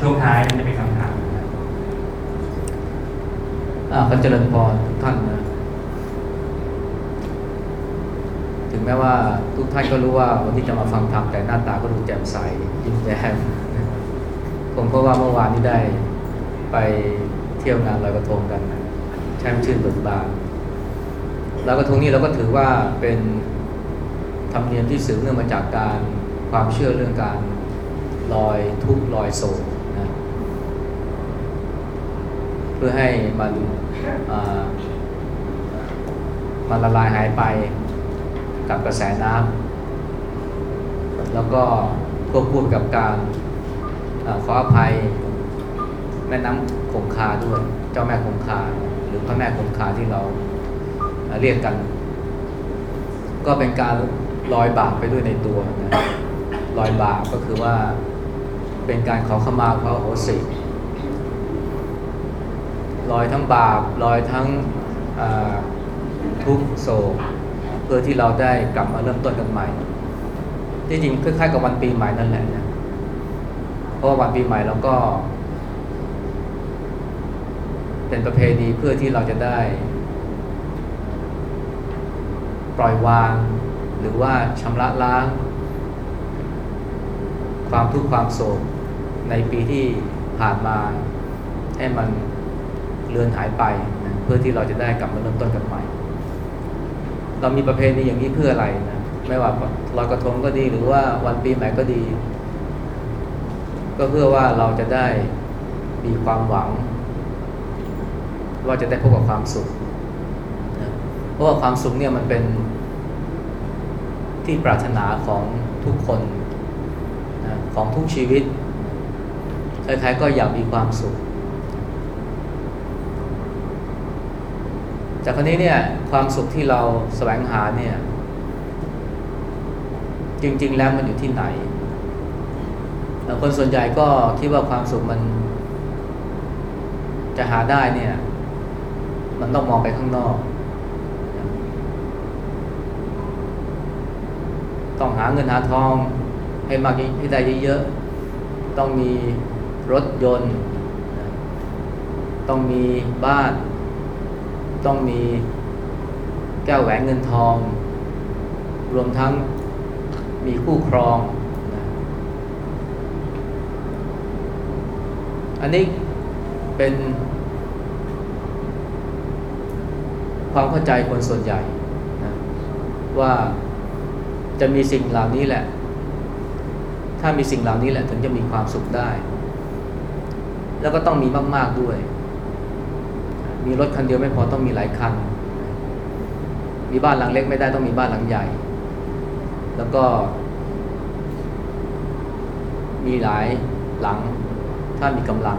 ช่วงท้ายมันจะเป็นคำถามนะครับอ่าพระเจริญพรทุกท่านนะ ถึงแม้ว่าทุกท่านก็รู้ว่าวันที่จะมาฟังธรรมแต่หน้าตาก็ดูแจ่มใสยิ้มแย้มผมเพราะว่าเมื่อวานนี้ได้ไปเที่ยวงานลอยกระทงกันแช่มชื่นเบิกบานลอยกระทงนี้เราก็ถือว่าเป็นธรรมเนียมที่สืบเนื่องมาจากการความเชื่อเรื่องการลอยทุกลอยโศกนะ เพื่อให้มันอ่ามันละลายหายไปกับกระแสน้ำแล้วก็ควบคู่กับการอขออภัยแม่น้ำคงคาด้วย เจ้าแม่คงคา หรือพระแม่คงคาที่เราเรียกกัน ก็เป็นการลอยบาปไปด้วยในตัวนะลอยบาปก็คือว่าเป็นการขอขมาขออโหสิ ลอยทั้งบาปลอยทั้งทุกโศกเพื่อที่เราได้กลับมาเริ่มต้นกันใหม่ ที่จริงคล้ายๆกับวันปีใหม่นั่นแหละนะเพราะว่าวันปีใหม่เราก็ เป็นประเพณีเพื่อที่เราจะได้ ปล่อยวาง หรือว่าชำระล้าง ความทุกข์ความโศกในปีที่ผ่านมาให้มัน เลือนหายไปนะเพื่อที่เราจะได้กลับมาเริ่มต้นกันใหม่ เรามีประเพณีอย่างนี้เพื่ออะไรนะไม่ว่าลอยกระทงก็ดีหรือว่าวันปีใหม่ก็ดี ก็เพื่อว่าเราจะได้มีความหวัง ว่าจะได้พบกับความสุขนะเพราะว่าความสุขเนี่ยมันเป็นที่ปรารถนาของทุกคนนะของทุกชีวิตใครๆก็อยากมีความสุข จากคราวนี้เนี่ยความสุขที่เราแสวงหาเนี่ย จริง ๆ แล้วมันอยู่ที่ไหน คนส่วนใหญ่ก็คิดว่าความสุขมัน จะหาได้เนี่ย มันต้องมองไปข้างนอก ต้องหาเงินหาทอง ให้มากให้ได้เยอะๆต้องมีรถยนต์ ต้องมีบ้าน ต้องมีแก้วแหวนเงินทอง รวมทั้งมีคู่ครองนะอันนี้เป็นความเข้าใจคนส่วนใหญ่นะว่าจะมีสิ่งเหล่านี้แหละ ถ้ามีสิ่งเหล่านี้แหละถึงจะมีความสุขได้ แล้วก็ต้องมีมาก ๆด้วย มีรถคันเดียวไม่พอต้องมีหลายคัน มีบ้านหลังเล็กไม่ได้ต้องมีบ้านหลังใหญ่ แล้วก็ มีหลายหลังถ้ามีกำลัง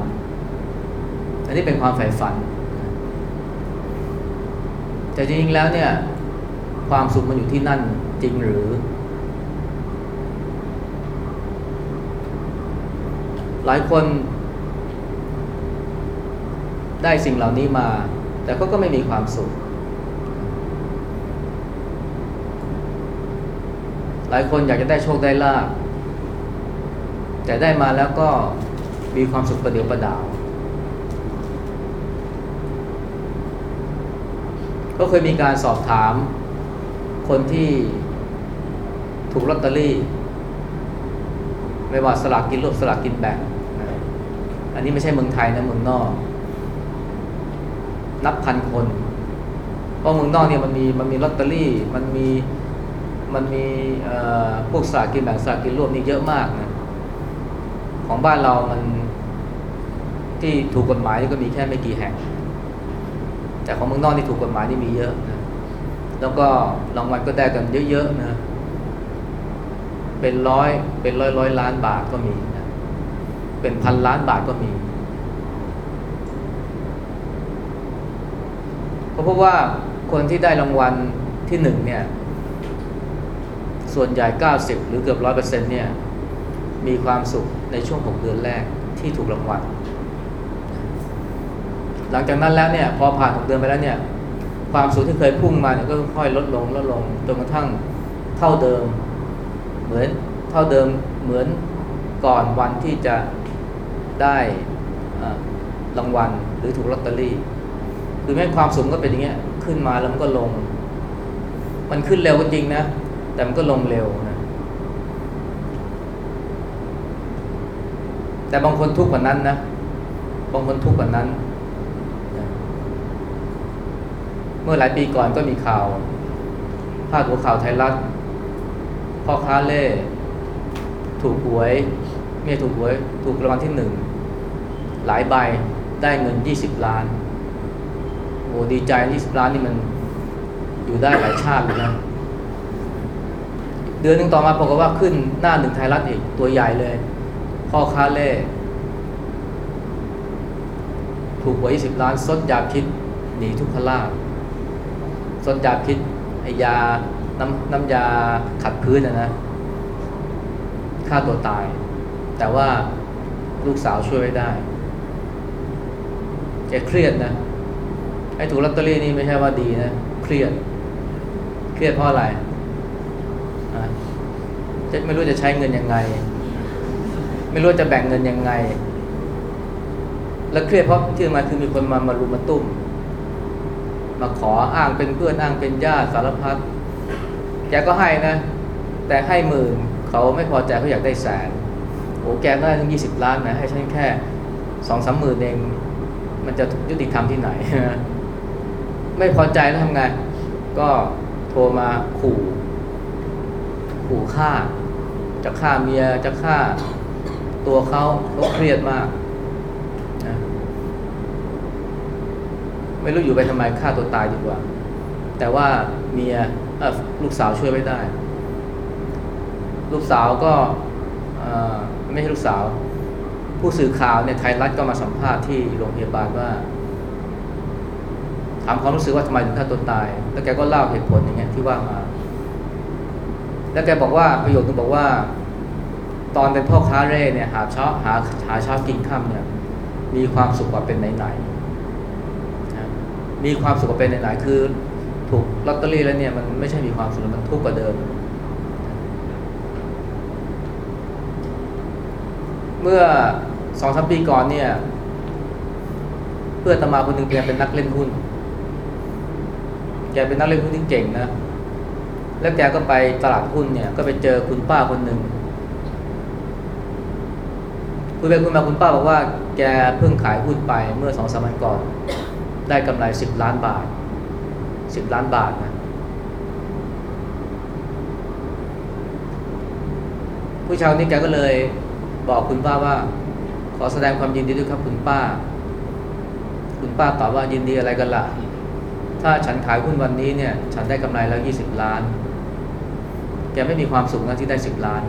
อันนี้เป็นความใฝ่ฝัน แต่จริงๆแล้วเนี่ย ความสุขมันอยู่ที่นั่นจริงหรือ หลายคน ได้สิ่งเหล่านี้มา แต่ก็ก็ไม่มีความสุข หลายคนอยากจะได้โชคได้ลาภแต่ได้มาแล้วก็มีความสุขประเดียวประดาวก็เคยมีการสอบถาม คนที่ถูกลอตเตอรี่ ไม่ว่าสลากกินรวบสลากกินแบ่ง อันนี้ไม่ใช่เมืองไทยนะเมืองนอก นับพันคนเพราะเมืองนอกเนี่ยมันมีมันมีลอตเตอรี่มันมีมันมีพวกสากินแบ่งสากินรวบนี่เยอะมากนะของบ้านเรามันที่ถูกกฎหมายก็มีแค่ไม่กี่แห่ง แต่ของเมืองนอกที่ถูกกฎหมายนี่มีเยอะนะแล้วก็รางวัลก็ได้กันเยอะๆนะเป็นร้อยเป็นร้อยร้อยล้านบาทก็มีนะเป็นพันล้านบาทก็มี เพราะพบว่าคนที่ได้รางวัลที่หนึ่งเนี่ย ส่วนใหญ่ 90 หรือเกือบร้อยเปอร์เซ็นเนี่ย มีความสุขในช่วง 6 เดือนแรกที่ถูกรางวัล หลังจากนั้นแล้วเนี่ย พอผ่าน 6 เดือนไปแล้วเนี่ย ความสุขที่เคยพุ่งมาเนี่ยก็ค่อยลดลงลดลงจนกระทั่งเท่าเดิม เหมือนเท่าเดิมเหมือนก่อนวันที่จะได้รางวัลหรือถูกลอตเตอรี่ คือแม้ความสูงก็เป็นอย่างเงี้ยขึ้นมาแล้วมันก็ลง มันขึ้นเร็วก็จริงนะ แต่มันก็ลงเร็วนะแต่บางคนทุกข์กว่านั้นนะบางคนทุกข์กว่านั้นนะเมื่อหลายปีก่อนก็มีข่าวพาดหัวข่าวไทยรัฐพ่อค้าเล่ถูกหวยเมียถูกหวย ถูกรางวัลที่หนึ่งหลายใบได้เงินยี่สิบล้าน โอ้ดีใจยี่สิบล้านนี่มันอยู่ได้หลายชาติเลยนะ เดือนหนึ่งต่อมาปรากฏว่าขึ้นหน้าหนึ่งไทยรัฐอีกตัวใหญ่เลย พ่อค้าเล่ ถูกหวยสิบล้านซดยาพิษหนีทุกขลาภซดยาพิษไอยาน้ำน้ำยาขัดพื้นนะนะฆ่าตัวตาย แต่ว่าลูกสาวช่วยไว้ได้แกเครียดนะ อ้ถูกลอตเตอรี่นี่ไม่ใช่ว่าดีนะ เครียด เครียดเพราะอะไรอะจะไม่รู้จะใช้เงินยังไง ไม่รู้จะแบ่งเงินยังไง แล้วเครียดเพราะที่มาคือมีคนมามารุมมาตุ้ม มาขออ้างเป็นเพื่อนอ้างเป็นญาติสารพัดแกก็ให้นะ แต่ให้หมื่นเขาไม่พอใจเขาอยากได้แสนโอ้แกก็ได้ถึงยี่สิบล้านนะให้ฉันแค่สองสามหมื่นเอง มันจะยุติธรรมที่ไหน ไม่พอใจแล้วทำไง ก็โทรมาขู่ ขู่ฆ่า จะฆ่าเมียจะฆ่าตัวเขาเขาเครียดมากนะไม่รู้อยู่ไปทำไมฆ่าตัวตายดีกว่า แต่ว่าเมียลูกสาวช่วยไว้ได้ ลูกสาวก็ไม่ใช่ลูกสาว ผู้สื่อข่าวเนี่ยไทยรัฐก็มาสัมภาษณ์ที่โรงพยาบาลว่า ถามความรู้สึกว่าทำไมถึงฆ่าตัวตาย แล้วแกก็เล่าเหตุผลอย่างเงี้ยที่ว่ามา แล้วแกบอกว่าประโยคนึงบอกว่า ตอนเป็นพ่อค้าเร่เนี่ยหาเช้าหาหาเช้ากินค่ำเนี่ย มีความสุขกว่าเป็นไหนๆนมีความสุขกว่าเป็นไหนๆคือ ถูกลอตเตอรี่แล้วเนี่ยมันไม่ใช่มีความสุขมันทุกข์กว่าเดิมเมื่อสองสามปีก่อนเนี่ย เพื่อนตมาคนหนึ่งแกเป็นนักเล่นหุ้น แกเป็นนักเล่นหุ้นที่เก่งนะ แล้วแกก็ไปตลาดหุ้นเนี่ย ก็ไปเจอคุณป้าคนหนึ่งคุยไปคุยมาคุณป้าบอกว่าแกเพิ่งขายหุ้นไปเมื่อสองสามวันก่อน ได้กำไรสิบล้านบาทสิบล้านบาทนะผู้ชายนนี้แกก็เลยบอกคุณป้าว่า ขอแสดงความยินดีด้วยครับคุณป้า คุณป้าตอบว่ายินดีอะไรกันล่ะ ถ้าฉันขายหุ้นวันนี้เนี่ยฉันได้กำไรแล้วยี่สิบล้าน แกไม่มีความสุขนะที่ได้สิบล้าน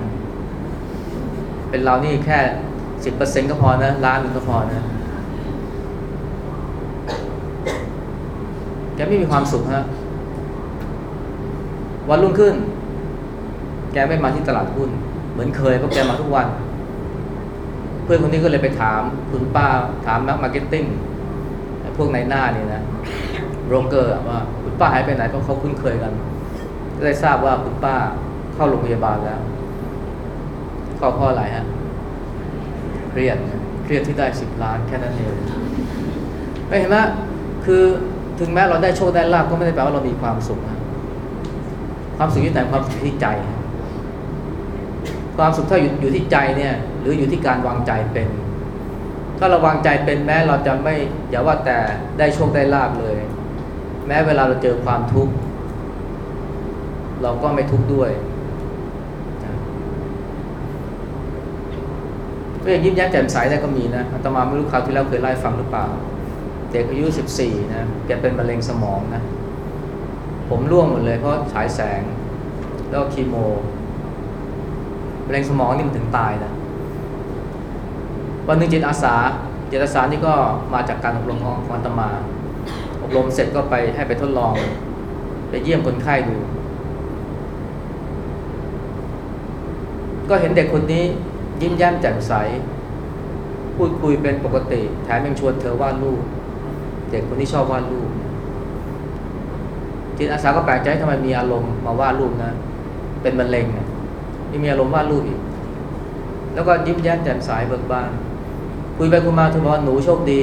เป็นเรานี่แค่สิบเปอร์เซ็นก็พอนะล้านหนึ่งก็พอนะ แกไม่มีความสุขฮะวันรุ่งขึ้น แกไม่มาที่ตลาดหุ้น เหมือนเคยเพราะแกมาทุกวัน เพื่อนคนนี้ก็เลยไปถามคุณป้าถามนัก marketing พวกในหน้านี่นะ โรกเกอร์อะว่าคุณป้าหายไปไหนเพราะเขาคุ้นเคยกันก็ได้ทราบว่าคุณป้าเข้าโรงพยาบาลแล้วเข้าเพราะอะไรฮะเครียดนะเครียดที่ได้สิบล้านแค่นั้นเองไม่เห็นไหมคือถึงแม้เราได้โชคได้ลาภก็ไม่ได้แปลว่าเรามีความสุขนะความสุขที่ไหนความสุขที่ใจ ความสุขถ้าอยู่อยู่ที่ใจเนี่ย หรืออยู่ที่การวางใจเป็น ถ้าเราวางใจเป็นแม้เราจะไม่อย่าว่าแต่ได้โชคได้ลาบเลย ม้เวลาเราเจอความทุกข์เราก็ไม่ทุกข์ด้วยก็อย่างยิ้มแย้มแจ่มใสได้ก็มีนะอาตมาไม่รู้คราวที่แล้วเคยเล่ฟังหรือเปล่า เด็กอายุสิบสี่นะแกเป็นมะเร็งสมองนะ ผมร่วงหมดเลยเพราะฉายแสง แล้วคีโมมะเร็งสมองนี่มันถึงตายนะวันหนึ่งจิตอาสาจิตอาสานี่ก็มาจากการอบรมของอาตมา รมเสร็จก็ไปให้ไปทดลอง ไปเยี่ยมคนไข้ดู ก็เห็นเด็กคนนี้ยิ้มแย้มแจ่มใส พูดคุยเป็นปกติ แถมยังชวนเธอวาดรูป เด็กคนที่ชอบวาดรูปจิตอาสาก็แปลกใจทำไมมีอารมณ์มาวาดรูปนะ เป็นมะเร็งนี่ยยังมีอารมณ์วาดรูปอีก แล้วก็ยิ้มแย้มแจ่มใสเบิกบาน คุยไปคุยมาเธอบอกว่าหนูโชคดี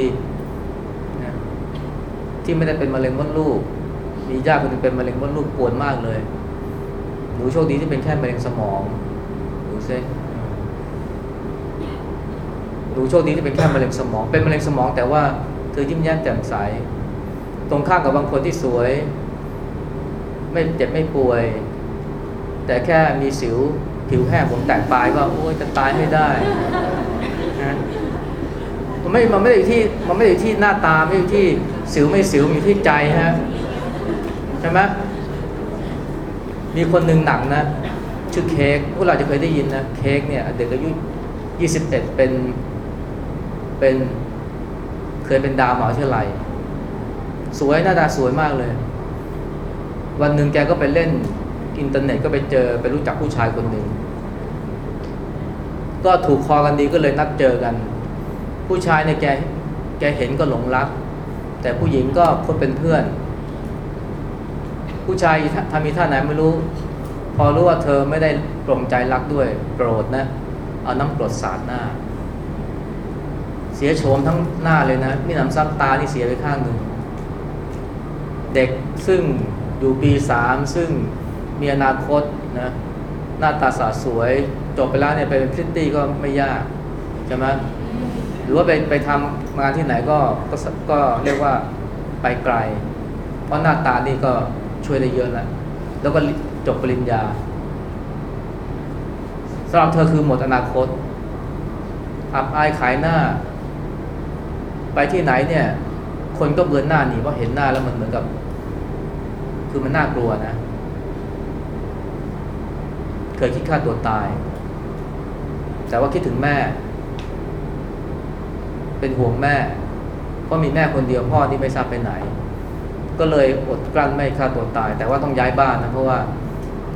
ที่ไม่ได้เป็นมะเร็งมดลูก มีญาติคนนึงเป็นมะเร็งมดลูกปวดมากเลย หนูโชคดีที่เป็นแค่มะเร็งสมองดูซิหนูโชคดีที่เป็นแค่มะเร็งสมอง เป็นมะเร็งสมอง แต่ว่าเธอยิ้มแย้มแจ่มใส ตรงข้ามกับบางคนที่สวย ไม่เจ็บไม่ป่วย แต่แค่มีสิวผิวแห้งผมแตกปลายก็โอ้ยจะตายไม่ได้นะมันไม่มันไม่ได้อยู่ที่ มันไม่อยู่ที่หน้าตาไม่อยู่ที่สิวไม่สิวอยู่ที่ใจฮะใช่ไหมมีคนหนึ่งหนังนะ ชื่อเค้กพวกเราจะเคยได้ยินนะ เค้กเนี่ยเด็กอายุ21เป็นเป็นเคยเป็นดาวมหาวิทยาลัยสวยหน้าตาสวยมากเลย วันหนึ่งแกก็ไปเล่นอินเทอร์เน็ตก็ไปเจอไปรู้จักผู้ชายคนหนึ่งก็ถูกคอกันดีก็เลยนัดเจอกัน ผู้ชายเนี่ยแก แกเห็นก็หลงรัก แต่ผู้หญิงก็คบเป็นเพื่อน ผู้ชายทำมีท่าไหนไม่รู้ พอรู้ว่าเธอไม่ได้ปรงใจรักด้วยโกรธนะ เอาน้ำกรดสาดหน้า เสียโฉมทั้งหน้าเลยนะมีหนำซ้ำตานี่เสียไปข้างหนึ่งเด็กซึ่งอยู่ปีสามซึ่งมีอนาคตนะหน้าตาสาสวย จบไปแล้วเนี่ยไปเป็นพริตตี้ก็ไม่ยากใช่ไหม รือว่าไปไปทำงานที่ไหนก็ก็ก็เรียกว่าไปไกล เพราะหน้าตานี่ก็ช่วยได้เยอะแล้วแล้วก็จบปริญญาสำหรับเธอคือหมดอนาคต อับอายขายหน้า ไปที่ไหนเนี่ย คนก็เบือนหน้าหนีเพราะเห็นหน้าแล้วมันเหมือนกับ คือมันน่ากลัวนะ เคยคิดฆ่าตัวตาย แต่ว่าคิดถึงแม่ เป็นห่วงแม่ เพราะมีแม่คนเดียวพ่อที่ไม่ทราบไปไหน ก็เลยอดกลั้นไม่ฆ่าตัวตาย แต่ว่าต้องย้ายบ้านนะเพราะว่า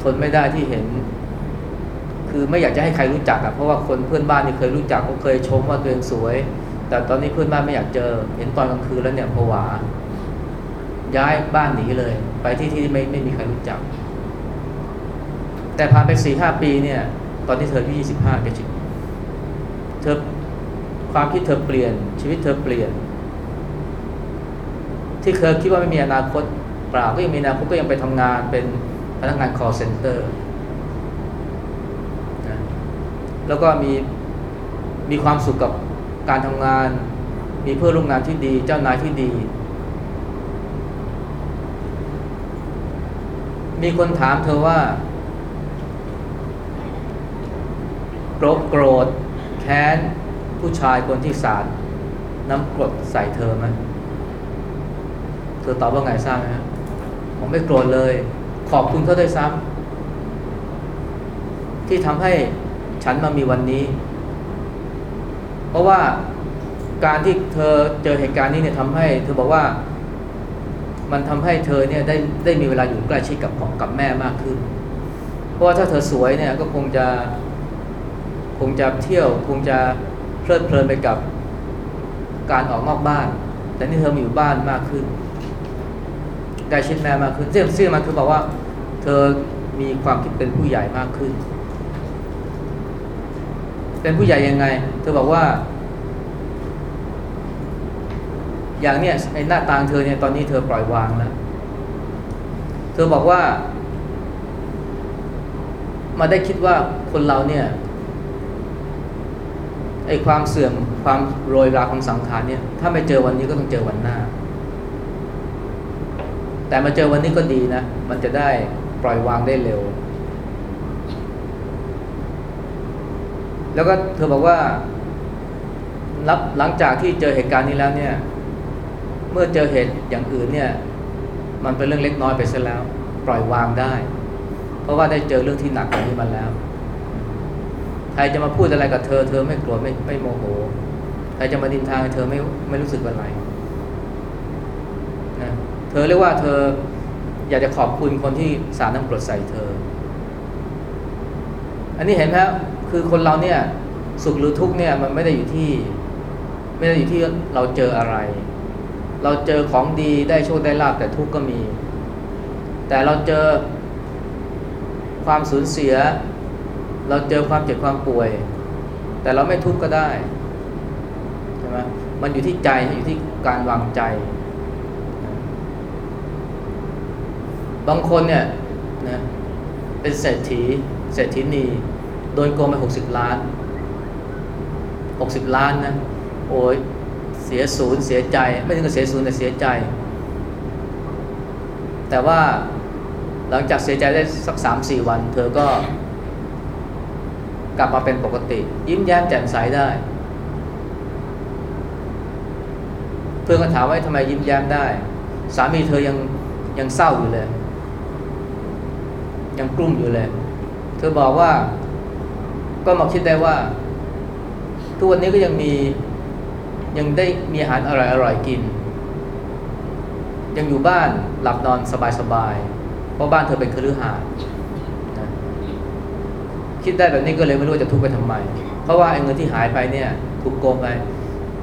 ทนไม่ได้ที่เห็น คือไม่อยากจะให้ใครรู้จักอะเพราะว่าคนเพื่อนบ้านนี่เคยรู้จักเขาเคยชมว่าตัวเองสวย แต่ตอนนี้เพื่อนบ้านไม่อยากเจอ เห็นตอนกลางคืนแล้วเนี่ยผวา ย้ายบ้านหนีเลย ไปที่ที่ไม่ไม่มีใครรู้จัก แต่ผ่านไปสี่ห้าปีเนี่ย ตอนที่เธออายุยี่สิบห้าเกเธอ ความคิดเธอเปลี่ยน ชีวิตเธอเปลี่ยน ที่เคยคิดว่าไม่มีอนาคตเปล่าก็ยังมีอนาคตก็ยังไปทำงานเป็นพนักงาน call center นะแล้วก็มีมีความสุขกับการทำงาน มีเพื่อนร่วมงานที่ดี เจ้านายที่ดี มีคนถามเธอว่าโกรธโกรธแค้น ผู้ชายคนที่สาดน้ำกรดใส่เธอไหมเธอตอบว่าไงทราบไหมครับผมไม่โกรธเลย ขอบคุณเขาด้วยซ้ำที่ทำให้ฉันมามีวันนี้ เพราะว่าการที่เธอเจอเหตุการณ์นี้เนี่ยทำให้ เธอบอกว่า มันทำให้เธอเนี่ยได้ได้มีเวลาอยู่ใกล้ชิดกับกับแม่มากขึ้น เพราะว่าถ้าเธอสวยเนี่ยก็คงจะคงจะเที่ยวคงจะ เพลิดเพลินไปกับการออกนอกบ้าน แต่นี่เธอมีอยู่บ้านมากขึ้นใกล้ชิดแม่มากขึ้นเสี่ยเสี่ยมันคือบอกว่า เธอมีความคิดเป็นผู้ใหญ่มากขึ้น เป็นผู้ใหญ่ยังไง เธอบอกว่า อย่างเนี้ยในหน้าตางเธอเนี่ยตอนนี้เธอปล่อยวางแล้วเธอบอกว่า มาได้คิดว่าคนเราเนี่ย ไอ้ความเสื่อมความโรยราของสังขารเนี่ย ถ้าไม่เจอวันนี้ก็ต้องเจอวันหน้า แต่มาเจอวันนี้ก็ดีนะ มันจะได้ปล่อยวางได้เร็ว แล้วก็เธอบอกว่ารับหลังจากที่เจอเหตุการณ์นี้แล้วเนี่ย เมื่อเจอเหตุอย่างอื่นเนี่ย มันเป็นเรื่องเล็กน้อยไปซะแล้ว ปล่อยวางได้ เพราะว่าได้เจอเรื่องที่หนักกว่านี้มาแล้ว ใครจะมาพูดอะไรกับเธอ เธอไม่โกรธไม่ไม่โมโห ใครจะมาดินทางเธอไม่ไม่รู้สึกอะไรนะเธอเรียกว่าเธออยากจะขอบคุณคนที่สารน้ำกรดใส่เธอ อันนี้เห็นไหมคือคนเราเนี่ยสุขหรือทุกข์เนี่ยมันไม่ได้อยู่ที่ ไม่ได้อยู่ที่เราเจออะไร เราเจอของดีได้โชคได้ลาบแต่ทุกข์ก็มี แต่เราเจอความสูญเสีย เราเจอความเจ็บความป่วย แต่เราไม่ทุกข์ก็ได้ใช่ไหมมันอยู่ที่ใจอยู่ที่การวางใจ บางคนเนี่ยนะเป็นเศรษฐีเศรษฐีนีโดนโกงไปหกสิบล้านหกสิบล้านนะโอ้ยเสียศูนย์เสียใจ ไม่ถึงกับเสียศูนย์แต่เสียใจ แต่ว่าหลังจากเสียใจได้สักสามสี่วัน เธอก็ กลับมาเป็นปกติ ยิ้มแย้มแจ่มใสได้ เพื่อนก็ถามว่าทำไมยิ้มแย้มได้ สามีเธอยังยังเศร้าอยู่เลย ยังกลุ้มอยู่เลย เธอบอกว่าก็มาคิดได้ว่า ทุกวันนี้ก็ยังมียังได้มีอาหารอร่อยอร่อยกิน ยังอยู่บ้านหลับนอนสบายๆเพราะบ้านเธอเป็นคฤหาสน์ คิดได้แบบนี้ก็เลยไม่รู้ว่าจะทุกข์ไปทำไม เพราะว่าไอ้เงินที่หายไปเนี่ยถูกโกงไป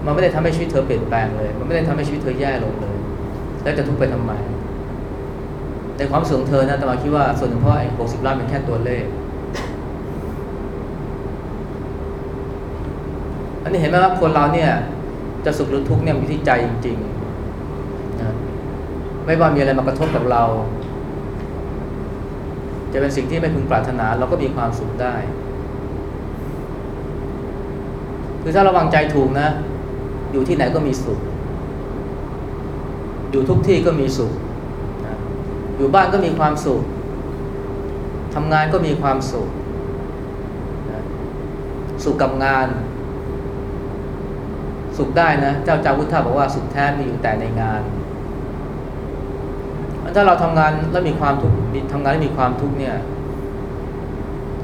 มันไม่ได้ทำให้ชีวิตเธอเปลี่ยนแปลงเลย มันไม่ได้ทำให้ชีวิตเธอแย่ลงเลย แล้วจะทุกข์ไปทำไม ในความสูงเธอนะแต่มาคิดว่าส่วนหนึ่งเพราะไอ้หกสิบล้านเป็นแค่ตัวเลข อันนี้เห็นไหมว่าคนเราเนี่ยจะสุขหรือทุกข์เนี่ยมันอยู่ที่ใจจริงๆนะไม่ว่ามีอะไรมากระทบกับเรา จะเป็นสิ่งที่ไม่พึงปรารถนาเราก็มีความสุขได้ คือถ้าราวางใจถูกนะ อยู่ที่ไหนก็มีสุข อยู่ทุกที่ก็มีสุขนะอยู่บ้านก็มีความสุขทำงานก็มีความสุขนะสุขกับงาน สุขได้นะ เจ้าจาวุฒาบอกว่าสุขแท้มีอยู่แต่ในงาน ถ้าเราทำงานแล้วมีความทุกข์ทำงานแล้วมีความทุกข์เนี่ย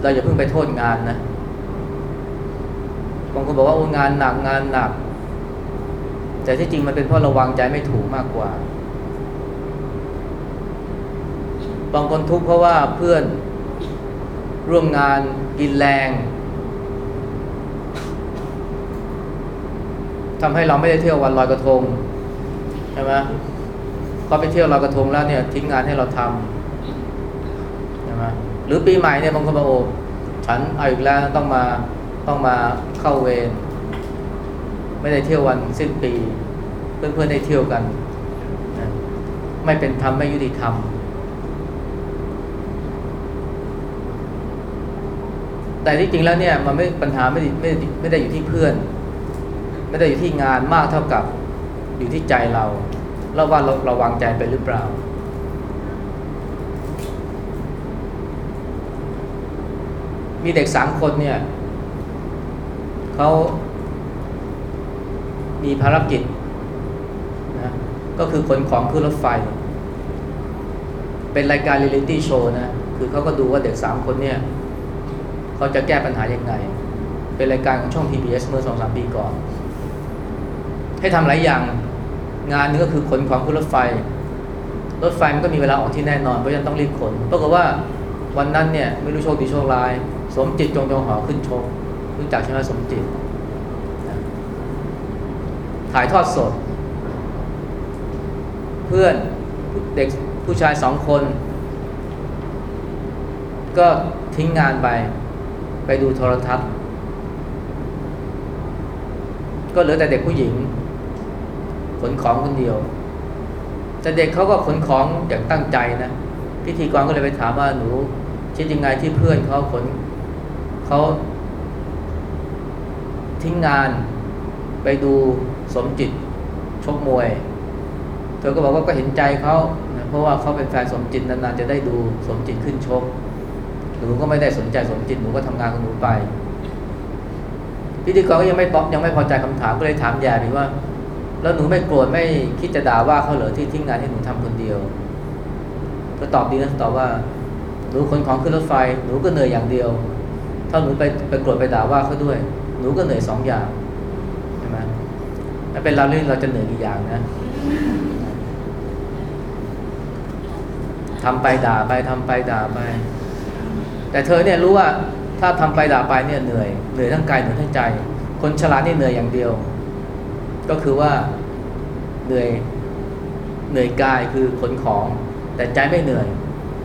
เราอย่าเพิ่งไปโทษงานนะบางคนบอกว่าโอ้งานหนักงานหนัก แต่ที่จริงมันเป็นเพราะเราวางใจไม่ถูกมากกว่า บางคนทุกข์เพราะว่าเพื่อนร่วมงานกินแรงทำให้เราไม่ได้เที่ยววันลอยกระทงใช่ไหม พอไปเที่ยวลอยกระทงแล้วเนี่ยทิ้งงานให้เราทำใช่ไหมหรือปีใหม่เนี่ยบางคนบอกโอ้ฉันเอาอีกแล้วต้องมาต้องมาเข้าเวรไม่ได้เที่ยววันสิ้นปี เพื่อนๆได้เที่ยวกันนะไม่เป็นธรรมไม่ยุติธรรมแต่ที่จริงแล้วเนี่ยมันไม่ปัญหาไม่ไม่ไม่ได้อยู่ที่เพื่อน ไม่ได้อยู่ที่งานมากเท่ากับอยู่ที่ใจเรา เราว่าเราเราวางใจไปหรือเปล่า มีเด็กสามคนเนี่ยเขามีภารกิจนะก็คือขนของขึ้นรถไฟ เป็นรายการเรียลิตี้โชว์นะ คือเขาก็ดูว่าเด็กสามคนเนี่ยเขาจะแก้ปัญหายังไง เป็นรายการของช่อง PBS เมื่อสองสามปีก่อน ให้ทำหลายอย่าง งานนึงก็คือขนของขึ้นรถไฟ รถไฟมันก็มีเวลาออกที่แน่นอนเพราะฉะนั้นต้องรีบขนปรากฏว่าวันนั้นเนี่ยไม่รู้โชคดีโชคร้าย สมจิตจงจงหอขึ้นชกรู้จักใช่ไหมสมจิต ถ่ายทอดสด เพื่อนเด็กผู้ชายสองคน ก็ทิ้งงานไป ไปดูโทรทัศน์ ก็เหลือแต่เด็กผู้หญิง นของคนเดียว แต่เด็กเขาก็ขนของอย่างตั้งใจนะพิธีกรก็เลยไปถามว่าหนูคิดยังไงที่เพื่อนเขาขนเขาทิ้งงานไปดูสมจิตชกมวย เธอก็บอกว่าก็เห็นใจเขานะเพราะว่าเขาเป็นแฟนสมจิตนานๆจะได้ดูสมจิตขึ้นชกหนูก็ไม่ได้สนใจสมจิตหนูก็ทำงานของหนูไปพิธีกรก็ยังไม่ตอบยังไม่พอใจคำถามก็เลยถามแย่ไปว่า แล้วหนูไม่โกรธไม่คิดจะด่าว่าเขาเหรอที่ทิ้งงานให้หนูทำคนเดียวก็ตอบดีนะตอบว่าหนูขนของขึ้นรถไฟ หนูก็เหนื่อยอย่างเดียว ถ้าหนูไปไปโกรธไปด่าว่าเขาด้วย หนูก็เหนื่อยสองอย่างใช่ไหมถ้าเป็นเราเรื่องเราจะเหนื่อยกี่อย่างนะทำไปด่าไปทำไปด่าไป แต่เธอเนี่ยรู้ว่าถ้าทำไปด่าไปเนี่ยเหนื่อยเหนื่อยทั้งกายเหนื่อยทั้งใจ คนฉลาดนี่เหนื่อยอย่างเดียว ก็คือว่าเหนื่อยเหนื่อยกายคือขนของ แต่ใจไม่เหนื่อย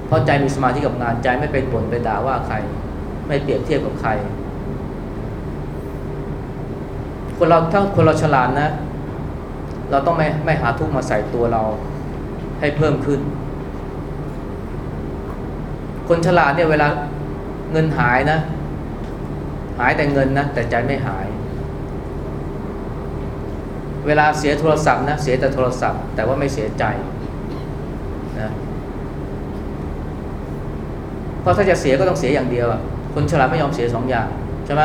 เพราะใจมีสมาธิกับงานใจไม่เป็นบ่นไปด่าว่าใคร ไม่เปรียบเทียบกับใคร คนเราถ้าคนเราฉลาดนะ เราต้องไม่ไม่หาทุกข์มาใส่ตัวเราให้เพิ่มขึ้น คนฉลาดเนี่ยเวลาเงินหายนะ หายแต่เงินนะแต่ใจไม่หาย เวลาเสียโทรศัพท์นะเสียแต่โทรศัพท์ แต่ว่าไม่เสียใจนะเพราะถ้าจะเสียก็ต้องเสียอย่างเดียวอะคนฉลาดไม่ยอมเสียสองอย่างใช่ไหม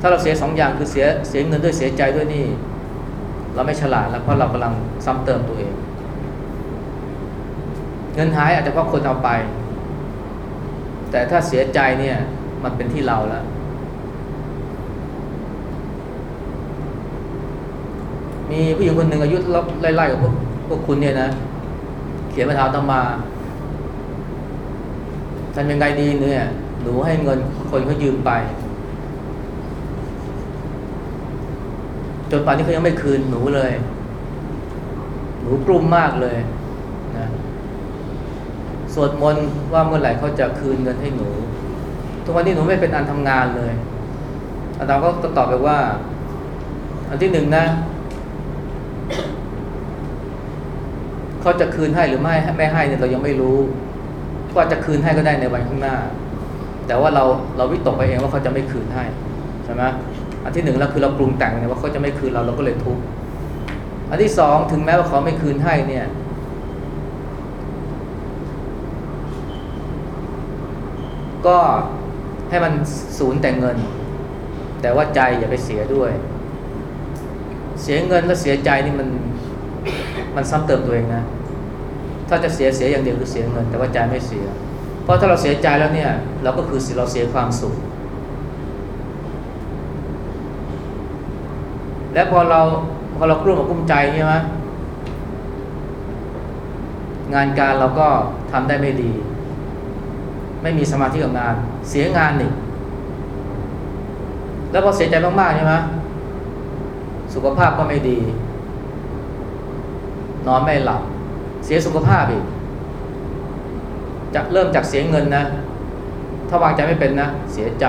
ถ้าเราเสียสองอย่างคือเสียเสียเงินด้วยเสียใจด้วยนี่ เราไม่ฉลาดแล้วเพราะเรากำลังซ้ำเติมตัวเอง เงินหายอาจจะเพราะคนเอาไป แต่ถ้าเสียใจเนี่ยมันเป็นที่เราแล้ว มีผู้หญิงคนหนึ่งอายุไล่ๆกับพวกพวกคุณเนี่ยนะ เขียนมาถามตมาทำยังไงดีเนี่ยหนูให้เงินคนเขายืมไป จนป่านนี้เขายังไม่คืนหนูเลย หนูกลุ้มมากเลยนะสวดมนต์ว่าเมื่อไหร่เขาจะคืนเงินให้หนู ทุกวันนี้หนูไม่เป็นอันทำงานเลยอาจารย์ก็ตอบไปว่า อันที่หนึ่งนะ เขาจะคืนให้หรือไม่ไม่ให้เนี่ยเรายังไม่รู้ว่าจะคืนให้ก็ได้ในวันข้างหน้า แต่ว่าเราเราวิตกไปเองว่าเขาจะไม่คืนให้ใช่ไหมอันที่หนึ่งแล้วคือเราปรุงแต่งเนี่ยว่าเขาจะไม่คืนเราเราก็เลยทุกข์อันที่สองถึงแม้ว่าเขาไม่คืนให้เนี่ยก็ให้มันศูนย์แต่เงิน แต่ว่าใจอย่าไปเสียด้วย เสียเงินแล้วเสียใจนี่มันมันซ้ำเติมตัวเองนะ ถ้าจะเสียเสียอย่างเดียวคือเสียเงิน แต่ว่าใจไม่เสีย เพราะถ้าเราเสียใจแล้วเนี่ย เราก็คือเราเสียความสุข และพอเราพอเรากลุ้มกับกุ้มใจใช่ไหมงานการเราก็ทำได้ไม่ดี ไม่มีสมาธิกับงาน เสียงานอีกแล้วพอเสียใจมากๆใช่ไหมสุขภาพก็ไม่ดี นอนไม่หลับ เสียสุขภาพอีกจะเริ่มจากเสียเงินนะ ถ้าวางใจไม่เป็นนะ เสียใจ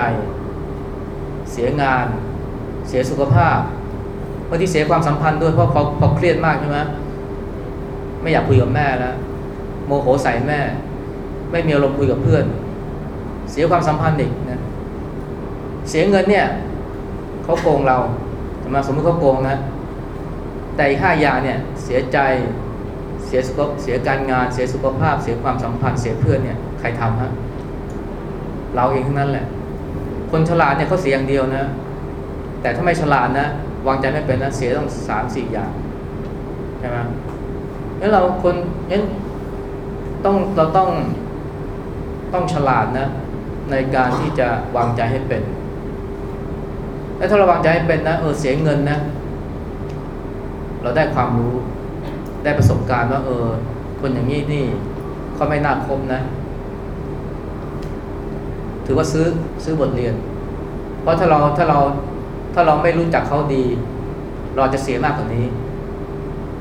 เสียงาน เสียสุขภาพบางทีเสียความสัมพันธ์ด้วยเพราะพอพอเครียดมากใช่ไหมไม่อยากคุยกับแม่แล้วโมโหใส่แม่ ไม่มีอารมณ์คุยกับเพื่อน เสียความสัมพันธ์อีกนะเสียเงินเนี่ยเขาโกงเรามมติสมมติเขาโกงนะแต่อีกห้าอย่างเนี่ยเสียใจ เสียสุขเสียการงาน เสียสุขภาพ เสียความสัมพันธ์ เสียเพื่อนเนี่ยใครทำฮะเราเองทั้งนั้นแหละ คนฉลาดเนี่ยเขาเสียอย่างเดียวนะ แต่ถ้าไม่ฉลาดนะวางใจไม่เป็นนะเสียต้องสามสี่อย่างใช่ไหมงั้นเราคนงั้นต้องเราต้องต้องฉลาดนะ ในการที่จะวางใจให้เป็น แล้วถ้าเราวางใจให้เป็นนะเออเสียเงินนะ เราได้ความรู้ ได้ประสบการณ์ว่าเออ คนอย่างนี้นี่เขาไม่น่าคบนะ ถือว่าซื้อซื้อบทเรียน เพราะถ้าเราถ้าเราถ้าเราไม่รู้จักเขาดี เราจะเสียมากกว่านี้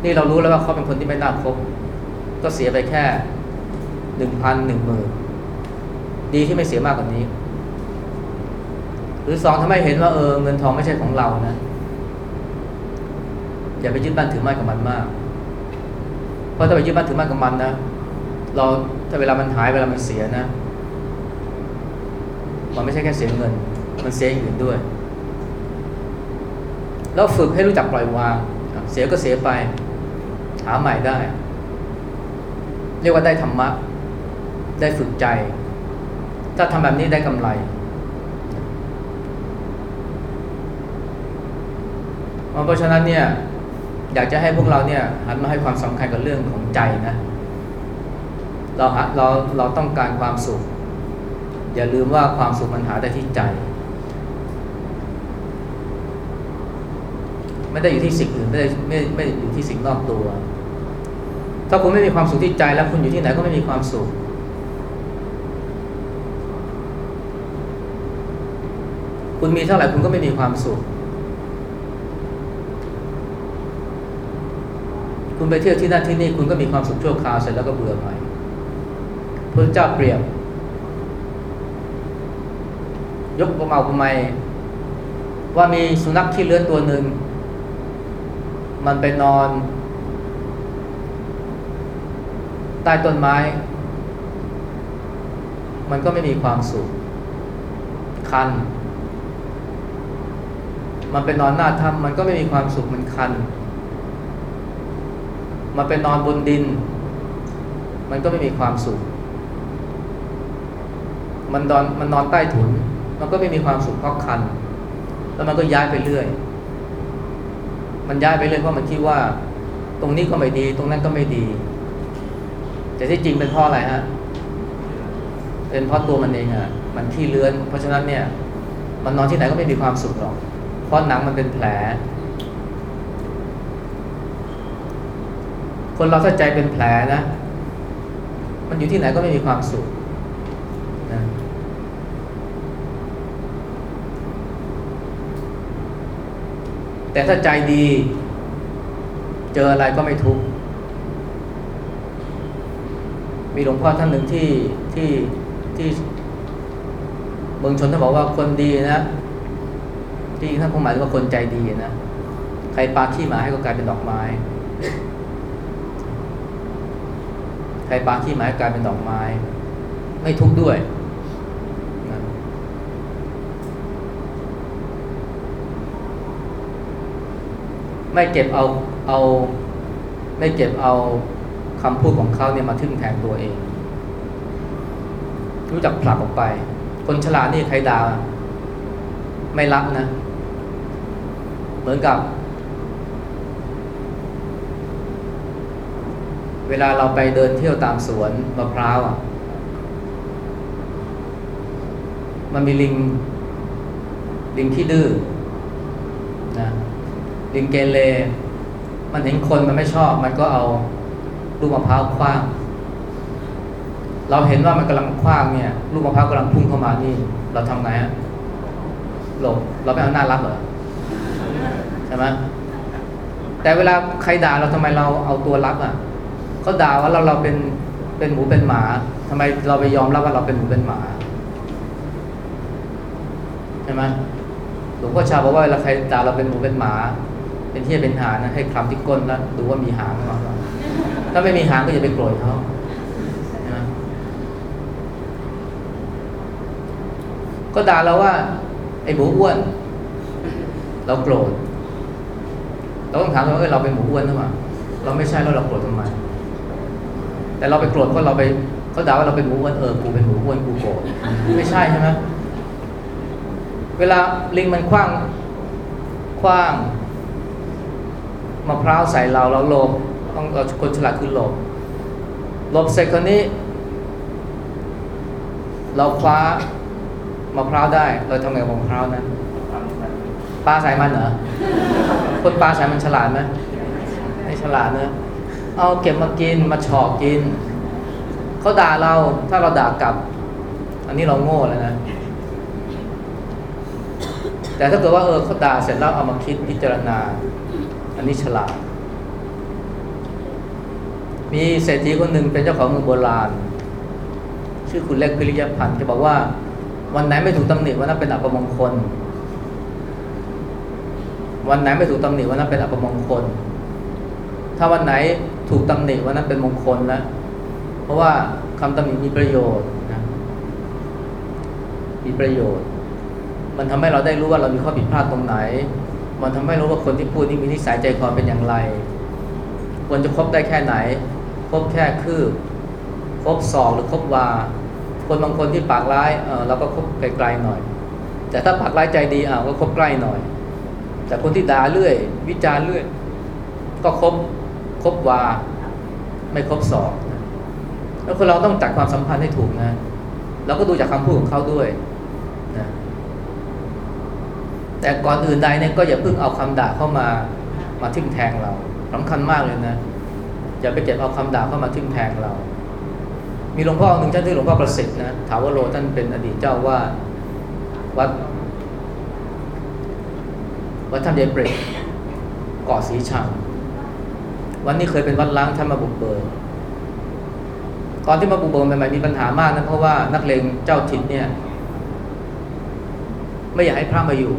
นี่เรารู้แล้วว่าเขาเป็นคนที่ไม่น่าคบ ก็เสียไปแค่หนึ่งพันหนึ่งหมื่นดีที่ไม่เสียมากกว่านี้ หรือสองถ้าไม่เห็นว่าเออเงินทองไม่ใช่ของเรานะ อย่าไปยึดบ้านถือไมั่นกับมันมาก เพราะถ้าไปยึดบ้านถือมั่นกับมันนะเราถ้าเวลามันหายเวลามันเสียนะ มันไม่ใช่แค่เสียเงิน มันเสียอย่างอื่นด้วย แล้วฝึกให้รู้จักปล่อยวาง เสียก็เสียไป หาใหม่ได้ เรียกว่าได้ธรรมะ ได้ฝึกใจ ถ้าทำแบบนี้ได้กำไรเพราะฉะนั้นเนี่ย อยากจะให้พวกเราเนี่ยหันมาให้ความสำคัญกับเรื่องของใจนะ เราหาเราเราต้องการความสุข อย่าลืมว่าความสุขมันหาได้ที่ใจ ไม่ได้อยู่ที่สิ่งอื่นไม่ได้ไม่ไม่ได้อยู่ที่สิ่งนอกตัว ถ้าคุณไม่มีความสุขที่ใจแล้วคุณอยู่ที่ไหนก็ไม่มีความสุขคุณมีเท่าไหร่คุณก็ไม่มีความสุข คุณไปเที่ยวที่นั่นที่นี่คุณก็มีความสุขชั่วคราวเสร็จแล้วก็เบื่อใหม่พระเจ้าเปรียบ ยกประมาอุปไมยพว่ามีสุนัขขี้เลื้อนตัวหนึ่ง มันไปนอน ใต้ต้นไม้ มันก็ไม่มีความสุข คัน มันไปนอนหน้าถ้ำมันก็ไม่มีความสุขมันคัน มันไปนอนบนดิน มันก็ไม่มีความสุข มันนอนมันนอนใต้ถุน มันก็ไม่มีความสุขเพราะคัน แล้วมันก็ย้ายไปเรื่อย มันย้ายไปเรื่อยเพราะมันคิดว่า ตรงนี้ก็ไม่ดี ตรงนั้นก็ไม่ดี แต่ที่จริงเป็นเพราะอะไรฮะ เป็นเพราะตัวมันเองอะมันขี้เลื้อน เพราะฉะนั้นเนี่ย มันนอนที่ไหนก็ไม่มีความสุขหรอก เพราะหนังมันเป็นแผล คนเราถ้าใจเป็นแผลนะ มันอยู่ที่ไหนก็ไม่มีความสุขนะแต่ถ้าใจดี เจออะไรก็ไม่ทุกข์มีหลวงพ่อท่านหนึ่งที่ที่ที่เมืองชนท่านบอกว่าคนดีนะที่ท่านคงหมายถึงว่าคนใจดีนะ ใครปาขี้หมาให้ก็กลายเป็นดอกไม้ ใครปาขี้หมาให้กลายเป็นดอกไม้ ไม่ทุกข์ด้วยนะไม่เก็บเอาเอาไม่เก็บเอาคำพูดของเขาเนี่ยมาทึ่งแทนตัวเอง รู้จักผลักออกไป คนฉลาดนี่ใครด่าไม่รับนะ เหมือนกับ เวลาเราไปเดินเที่ยวตามสวนมะพร้าวอะ มันมีลิง ลิงที่ดื้อนะลิงเกเรมันเห็นคนมันไม่ชอบ มันก็เอาลูกมะพร้าวคว้าง เราเห็นว่ามันกำลังคว้างเนี่ยลูกมะพร้าวกำลังพุ่งเข้ามานี่ เราทำไงฮะหลบเราไม่เอาหน้ารับเหรอใช่ไหมแต่เวลาใครด่าเราทำไมเราเอาตัวรับอะ เขาด่าว่าเราเราเป็นเป็นหมูเป็นหมาทำไมเราไปยอมรับว่าเราเป็นหมูเป็นหมาใช่ไหมหลวงพ่อชาบอกว่าเวลาใครด่าเราเป็นหมูเป็นหมา เป็นเที่ยเป็นหางนะให้คลำที่ก้นแล้วดูว่ามีหางหรือเปล่าถ้าไม่มีหางก็อย่าไปโกรธเขาใช่ไหมก็ด่าเราว่า ไอ้หมูอ้วน เราโกรธเราต้องถามว่าเออเราเป็นหมูอ้วนหรือเปล่าเราไม่ใช่แล้วเราโกรธทำไม แต่เราไปโกรธเพราะเราไปเขาด่าว่าเราเป็นหมูอ้วนเออกูเป็นหมูอ้วนกูโกรธไม่ใช่ใช่ไหมเวลาลิงมันคว้างคว้างมะพร้าวใส่เราเราหลบต้องเราคนฉลาดคือหลบหลบเสร็จคนนี้ เราคว้ามะพร้าวได้ เราทำไงกับมะพร้าวนั้นปลาใส่มันเหรอคนปลาใส่มันฉลาดไหมไม่ฉลาดนะ เอาเก็บมากินมาฉอกกิน เขาด่าเราถ้าเราด่ากลับ อันนี้เราโง่แล้วนะ แต่ถ้าเกิดว่าเออเขาด่าเสร็จแล้วเอามาคิดพิจารณา อันนี้ฉลาด มีเศรษฐีคนหนึ่งเป็นเจ้าของเมืองโบราณ ชื่อคุณเล็กพิริยพันธ์จะบอกว่า วันไหนไม่ถูกตำหนิวันนั้นเป็นอัปมงคล วันไหนไม่ถูกตำหนิวันนั้นเป็นอัปมงคลถ้าวันไหน ถูกตำหนิวันนั้นเป็นมงคลแล้ว เพราะว่าคำตำหนิมีประโยชน์นะมีประโยชน์ มันทำให้เราได้รู้ว่าเรามีข้อผิดพลาดตรงไหน มันทำให้รู้ว่าคนที่พูดนี่มีนิสัยใจคอเป็นอย่างไรควรจะคบได้แค่ไหนคบแค่คืบคบศอกหรือคบวา คนบางคนที่ปากร้ายเออเราก็คบไกลๆหน่อย แต่ถ้าปากร้ายใจดีอะก็คบใกล้หน่อย แต่คนที่ด่าเรื่อย วิจารเรื่อย ก็คบ คบวา ไม่ครบศอกนะแล้วคนเราต้องจัดความสัมพันธ์ให้ถูกนะ เราก็ดูจากคำพูดของเขาด้วยนะแต่ก่อนอื่นใดเนี่ยก็อย่าเพิ่งเอาคำด่าเข้ามามาทิ่มแทงเราสำคัญมากเลยนะอย่าไปเก็บเอาคำด่าเข้ามาทิ่มแทงเรา มีหลวงพ่อหนึ่งท่านที่หลวงพ่อประสิทธิ์นะถาวโรท่านเป็นอดีตเจ้าวาดวัดวัดท่านเดเปรกเกาะสีชัง วันนี้เคยเป็นวัดล้างท่านมาบุกเบิกตอนที่มาบุกเบิกใหม่ๆมีปัญหามากนะเพราะว่านักเลงเจ้าถิ่นเนี่ย ไม่อยากให้พระมาอยู่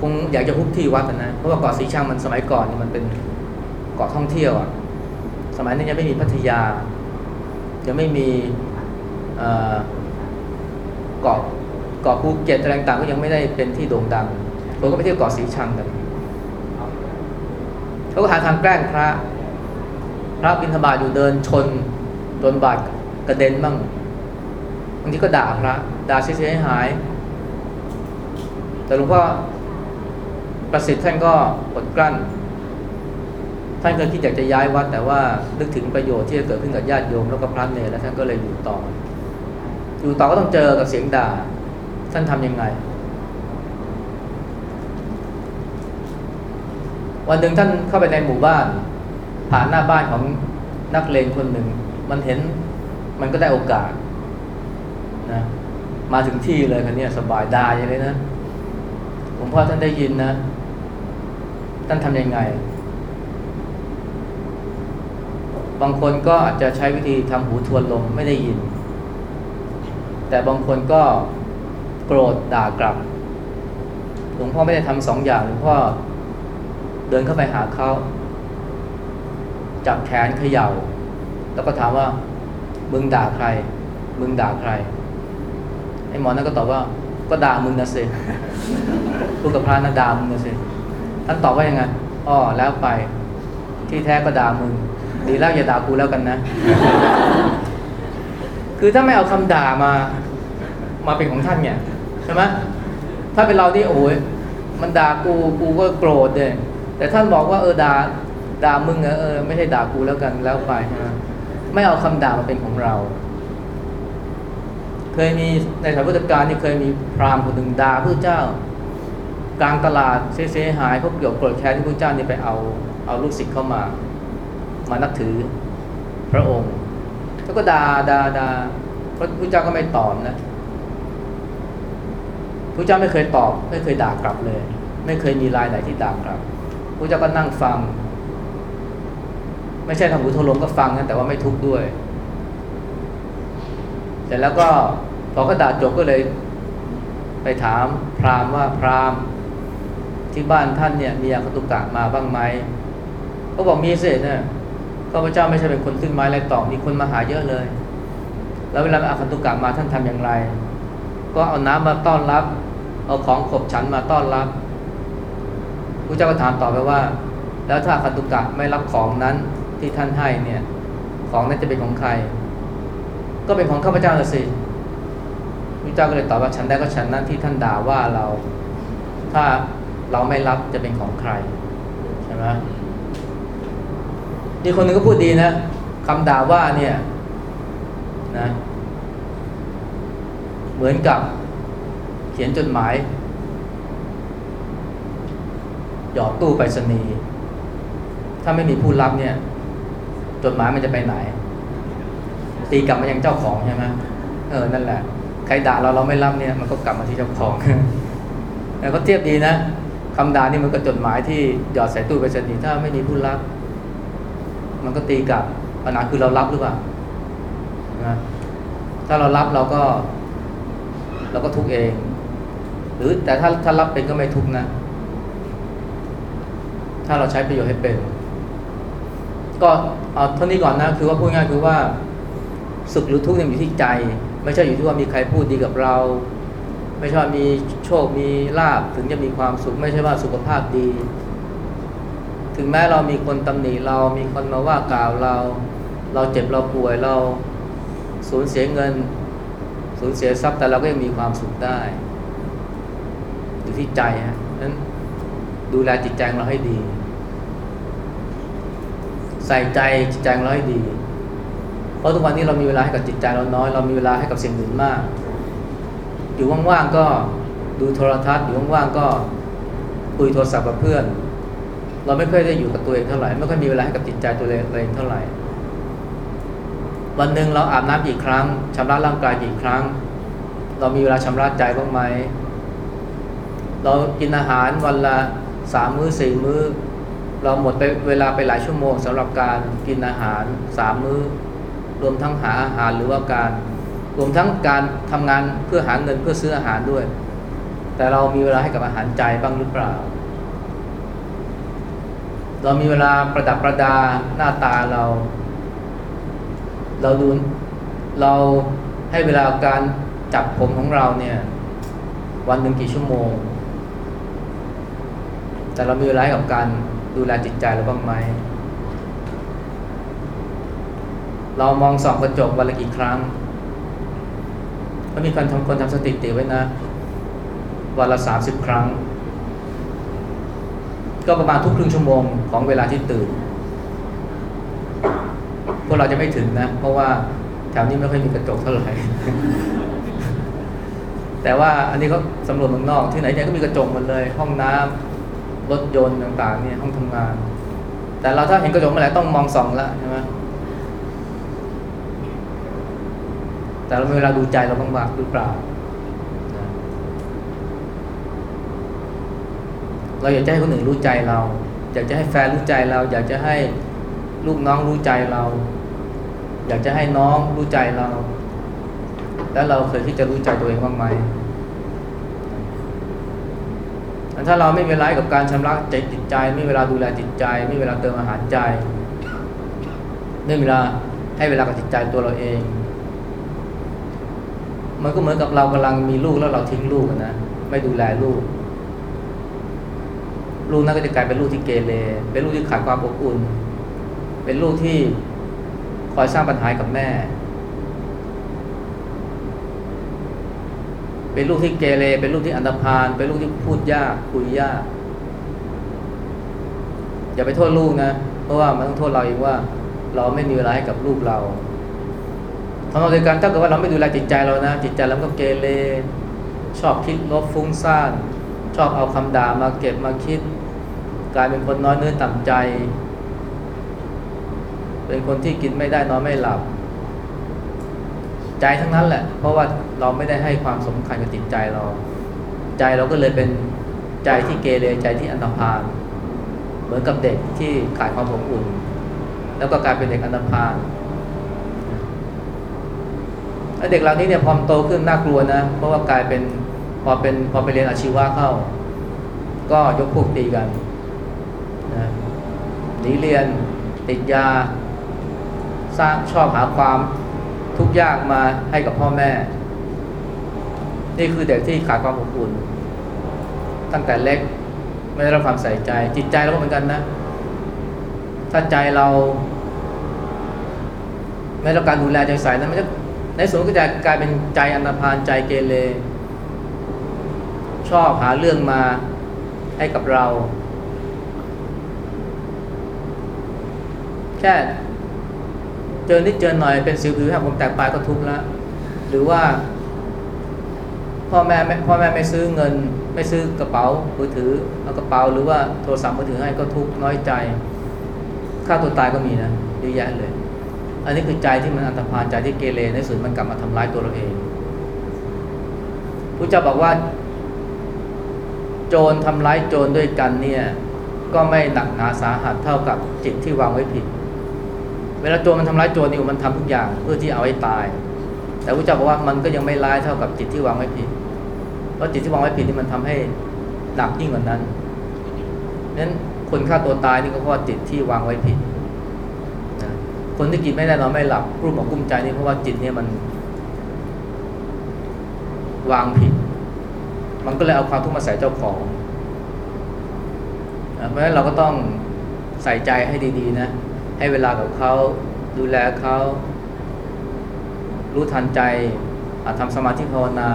คงอยากจะฮุบที่วัดนะเพราะว่าเกาะสีชังมันสมัยก่อนเนี่ยมันเป็นเกาะท่องเที่ยวอะสมัยนั้นยังไม่มีพัทยายังไม่มีเกาะเกาะภูเก็ตอะไรต่างๆก็ยังไม่ได้เป็นที่โด่งดังคนก็ไปเที่ยวเกาะสีชังกัน เขาก็หาทางแกล้งพระ พระบิณฑบาตอยู่เดินชนโดนบาดกระเด็นบ้างบางทีก็ด่าพระด่าเสียหาย แต่หลวงพ่อประสิทธิ์ท่านก็อดกลั้น ท่านเคยคิดอยากจะย้ายวัด แต่ว่านึกถึงประโยชน์ที่จะเกิดขึ้นกับญาติโยมแล้วก็พระเนรแล้วท่านก็เลยอยู่ต่อ อยู่ต่อก็ต้องเจอกับเสียงด่า ท่านทำยังไง วันหนึ่งท่านเข้าไปในหมู่บ้าน ผ่านหน้าบ้านของนักเลงคนหนึ่ง มันเห็นมันก็ได้โอกาสนะมาถึงที่เลยคันนี้สบายดายเลยนะผมพ่อท่านได้ยินนะ ท่านทำยังไง บางคนก็อาจจะใช้วิธีทำหูทวนลมไม่ได้ยิน แต่บางคนก็โกรธด่ากลับหลวงพ่อไม่ได้ทำสองอย่างหลวงพ่อ เดินเข้าไปหาเขาจับแขนเขย่า แล้วก็ถามว่า มึงด่าใคร มึงด่าใคร ไอ้หมอนั่นก็ตอบว่า ก็ด่ามึงนะสิพูดกับพระนะด่ามึงนะสิท่านตอบว่ายังไงอ้อแล้วไป ที่แท้ก็ด่ามึง ดีแล้วอย่าด่ากูแล้วกันนะ คือถ้าไม่เอาคำด่ามา มาเป็นของท่านเนี่ยใช่ไหมถ้าเป็นเราที่โอ้ยมันด่ากูกูก็โกรธเลย แต่ท่านบอกว่าเออด่าด่ามึงอะเออไม่ใช่ด่ากูแล้วกันแล้วไปใช่ไม่เอาคำด่ามาเป็นของเรา เคยมีในสายพุทธกาลนี่เคยมีพราหมณ์คนหนึ่งด่าพระเจ้ากลางตลาดเสียหายเขาเกี่ยวโกรธแค้นที่พระเจ้านี่ไปเอาเอาลูกศิษย์เข้ามา มานับถือพระองค์แล้วก็ด่าด่าด่าพระพุทธเจ้าก็ไม่ตอบนะพระเจ้าไม่เคยตอบ ไม่เคยด่ากลับเลย ไม่เคยมีรายไหนที่ด่ากลับ ระเจ้าก็นั่งฟัง ไม่ใช่ทำหูทะลมก็ฟังนะแต่ว่าไม่ทุกข์ด้วยเสร็จแล้วก็พอเขาด่าจบก็เลย ไปถามพราหมณ์ว่าพราหมณ์ที่บ้านท่านเนี่ยมีอาคตุกะมาบ้างไหมก็บอกมีเสร็จเนี่ยข้าพเจ้าไม่ใช่เป็นคนขึ้นไม้ไรตอกมีคนมาหาเยอะเลย แล้วเวลาอาคตุกะมาท่านทำอย่างไร ก็เอาน้ำมาต้อนรับ เอาของขบฉันมาต้อนรับ ระเจ้าก็ถามต่อไปว่า แล้วถ้าอาคตุกะไม่รับของนั้นที่ท่านให้เนี่ย ของนั้นจะเป็นของใคร ก็เป็นของข้าพเจ้าละสิพระเจ้าก็เลยตอบว่าฉันได้ก็ฉันนั้นที่ท่านด่าว่าเรา ถ้าเราไม่รับจะเป็นของใครใช่ไหมมีคนหนึ่งก็พูดดีนะคำด่าว่าเนี่ยนะ เหมือนกับเขียนจดหมาย หยอดตู้ไปรษณีย์ถ้าไม่มีผู้รับเนี่ย จดหมายมันจะไปไหน ตีกลับมายังเจ้าของใช่ไหมเออนั่นแหละ ใครด่าเราเราไม่รับเนี่ยมันก็กลับมาที่เจ้าของแต่ก็เทียบดีนะคำด่านี่มันก็จดหมายที่หยอดใส่ตู้ไปรษณีย์ถ้าไม่มีผู้รับ มันก็ตีกลับปัญหาคือเรารับหรือเปล่านะถ้าเรารับเราก็ เราก็ทุกเอง หรือแต่ถ้าถ้ารับเป็นก็ไม่ทุกนะ ถ้าเราใช้ประโยชน์ให้เป็น ก็เอาเท่านี้ก่อนนะคือว่าพูดง่ายคือว่าสุขหรือทุกข์เนี่ยอยู่ที่ใจ ไม่ใช่อยู่ที่ว่ามีใครพูดดีกับเรา ไม่ใช่ว่ามีโชคมีลาบถึงจะมีความสุข ไม่ใช่ว่าสุขภาพดี ถึงแม้เรามีคนตำหนิเรา มีคนมาว่ากล่าวเรา เราเจ็บเราป่วยเราสูญเสียเงิน สูญเสียทรัพย์แต่เราก็ยังมีความสุขได้อยู่ที่ใจฮะนั้นดูแลจิตใจของเราให้ดี ใส่ใจจิตใจของเราให้ดี เพราะทุกวันนี้เรามีเวลาให้กับจิตใจเราน้อย เรามีเวลาให้กับสิ่งอื่นมาก อยู่ว่างๆก็ดูโทรทัศน์อยู่ว่างๆก็คุยโทรศัพท์กับเพื่อน เราไม่ค่อยได้อยู่กับตัวเองเท่าไหร่ไม่ค่อยมีเวลาให้กับจิตใจตัวเองเท่าไหร่ วันหนึ่งเราอาบน้ำกี่ครั้งชำระร่างกายกี่ครั้ง เรามีเวลาชำระใจบ้างไหมเรากินอาหารวันละสามมื้อสี่มื้อ เราหมดไปเวลาไปหลายชั่วโมงสำหรับการกินอาหารสามมื้อ รวมทั้งหาอาหารหรือว่าการ รวมทั้งการทำงานเพื่อหาเงินเพื่อซื้ออาหารด้วย แต่เรามีเวลาให้กับอาหารใจบ้างหรือเปล่า เรามีเวลาประดับประดาหน้าตาเรา เราดูเราให้เวลาการจับผมของเราเนี่ย วันหนึ่งกี่ชั่วโมง แต่เรามีเวลาให้กับการ ดูแลจิตใจเราบ้างไหม เรามองส่องกระจกวันละกี่ครั้งก็มีคนทำคนทำสถิติไว้นะ วันละสามสิบครั้ง ก็ประมาณทุกครึ่งชั่วโมงของเวลาที่ตื่น พวกเราจะไม่ถึงนะ เพราะว่าแถวนี้ไม่ค่อยมีกระจกเท่าไหร่แต่ว่าอันนี้เขาสำรวจเมืองนอกที่ไหนเนี่ยก็มีกระจกหมดเลย ห้องน้ำ รถยนต์ต่างๆเนี่ยห้องทำงาน แต่เราถ้าเห็นกระจกเมื่อไหร่ต้องมองส่องล้วใช่ไหมแต่เรามีเวลาดูใจเราบ้างบ้างหรือเปล่า เราอยากจะให้คนอื่นรู้ใจเรา อยากจะให้แฟนรู้ใจเรา อยากจะให้ลูกน้องรู้ใจเรา อยากจะให้น้องรู้ใจเรา แล้วเราเคยที่จะรู้ใจตัวเองบ้างไหม ถ้าเราไม่มีเวลากับการชำระใจจิตใจ ไม่มีเวลาดูแลจิตใจ ไม่มีเวลาเติมอาหารใจไม่เวลาให้เวลากับจิตใจตัวเราเอง มันก็เหมือนกับเรากำลังมีลูกแล้วเราทิ้งลูกนะไม่ดูแลลูก ลูกนั่นก็จะกลายเป็นลูกที่เกเรเป็นลูกที่ขาดความอบอุ่น เป็นลูกที่คอยสร้างปัญหากับแม่ เป็นลูกที่เกเรเป็นลูกที่อันธพาลเป็นลูกที่พูดยากคุยยากอย่าไปโทษลูกนะ เพราะว่ามันต้องโทษเราเองว่า เราไม่มีเวลาให้กับลูกเราทำนองเดียวกันถ้าเกิดว่าเราไม่ดูแลจิตใจเรานะ จิตใจเราก็เกเรชอบคิดลบฟุ้งซ่านชอบเอาคำด่ามาเก็บมาคิด กลายเป็นคนน้อยเนื้อต่ำใจ เป็นคนที่กินไม่ได้นอนไม่หลับ ใจทั้งนั้นแหละ เพราะว่าเราไม่ได้ให้ความสำคัญกับจิตใจเรา ใจเราก็เลยเป็นใจที่เกเรใจที่อันธพาลเหมือนกับเด็กที่ขาดความอบอุ่น แล้วก็กลายเป็นเด็กอันธพาลเด็กเหล่านี้เนี่ยพอมโตขึ้นน่ากลัวนะ เพราะว่ากลายเป็นพอเป็นพอไปเรียนอาชีวะเข้า ก็ยกพวกตีกันนะหนีเรียนติดยา สร้างชอบหาความ ทุกยากมาให้กับพ่อแม่ นี่คือเด็กที่ขาดความอบอุ่น ตั้งแต่เล็กไม่ได้รับความใส่ใจ จิตใจเราก็เหมือนกันนะ ถ้าใจเรา ไม่ได้รับการดูแลใจใส่นั้นมันจะในส่วนก็จะกลายเป็นใจอันธพาลใจเกเรชอบหาเรื่องมาให้กับเรา แค่ เจอนิดเจอหน่อยเป็นสิวผิวห้งผมแตกปลายก็ทุกข์ล้วหรือว่า พ่อแม่พ่อแม่ไม่ซื้อเงิน ไม่ซื้อกระเป๋ามือถือเอากระเป๋าหรือว่าโทรศัพท์มือถือให้ก็ทุกข์น้อยใจฆ่าตัวตายก็มีนะเยอะแยะเลย อันนี้คือใจที่มันอันตรพานใจที่เกเรในสุดมันกลับมาทำร้ายตัวเราเองพระเจ้าบอกว่า โจรทำร้ายโจรด้วยกันเนี่ย ก็ไม่หนักหนาสาหัสเท่ากับจิตที่วางไว้ผิด เวลาโจรมันทำร้ายโจรนี่มันทำทุกอย่างเพื่อที่เอาให้ตาย แต่พระเจ้าบอกว่ามันก็ยังไม่ร้ายเท่ากับจิตที่วางไว้ผิดเพราะจิตที่วางไว้ผิดนี่มันทำให้หนักยิ่งกว่านั้นนั้นคนฆ่าตัวตายนี่ก็เพราะจิตที่วางไว้ผิดนะคนที่กินไม่ได้นอนไม่หลับกลุ้มอกกลุ้มใจนี่เพราะว่าจิตเนี่ยมัน วางผิด มันก็เลยเอาความทุกข์มาใส่เจ้าของเพราะฉะนั้นเราก็ต้องใส่ใจให้ดีๆนะ ให้เวลากับเขาดูแลเขารู้ทันใจอาจทำสมาธิภาวนา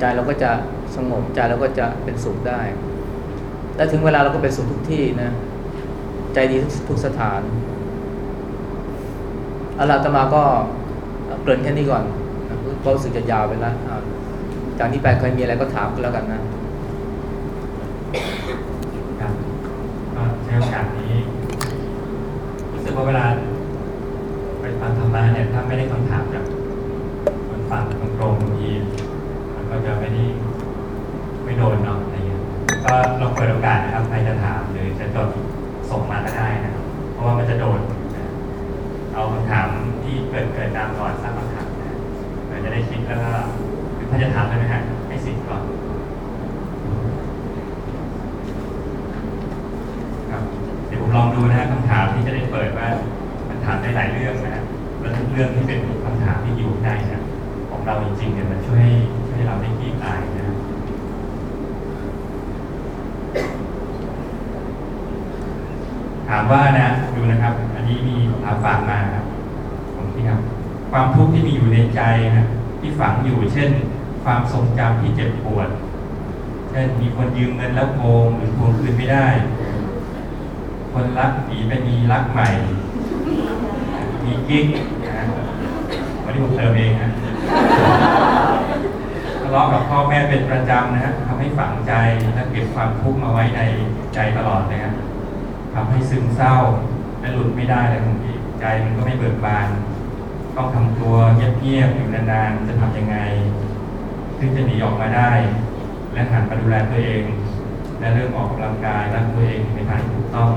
ใจเราก็จะสงบใจเราก็จะเป็นสุขได้ และถึงเวลาเราก็เป็นสุขทุกที่นะ ใจดีทุกสถานอาล่ะตมาก็เกริ่นแค่นี้ก่อนเพราะรู้สึกจะยาวไปแล้วจากนี้ไปใครมีอะไรก็ถามกันแล้วกันนะ ครับก็ใช้โอกาสนี้รู้สึก ว่าเวลาไปฟังธรรมะเนี่ยถ้าไม่ได้คำถามจากคนฟังตรงๆบางทีมันก็จะไม่ได้ไม่โดนเนาะอะไรเงี้ยก็ลองเปิดโอกาสนะครับใครจะถามหรือจะจดส่งมาก็ได้นะครับเพราะว่ามันจะโดน เอาคำถามที่เกิดเกิดตามก่อนสร้างคำถามนะเราจะได้คิดแล้วก็คือถ้าจะถามใช่ไหมฮะให้สิทธิ์ก่อน ลองดูนะคำถามที่จะได้เปิดว่ามันถามได้หลายเรื่องนะแล้วทุกเรื่องที่เป็นคำถามที่อยู่ในเนี่ยของเราจริงๆเนี่ยมันช่วยช่วยให้เราได้ขี้อายนะถามว่านะดูนะครับ อันนี้มีถามฝากมาครับผมที่ครับ ความทุกข์ที่มีอยู่ในใจนะที่ฝังอยู่เช่น ความทรงจำที่เจ็บปวด เช่นมีคนยืมเงินแล้วโกงหรือทวงคืนไม่ได้ คนรักหนีไปมีรักใหม่ มีกิ๊กนะวันนี้ผมเติมเองนะทะเลาะกับพ่อแม่เป็นประจำนะฮะทำให้ฝังใจและเก็บความทุกข์มาไว้ในใจตลอดเลยครับทำให้ซึมเศร้าและหลุดไม่ได้เลยบางทีใจมันก็ไม่เบิกบาน ต้องทำตัวเงียบๆอยู่นานๆจะทำยังไงถึงจะหนีออกมาได้ และหันมาดูแลตัวเอง และเริ่มออกกำลังกายรักตัวเองในทางที่ถูกต้อง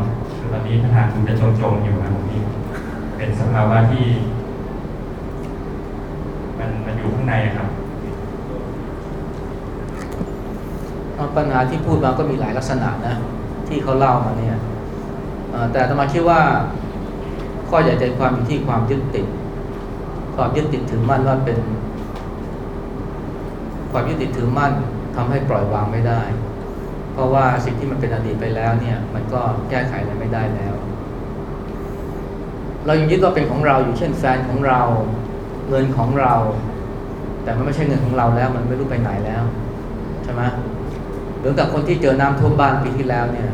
ตอนนี้ทหางคุณจะจมๆอยู่นะผมนี่เป็นสภาวะที่ มันมันอยู่ข้างในครับปัญหาที่พูดมาก็มีหลายลักษณะนะ ที่เขาเล่ามาเนี่ยแต่อาตมาคิดว่าข้อใหญ่ใจความอยู่ที่ความยึดติด ความยึดติดถือมั่นว่าเป็น ความยึดติดถือมั่นทำให้ปล่อยวางไม่ได้ ราะว่าสิ่งที่มันเป็นอดีตไปแล้วเนี่ย มันก็แก้ไขอะไรไม่ได้แล้ว เรายังยึดว่าเป็นของเราอยู่เช่นแฟนของเรา เงินของเรา แต่มันไม่ใช่เงินของเราแล้ว มันไม่รู้ไปไหนแล้วใช่ไหมหมือกับคนที่เจอน้ำท่วมบ้านปีที่แล้วเนี่ย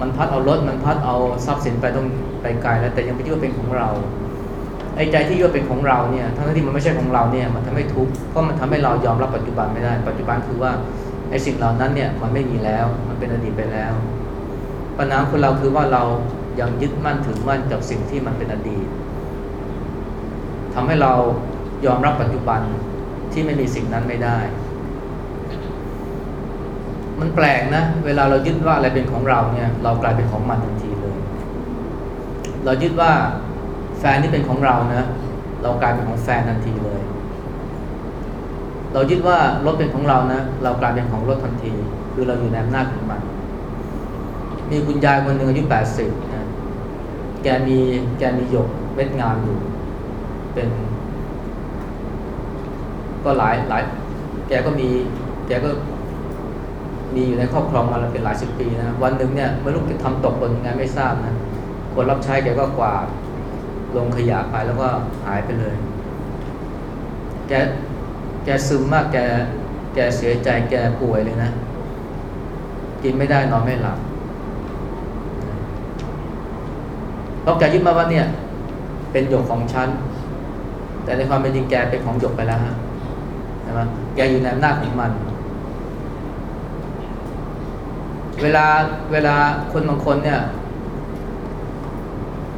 มันพัดเอารถมันพัดเอาทรัพย์สินไปต้องไปไกลแล้ว แต่ยังไม่ยึดว่าเป็นของเราไอ้ใจที่ยึดว่าเป็นของเราเนี่ยทั้งที่มันไม่ใช่ของเราเนี่ย มันทำให้ทุกข์เพราะมันทำให้เรายอมรับปัจจุบันไม่ได้ ปัจจุบันคือว่า ไอ้สิ่งเหล่านั้นเนี่ยมันไม่มีแล้ว มันเป็นอดีตไปแล้ว ปัญหาของคนเราคือว่าเรายังยึดมั่นถือมั่นกับสิ่งที่มันเป็นอดีตทำให้เรายอมรับปัจจุบันที่ไม่มีสิ่งนั้นไม่ได้ มันแปลกนะ เวลาเรายึดว่าอะไรเป็นของเราเนี่ย เรากลายเป็นของมันทันทีเลย เรายึดว่าแฟนที่เป็นของเรานะ เรากลายเป็นของแฟนทันทีเลย เรายึดว่ารถเป็นของเรานะเรากลายเป็นของรถทันที คือเราอยู่ในอำนาจของมัน มีคุณยายคนหนึ่งอายุแปดสิบนะแกมีแกมีหยกเม็ดงามอยู่ เป็น ก็หลายหลาย แกก็มี แกก็มีอยู่ในครอบครองมาแล้วเป็นหลายสิบปีนะวันหนึ่งเนี่ยไม่รู้แกทำตกบนยังไงไม่ทราบนะคนรับใช้แกก็กวาดลงขยะไปแล้วก็หายไปเลย แก แกซึมมากแกแกเสียใจแกป่วยเลยนะ กินไม่ได้นอนไม่หลับเพราะแกยึดมาว่าเนี่ย เป็นหยกของฉัน แต่ในความเป็นจริงแกเป็นของหยกไปแล้วฮะใช่ไหมแกอยู่ในอำนาจของมัน เวลาเวลาคนบางคนเนี่ย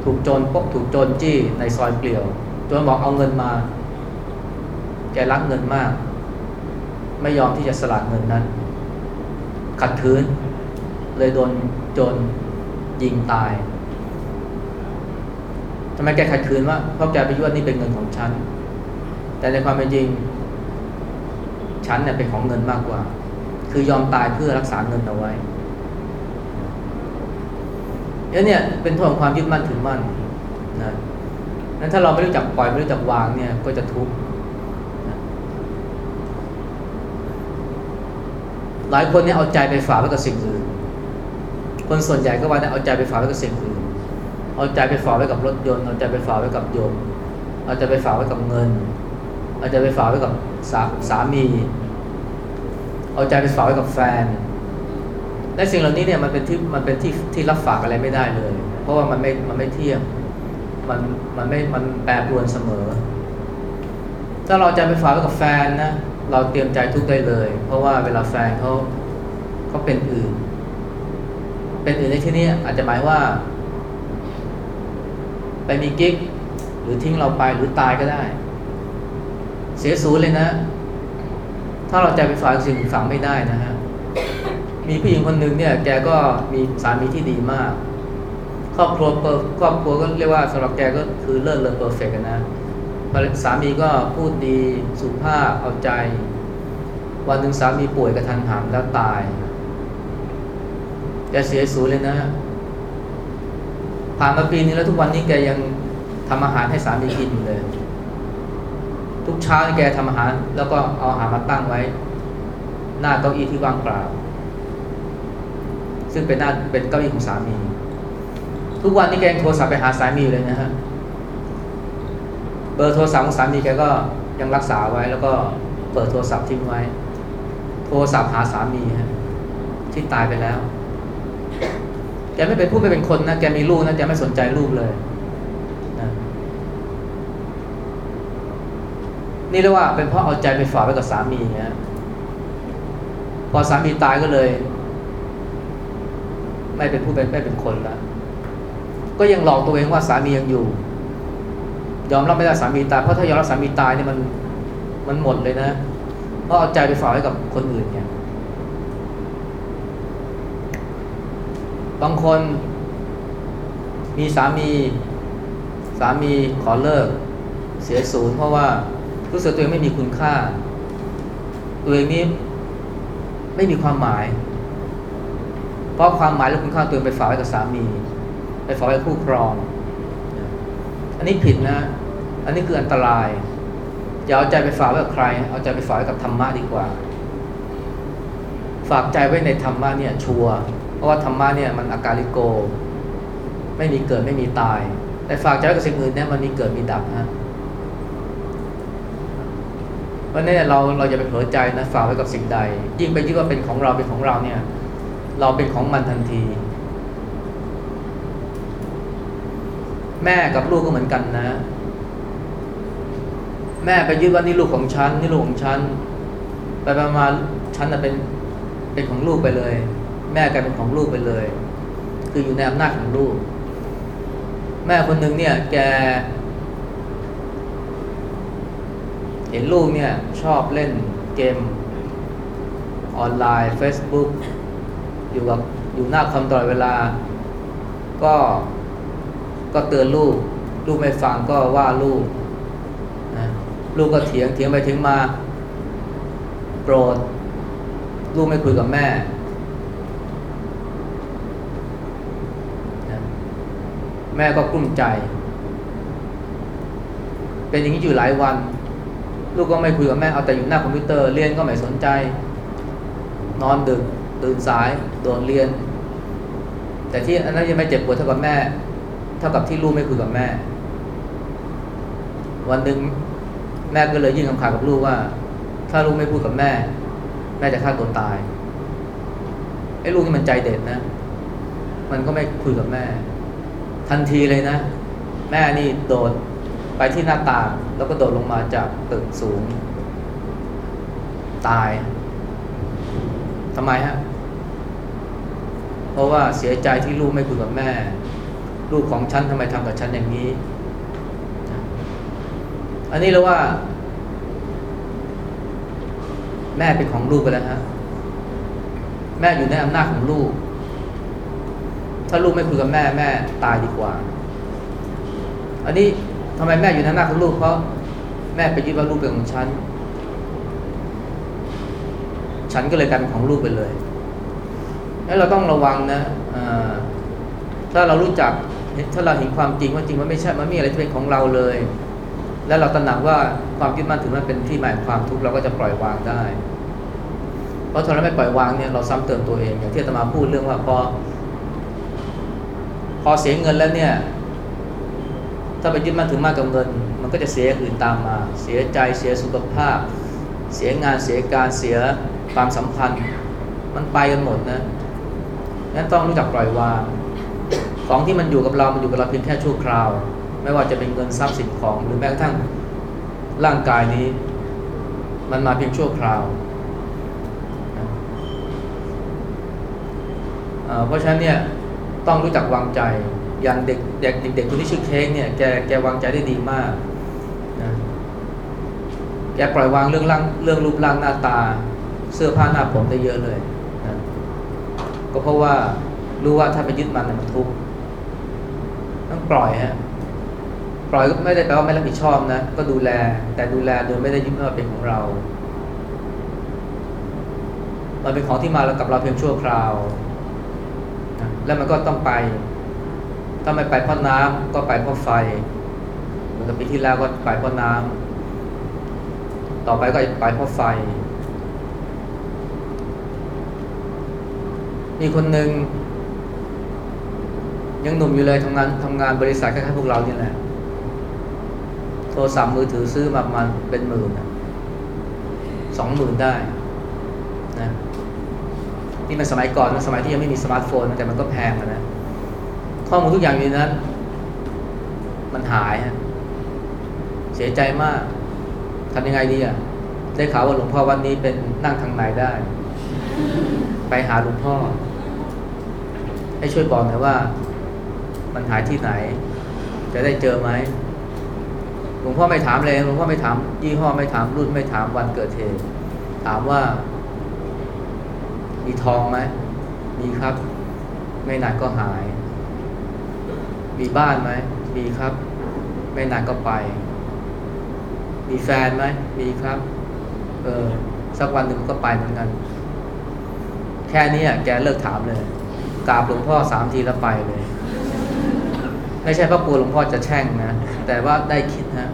ถูกโจรปกถูกโจรจี้ในซอยเปลี่ยวโจรบอกเอาเงินมา กรักเงินมาก ไม่ยอมที่จะสละเงินนั้น ขัดขืน เลยโดนโจรยิงตายทำไมแกขัดขืนว่าเพราะแกไปยึดว่นี่เป็นเงินของฉัน แต่ในความเป็นจริง ฉันเนี่ยเป็นของเงินมากกว่า คือยอมตายเพื่อรักษาเงินเอาไว้แล้วเนี่ยเป็นโทษของความยึดมั่นถือมั่นนะนั้นถ้าเราไม่รู้จักปล่อยไม่รู้จักวางเนี่ยก็จะทุกข์นะ หลายคนเนี่ยเอาใจไปฝากไว้กับสิ่งอื่น คนส่วนใหญ่ก็ว่าเนี่ยเอาใจไปฝากไว้กับสิ่งอื่น เอาใจไปฝากไว้กับรถยนต์ เอาใจไปฝากไว้กับโยมเอาใจไปฝากไว้กับเงิน เอาใจไปฝากไว้กับสาสามี เอาใจไปฝากไว้กับแฟน และสิ่งเหล่านี้เนี่ยมันเป็นที่มันเป็นที่ที่รับฝากอะไรไม่ได้เลย เพราะว่ามันไม่มันไม่เที่ยง มันมันไม่มันแปรปรวนเสมอ ถ้าเราใจไปฝากไว้กับแฟนนะ เราเตรียมใจทุกได้เลย เพราะว่าเวลาแฟนเขาเขาเป็นอื่น เป็นอื่นในที่นี้อาจจะหมายว่า ไปมีกิ๊กหรือทิ้งเราไปหรือตายก็ได้ เสียศูนย์เลยนะ ถ้าเราใจไปฝากสิ่งฝังไม่ได้นะฮะมีผู้หญิงคนหนึ่งเนี่ย แกก็มีสามีที่ดีมาก ครอบครัวเปิครอบครัวก็เรียกว่าสำหรับแกก็คือเลิศเลอ perfect นะ สามีก็พูดดีสุภาพเอาใจ วันหนึ่งสามีป่วยกระทันหันแล้วตายแกเสียสูญเลยนะผ่านมาปีนึงแล้วทุกวันนี้แกยังทำอาหารให้สามีกินอยู่เลย ทุกเช้านี่แกทำอาหาร แล้วก็เอาอาหารมาตั้งไว้ หน้าเก้าอี้ที่ว่างเปล่า ซึ่งเป็นหน้าเป็นเก้าอี้ของสามี ทุกวันนี้แกยังโทรศัพท์ไปหาสามีอยู่เลยนะฮะ เบอร์โทรศัพท์ของสามีแกก็ยังรักษาไว้ แล้วก็เปิดโทรศัพท์ทิ้งไว้ โทรศัพท์หาสามีฮะที่ตายไปแล้ว แกไม่เป็นผู้ไม่เป็นคนนะแกมีลูกนะแกไม่สนใจลูกเลยนะนี่เรียกว่าเป็นเพราะเอาใจไปฝากไว้กับสามีนะพอสามีตายก็เลย ไม่เป็นผู้เป็นไม่เป็นคนแล้วก็ยังหลอกตัวเองว่าสามียังอยู่ ยอมรับไม่ได้สามีตายเพราะถ้ายอมรับสามีตายเนี่ยมันมันหมดเลยนะ เพราะเอาใจไปฝากไว้กับคนอื่นเนี่ยบางคนมีสามีสามีขอเลิก เสียศูนย์เพราะว่ารู้สึกตัวเองไม่มีคุณค่า ตัวเองนี้ไม่มีความหมาย เพราะความหมายและคุณค่าตัวเองไปฝากไว้กับสามี ไปฝากไว้คู่ครอง อันนี้ผิดนะ อันนี้คืออันตราย อย่าเอาใจไปฝากไว้กับใคร เอาใจไปฝากไว้กับธรรมะดีกว่า ฝากใจไว้ในธรรมะเนี่ยชัวร์เพราะว่าธรรมะเนี่ยมันอากาลิโก ไม่มีเกิดไม่มีตาย แต่ฝากใจไว้กับสิ่งอื่นเนี่ยมันมีเกิดมีดับนะเพราะนี่เราเราอย่าไปเผลอใจนะฝากไว้กับสิ่งใด ยิ่งไปยึดว่าเป็นของเราเป็นของเราเนี่ย เราเป็นของมันทันที แม่กับลูกก็เหมือนกันนะ แม่ไปยึดว่านี่ลูกของฉันนี่ลูกของฉันไปไปมาณฉันน่ะเป็นเป็นของลูกไปเลย แม่กลายเป็นของลูกไปเลย คืออยู่ในอำนาจของลูก แม่คนหนึ่งเนี่ย แก เห็นลูกเนี่ย ชอบเล่นเกมออนไลน์ Facebook อยู่กับอยู่หน้าคอมตลอดเวลา ก็ ก็เตือนลูก ลูกไม่ฟังก็ว่าลูกนะลูกก็เถียงเถียงไปเถียงมา โกรธ ลูกไม่คุยกับแม่นะแม่ก็กลุ้มใจ เป็นอย่างนี้อยู่หลายวัน ลูกก็ไม่คุยกับแม่เอาแต่อยู่หน้าคอมพิวเตอร์เรียนก็ไม่สนใจ นอนดึกตื่นสายโดนเรียน แต่ที่อันนั้นยังไม่เจ็บปวดเท่ากับแม่ เท่ากับที่ลูกไม่คุยกับแม่ วันหนึ่งแม่ก็เลยยื่นคำขาดกับลูกว่า ถ้าลูกไม่พูดกับแม่ แม่จะฆ่าตัวตายไอ้ลูกนี่มันใจเด็ดนะ มันก็ไม่คุยกับแม่ ทันทีเลยนะ แม่นี่โดดไปที่หน้าต่างแล้วก็โดดลงมาจากตึกสูง ตายทำไมฮะ เพราะว่าเสียใจที่ลูกไม่คุยกับแม่ ลูกของฉันทำไมทำกับฉันอย่างนี้ อันนี้เราว่า แม่เป็นของลูกไปแล้วฮะแม่อยู่ในอำนาจของลูก ถ้าลูกไม่คุยกับแม่แม่ตายดีกว่า อันนี้ทำไมแม่อยู่ในอำนาจของลูกเพราะแม่ไปยึดว่าลูกเป็นของฉัน ฉันก็เลยกลายเป็นของลูกไปเลยแล้วเราต้องระวังนะอ่าถ้าเรารู้จัก ถ้าเราเห็นความจริงว่าจริงมันไม่ใช่มันไม่มีอะไรที่เป็นของเราเลย แล้วเราตระหนักว่าความคิดมั่นถือมันเป็นที่หมายของความทุกข์เราก็จะปล่อยวางได้ เพราะถ้าเราไม่ปล่อยวางเนี่ยเราซ้ำเติมตัวเอง อย่างที่อาตมาพูดเรื่องว่าพอพอเสียเงินแล้วเนี่ย ถ้าไปยึดมั่นถือมั่นกับเงิน มันก็จะเสียอื่นตามมา เสียใจเสียสุขภาพ เสียงานเสียการเสียความสัมพันธ์ มันไปกันหมดนะงั้นต้องรู้จักปล่อยวาง ของที่มันอยู่กับเรา มันอยู่กับเราเพียงแค่ชั่วคราว ไม่ว่าจะเป็นเงินทรัพย์สินของ หรือแม้กระทั่งร่างกายนี้ มันมาเพียงชั่วคราว เพราะฉะนั้นเนี่ยต้องรู้จักวางใจ อย่างเด็กเด็กเด็กคนที่ชื่อเค้กเนี่ยแกแกวางใจได้ดีมากนะแกปล่อยวางเรื่องร่างเรื่องรูปร่างหน้าตา เสื้อผ้าหน้าผมได้เยอะเลยนะก็เพราะว่ารู้ว่าถ้าไปยึดมันมันทุกข์ ต้องปล่อยฮะปล่อยก็ไม่ได้แปลว่าไม่รับผิดชอบนะ ก็ดูแล แต่ดูแลโดยไม่ได้ยึดว่าเป็นของเรา มันเป็นของที่มาแล้วกับเราเพียงชั่วคราวนะแล้วมันก็ต้องไป ถ้าไม่ไปเพราะน้ำก็ไปเพราะไฟเหมือนกับปีที่แล้วก็ไปเพราะน้ำต่อไปก็ไปเพราะไฟ มีคนหนึ่ง ยังหนุ่มอยู่เลยทำงานทำงานบริษัทคล้ายๆพวกเรานี่แหละโทรศัพท์มือถือซื้อมาประมาณเป็นหมื่นสองหมื่นได้นะนี่มันสมัยก่อนนะสมัยที่ยังไม่มีสมาร์ทโฟนแต่มันก็แพงนะข้อมูลทุกอย่างอยู่นั้น มันหายฮะเสียใจมากทำยังไงดีอะได้ข่าวว่าหลวงพ่อวันนี้เป็นนั่งทางในได้ ไปหาหลวงพ่อ ให้ช่วยบอกหน่อยว่า มันหายที่ไหน จะได้เจอไหมหลวงพ่อไม่ถามเลยหลวงพ่อไม่ถามยี่ห้อไม่ถามรุ่นไม่ถามวันเกิดเหตุถามว่า มีทองไหมมีครับ ไม่นานก็หาย มีบ้านไหมมีครับ ไม่นานก็ไป มีแฟนไหมมีครับ เออสักวันหนึ่งก็ไปเหมือนกัน แค่นี้อะแกเลิกถามเลยกราบหลวงพ่อสามทีแล้วไปเลย ไม่ใช่เพราะกลัวหลวงพ่อจะแช่งนะ แต่ว่าได้คิดนะ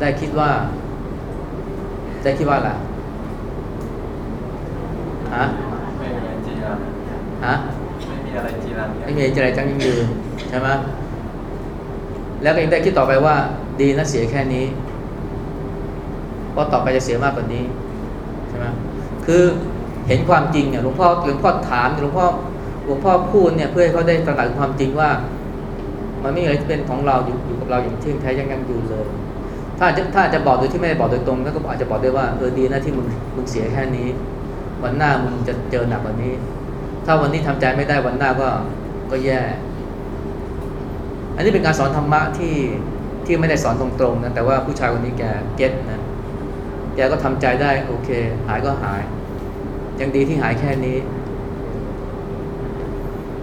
ได้คิดว่า ได้คิดว่าอะไรฮะไม่มีอะไรจีรังฮะไม่มีอะไรจีรังไม่มีอะไรจังยิ่งยืนใช่ไหมแล้วก็ยังได้คิดต่อไปว่า ดีนะเสียแค่นี้เพราะต่อไปจะเสียมากกว่านี้ใช่ไหมคือเห็นความจริงเนี่ยหลวงพ่อหลวงพ่อถามหลวงพ่อหลวงพ่อพูดเนี่ยเพื่อให้เขาได้ตระหนักความจริงว่า มันไม่มีอะไรที่เป็นของเราอยู่อยู่กับเราอย่างเที่ยงแท้ยังยังอยู่เลย ถ้าจะถ้าจะบอกโดยที่ไม่ได้บอกโดยตรงก็อาจจะบอกได้ว่าเออดีนะที่มึงมึงเสียแค่นี้ วันหน้ามึงจะเจอหนักกว่านี้ ถ้าวันนี้ทำใจไม่ได้วันหน้าก็ก็แย่ อันนี้เป็นการสอนธรรมะที่ที่ไม่ได้สอนตรงๆนะแต่ว่าผู้ชายคนนี้แกเก็ตนะแกก็ทำใจได้โอเค หายก็หาย ยังดีที่หายแค่นี้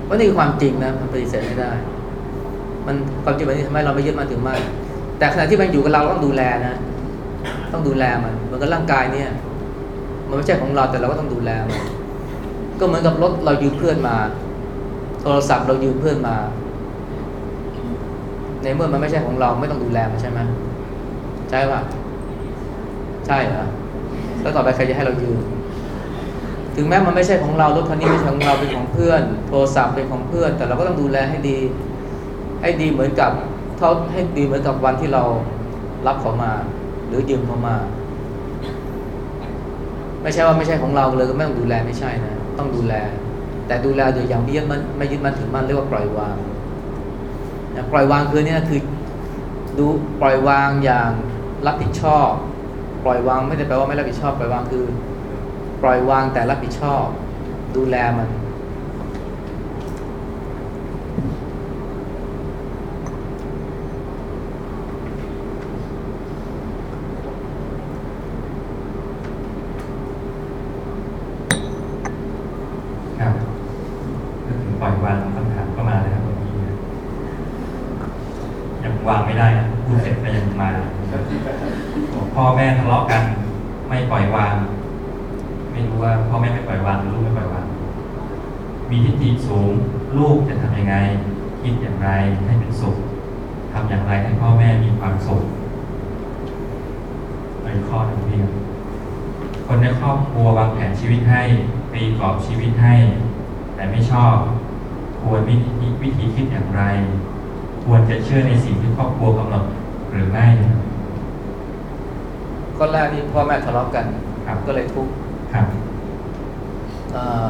ว่านี่คือความจริงนะมันปฏิเสธไม่ได้ มันความจริงแบบนี้ทำให้เราไม่ยึดมันถึงมากแต่ขณะที่มันอยู่กับเราเราต้องดูแลนะ ต้องดูแลมันเหมือนกับร่างกายเนี่ย มันไม่ใช่ของเราแต่เราก็ต้องดูแลมันก็เหมือนกับรถเรายืมเพื่อนมา โทรศัพท์เรายืมเพื่อนมา ในเมื่อมันไม่ใช่ของเราไม่ต้องดูแลมันใช่ไหมใช่ป่ะใช่เหรอแล้วต่อไปใครจะให้เรายืมถึงแม้มันไม่ใช่ของเรารถคันนี้ไม่ใช่ของเราเป็นของเพื่อน โทรศัพท์เป็นของเพื่อน แต่เราก็ต้องดูแลให้ดี ให้ดีเหมือนกับเท่าให้ดีเหมือนกับวันที่เรารับเขามา หรือยืมเขามา ไม่ใช่ว่าไม่ใช่ของเราเลยก็ไม่ต้องดูแลไม่ใช่นะ ต้องดูแล แต่ดูแลโดยอย่างไม่ยึดมันไม่ยึดมันถึงมันเรียกว่าปล่อยวางนะปล่อยวางคือเนี่ยคือดูปล่อยวางอย่างรับผิดชอบ ปล่อยวางไม่ได้แปลว่าไม่รับผิดชอบ ปล่อยวางคือ ปล่อยวางแต่รับผิดชอบ ดูแลมัน ครับก็ถึงปล่อยวางคำถามก็มาเลยครับเมื่อกี้เนี่ยยังวางไม่ได้อะพูดเสร็จก็ยังมาบอกพ่อแม่ทะเลาะกัน ไม่ปล่อยวาง ไม่รู้ว่าพ่อแม่ไม่ปล่อยวางหรือลูกไม่ปล่อยวาง มีทิฏฐิสูง ลูกจะทำยังไง คิดอย่างไรให้เป็นสุขทำอย่างไรให้พ่อแม่มีความสุขในข้อหนึ่งเพียง คนในครอบครัววาง แผนชีวิตให้ตีกรอบชีวิตให้ แต่ไม่ชอบ ควรวิธีวิธีคิดอย่างไร ควรจะเชื่อในสิ่งที่ครอบครัวกำหนดหรือไม่ข้อแรกนี่พ่อแม่ทะเลาะกันครับก็เลยทุกข์ครับเอ่อ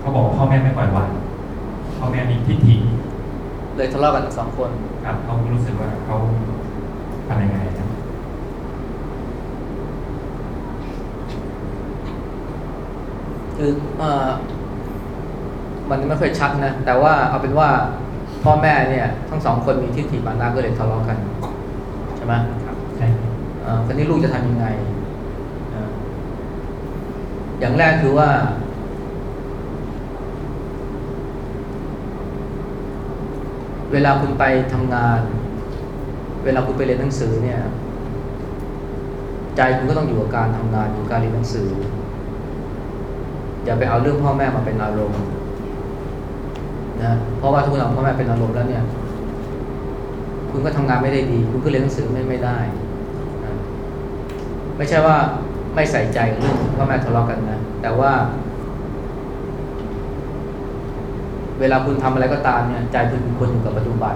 เขาบอกว่าพ่อแม่ไม่ปล่อยวางพ่อแม่มีทิฏฐิเลยทะเลาะกันทั้งสองคน ครับเขารู้สึกว่าเขาทำยังไงนะ คือเอ่อมันไม่ค่อยชัดนะ แต่ว่าเอาเป็นว่าพ่อแม่เนี่ย ทั้งสองคนมีทิฏฐิมานะก็เลยทะเลาะกัน ใช่ไหมครับใช่ครับเอ่อคราวนี้ลูกจะทำยังไงเอ่ออย่างแรกคือว่า เวลาคุณไปทำงาน เวลาคุณไปเรียนหนังสือเนี่ย ใจคุณก็ต้องอยู่กับการทำงานอยู่กับการเรียนหนังสือ อย่าไปเอาเรื่องพ่อแม่มาเป็นอารมณ์นะเพราะว่าถ้าคุณเอาพ่อแม่เป็นอารมณ์แล้วเนี่ย คุณก็ทำงานไม่ได้ดี คุณก็เรียนหนังสือไม่ไม่ได้นะไม่ใช่ว่าไม่ใส่ใจเรื่องพ่อแม่ทะเลาะกันนะแต่ว่า เวลาคุณทำอะไรก็ตามเนี่ย ใจคุณควรอยู่กับปัจจุบัน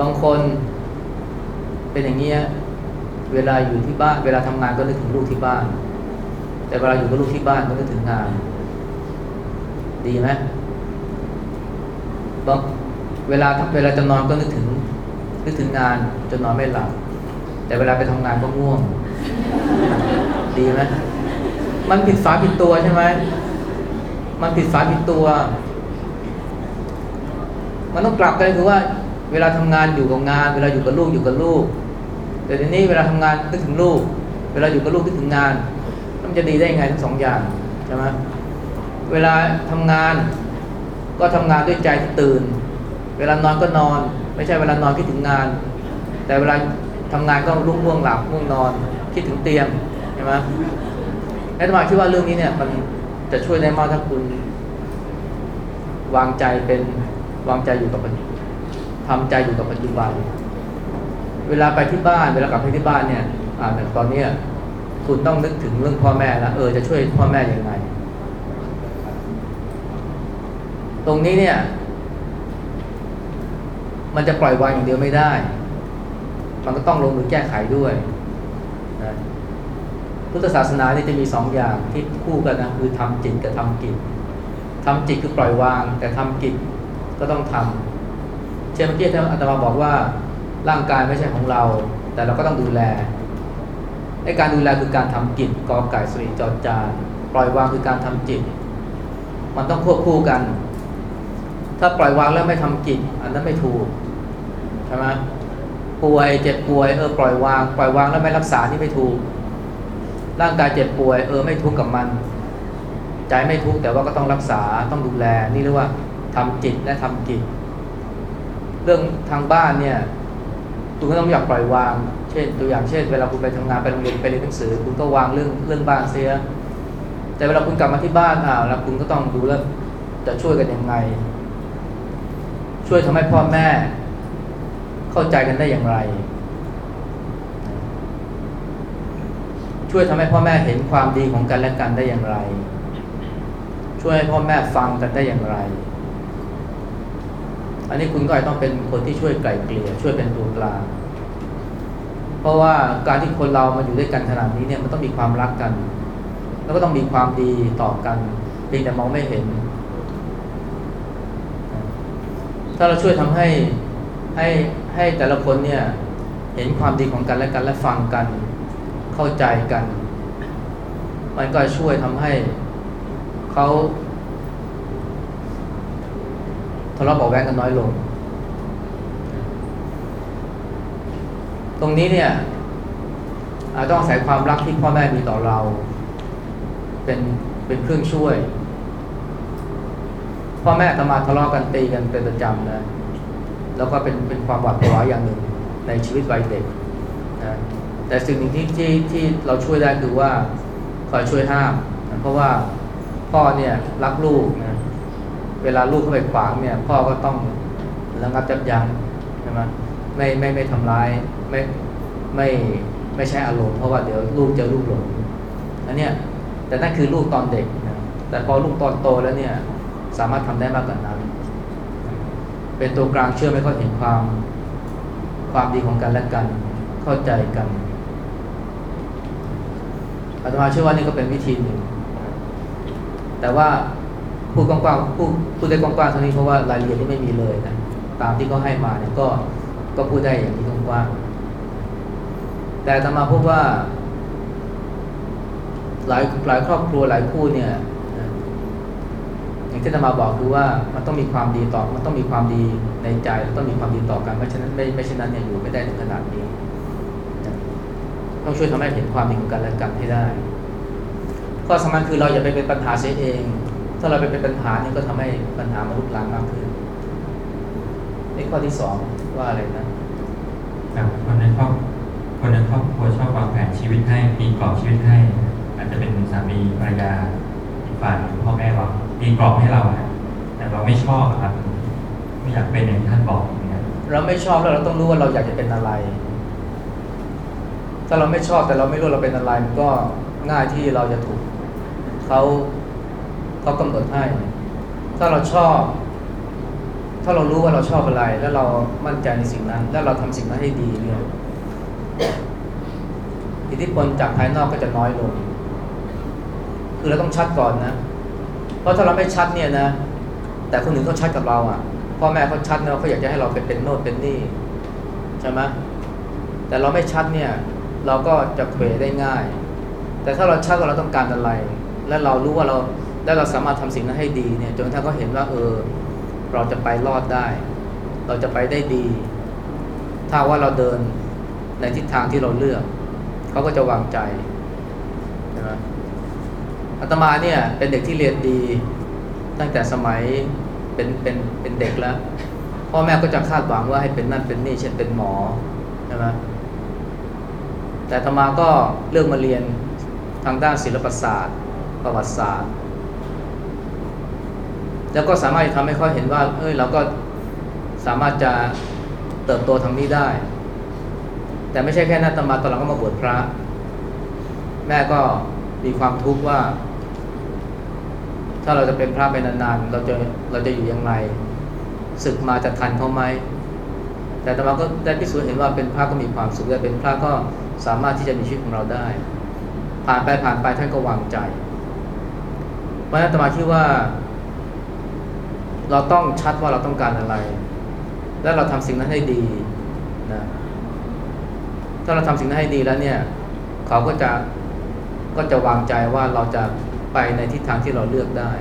บางคนเป็นอย่างเงี้ยเวลาอยู่ที่บ้าน เวลาทำงานก็นึกถึงลูกที่บ้าน แต่เวลาอยู่กับลูกที่บ้านก็นึกถึงงาน ดีไหมบางเวลาเวลาจะนอนก็นึกถึงนึกถึงงานจนนอนไม่หลับแต่เวลาไปทำงานก็ง่วง ดีไหมมันผิดฝาผิดตัวใช่ไหมมันผิดฝาผิดตัว มันต้องกลับกันคือว่า เวลาทำงานอยู่กับงาน เวลาอยู่กับลูกอยู่กับลูก แต่ทีนี้เวลาทำงานนึกถึงลูก เวลาอยู่กับลูกนึกถึงงาน มันจะดีได้ยังไงทั้งสองอย่างใช่ไหมเวลาทำงานก็ทำงานด้วยใจที่ตื่น เวลานอนก็นอน ไม่ใช่เวลานอนคิดถึงงาน แต่เวลาทำงานก็ลุกง่วงหลับง่วงนอนคิดถึงเตียงใช่ไหมแอดมาคิดว่าเรื่องนี้เนี่ยมันจะช่วยได้มากถ้าคุณ วางใจเป็นวางใจอยู่กับปัจจุบันทำใจอยู่กับปัจจุบัน เวลาไปที่บ้าน เวลากลับไปที่บ้านเนี่ยอ่าตอนนี้ คุณต้องนึกถึงเรื่องพ่อแม่แล้วเออจะช่วยพ่อแม่ยังไง ตรงนี้เนี่ย มันจะปล่อยวางอย่างเดียวไม่ได้ มันก็ต้องลงมือแก้ไขด้วยนะพุทธศาสนานี่จะมีสองอย่างที่คู่กันนะคือทำจิตกับทำกิจทำจิตคือปล่อยวาง แต่ทำกิจก็ต้องทำเช่นเมื่อกี้ที่อาตมาบอกว่าร่างกายไม่ใช่ของเรา แต่เราก็ต้องดูแล ไอ้การดูแลคือการทำกิจกอไก่สรีจอจานปล่อยวางคือการทำจิต มันต้องควบคู่กัน ถ้าปล่อยวางแล้วไม่ทำกิจอันนั้นไม่ถูกใช่ไหมป่วยเจ็บป่วยเออปล่อยวาง ปล่อยวางแล้วไม่รักษานี่ไม่ถูก ร่างกายเจ็บป่วย เออไม่ทุกข์กับมัน ใจไม่ทุกข์แต่ว่าก็ต้องรักษาต้องดูแลนี่เรียกว่าทำจิตและทำกิจ เรื่องทางบ้านเนี่ยคุณก็ต้องอยากปล่อยวาง เช่นตัวอย่างเช่น เวลาคุณไปทำงานไปโรงเรียนไปเรียนหนังสือ คุณก็วางเรื่องเรื่องบ้านเสีย แต่เวลาคุณกลับมาที่บ้านอ่าแล้วคุณก็ต้องดูแล้วจะช่วยกันยังไง ช่วยทำให้พ่อแม่ เข้าใจกันได้อย่างไร ช่วยทำให้พ่อแม่เห็นความดีของกันและกันได้อย่างไร ช่วยให้พ่อแม่ฟังกันได้อย่างไรอันนี้คุณก็อาจต้องเป็นคนที่ช่วยไกล่เกลี่ยช่วยเป็นตัวกลาง เพราะว่าการที่คนเรามาอยู่ด้วยกันขนาดนี้เนี่ยมันต้องมีความรักกัน แล้วก็ต้องมีความดีต่อกัน เพียงแต่มองไม่เห็น ถ้าเราช่วยทำให้ให้ให้แต่ละคนเนี่ยเห็นความดีของกันและกันและฟังกัน เข้าใจกัน มันก็ช่วยทำให้เขาทะเลาะเบาะแว้งกันน้อยลง ตรงนี้เนี่ยอาจต้องอาศัยความรักที่พ่อแม่มีต่อเรา เป็นเป็นเครื่องช่วย พ่อแม่ทำมาทะเลาะกันตีกันเป็นประจำนะแล้วก็เป็นเป็นความหวาดกลัวอย่างหนึ่งในชีวิตวัยเด็กนะแต่สิ่งหนึ่งที่ที่ที่เราช่วยได้คือว่าคอยช่วยห้ามนะเพราะว่าพ่อเนี่ยรักลูกนะเวลาลูกเข้าไปขวางเนี่ย พ่อก็ต้องระงับจับยั้งใช่ไหมไม่ไม่ไม่ทำร้าย ไม่ไม่ไม่ใช้อารมณ์เพราะว่าเดี๋ยวลูกจอลูกหลงอันเนี้ยแต่นั่นคือลูกตอนเด็กนะแต่พอลูกตอนโตแล้วเนี่ยสามารถทำได้มากกว่านั้น เป็นตัวกลางเชื่อไม่ค่อยเห็นความความดีของกันและกันเข้าใจกันอาตมาเชื่อว่านี่ก็เป็นวิธีหนึ่ง แต่ว่าพูดกว้างๆพูดพูดได้กว้างๆเท่านี้เพราะว่ารายละเอียดที่ไม่มีเลยนะตามที่เขาให้มาเนี่ยก็ก็พูดได้อย่างนี้กว้างๆ แต่อามาพบว่า หลายหลายครอบครัวหลายคู่เนี่ยอย่างที่อามาบอกคือว่ามันต้องมีความดีต่อมันต้องมีความดีในใจแล้วต้องมีความดีต่อกันไม่เช่นนั้นไม่ไม่เช่นนั้นเนี่ยอยู่ไม่ได้ถึงขนาดนี้ต้องช่วยทำให้เห็นความดีของกันและกันให้ได้ข้อสำคัญคือเราอย่าไปเป็นปัญหาเสียเอง ถ้าเราไปเป็นปัญหานี่ก็ทำให้ปัญหามันลุกลามมากขึ้นนี่ข้อที่สองว่าอะไรนะแบบคนในครอบ คนในครอบครัวชอบวางแผนชีวิตให้มีกรอบชีวิตให้ อาจจะเป็นสามีภรรยาอีกฝ่ายหนึ่งพ่อแม่บอกมีกรอบให้เราแต่เราไม่ชอบอะครับ ไม่อยากเป็นอย่างที่ท่านบอกอย่างเงี้ยเราไม่ชอบแล้วเราต้องรู้ว่าเราอยากจะเป็นอะไร ถ้าเราไม่ชอบแต่เราไม่รู้เราเป็นอะไรมันก็ง่ายที่เราจะถูกเขาเขากำหนดให้ ถ้าเราชอบ ถ้าเรารู้ว่าเราชอบอะไร แล้วเรามั่นใจในสิ่งนั้น แล้วเราทำสิ่งนั้นให้ดีเนี่ย อิทธิพลจากภายนอกก็จะน้อยลง คือเราต้องชัดก่อนนะ เพราะถ้าเราไม่ชัดเนี่ยนะ แต่คนอื่นเขาชัดกับเราอะ พ่อแม่เขาชัดเนาะเขาอยากจะให้เราไปเป็นโน่นเป็นนี่ใช่ไหมแต่เราไม่ชัดเนี่ย เราก็จะเขวได้ง่าย แต่ถ้าเราชัดว่าเราต้องการอะไร และเรารู้ว่าเราและเราสามารถทำสิ่งนั้นให้ดีเนี่ยจนกระทั่งเขาเห็นว่าเออ เราจะไปรอดได้ เราจะไปได้ดี ถ้าว่าเราเดิน ในทิศทางที่เราเลือก เขาก็จะวางใจใช่ไหมอาตมาเนี่ยเป็นเด็กที่เรียนดี ตั้งแต่สมัยเป็นเป็นเป็นเด็กแล้ว พ่อแม่ก็จะคาดหวังว่าให้เป็นนั่นเป็นนี่เช่นเป็นหมอใช่ไหมแต่อาตมาก็เลือกมาเรียนทางด้านศิลปศาสตร์ ประวัติศาสตร์ แล้วก็สามารถทำให้เขาเห็นว่า เอ้ยเราก็สามารถจะเติบโตทางนี้ได้ แต่ไม่ใช่แค่นั้นตมาตอนหลังก็มาบวชพระ แม่ก็มีความทุกข์ว่า ถ้าเราจะเป็นพระไปนานๆเราจะเราจะอยู่ยังไงศึกมาจะทันเขาไหมแต่ตมาก็ได้พิสูจน์เห็นว่าเป็นพระก็มีความสุขแต่เป็นพระก็สามารถที่จะมีชีวิตของเราได้ ผ่านไปผ่านไปท่านก็วางใจเพราะนั้นตมาคิดว่า เราต้องชัดว่าเราต้องการอะไร และเราทำสิ่งนั้นให้ดีนะ ถ้าเราทำสิ่งนั้นให้ดีแล้วเนี่ย เขาก็จะก็จะวางใจว่าเราจะไปในทิศทางที่เราเลือกได้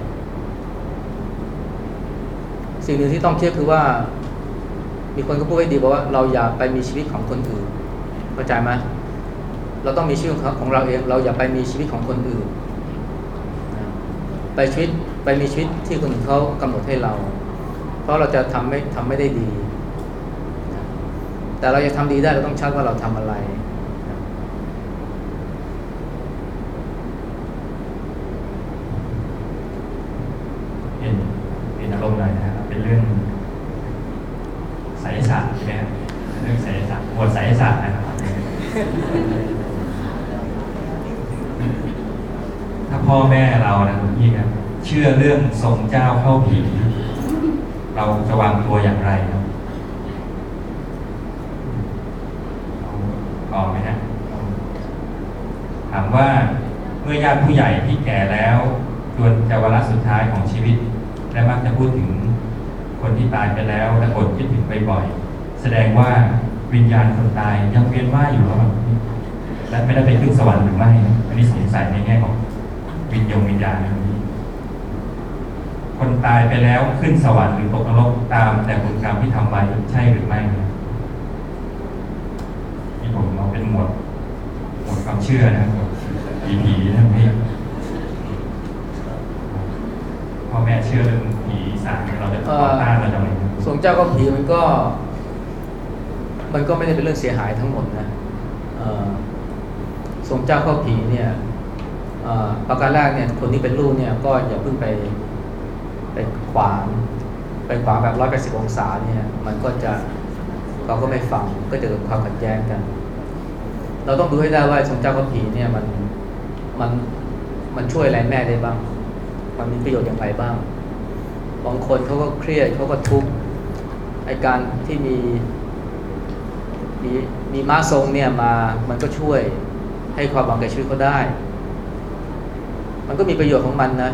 สิ่งหนึ่งที่ต้องเชื่อคือว่า มีคนก็พูดไว้ดีบอกว่าเราอย่าไปมีชีวิตของคนอื่นเข้าใจไหมเราต้องมีชีวิตของเราเอง เราอย่าไปมีชีวิตของคนอื่น ไปชีวิตไปมีชีวิตที่คนอื่นเขากำหนดให้เรา เพราะเราจะทำไม่ทำไม่ได้ดี แต่เราจะทำดีได้เราต้องชัดว่าเราทำอะไรนะเห็นเห็นอารมณ์หน่อยนะครับเป็นเรื่องไสยศาสตร์ใช่ไหมครับเรื่องไสยศาสตร์หมวดไสยศาสตร์นะครับถ้าพ่อแม่เรานะคุณพี่ครับเชื่อเรื่องทรงเจ้าเข้าผีเราจะวางตัวอย่างไรครับเอาออกไหมฮะเอาถามว่าเมื่อญาติผู้ใหญ่ที่แก่แล้วจวนจะวาระสุดท้ายของชีวิต และมักจะพูดถึงคนที่ตายไปแล้วและอดคิดถึงบ่อยๆแสดงว่าวิญญาณคนตายยังเวียนว่ายอยู่ระหว่างนี้และไม่ได้ไปขึ้นสวรรค์หรือไม่อันนี้สงสัยในแง่ของวิญญาณวิญญาณนี้ คนตายไปแล้วขึ้นสวรรค์หรือตกนรกตาม แต่บุญกรรมที่ทำไว้ใช่หรือไม่นี่ผมเอาเป็นหมวดหมวดความเชื่อนะครับหมวดผีผีๆนะพี่พ่อ แม่เชื่อเรื่องผีสางเราจะต่อต้านเราจะไม่ทรงเจ้าก็ผีมันก็ มันก็ไม่ได้เป็นเรื่องเสียหายทั้งหมดนะเอ่อทรงเจ้าเข้าผีเนี่ยเอ่อประการแรกเนี่ยคนที่เป็นลูกเนี่ยก็อย่าเพิ่งไปไปขวางไปขวางแบบร้อยแปดสิบองศาเนี่ยมันก็จะเขาก็ไม่ฟังก็จะเกิดความขัดแย้งกัน เราต้องดูให้ได้ว่าทรงเจ้าเข้าผีเนี่ยมันมันมันช่วยอะไรแม่ได้บ้าง มันมีประโยชน์อย่างไรบ้าง บางคนเขาก็เครียดเขาก็ทุกข์ไอการที่มีมีมีม้าทรงเนี่ยมามันก็ช่วยให้ความหวังแก่ชีวิตเขาได้ มันก็มีประโยชน์ของมันนะ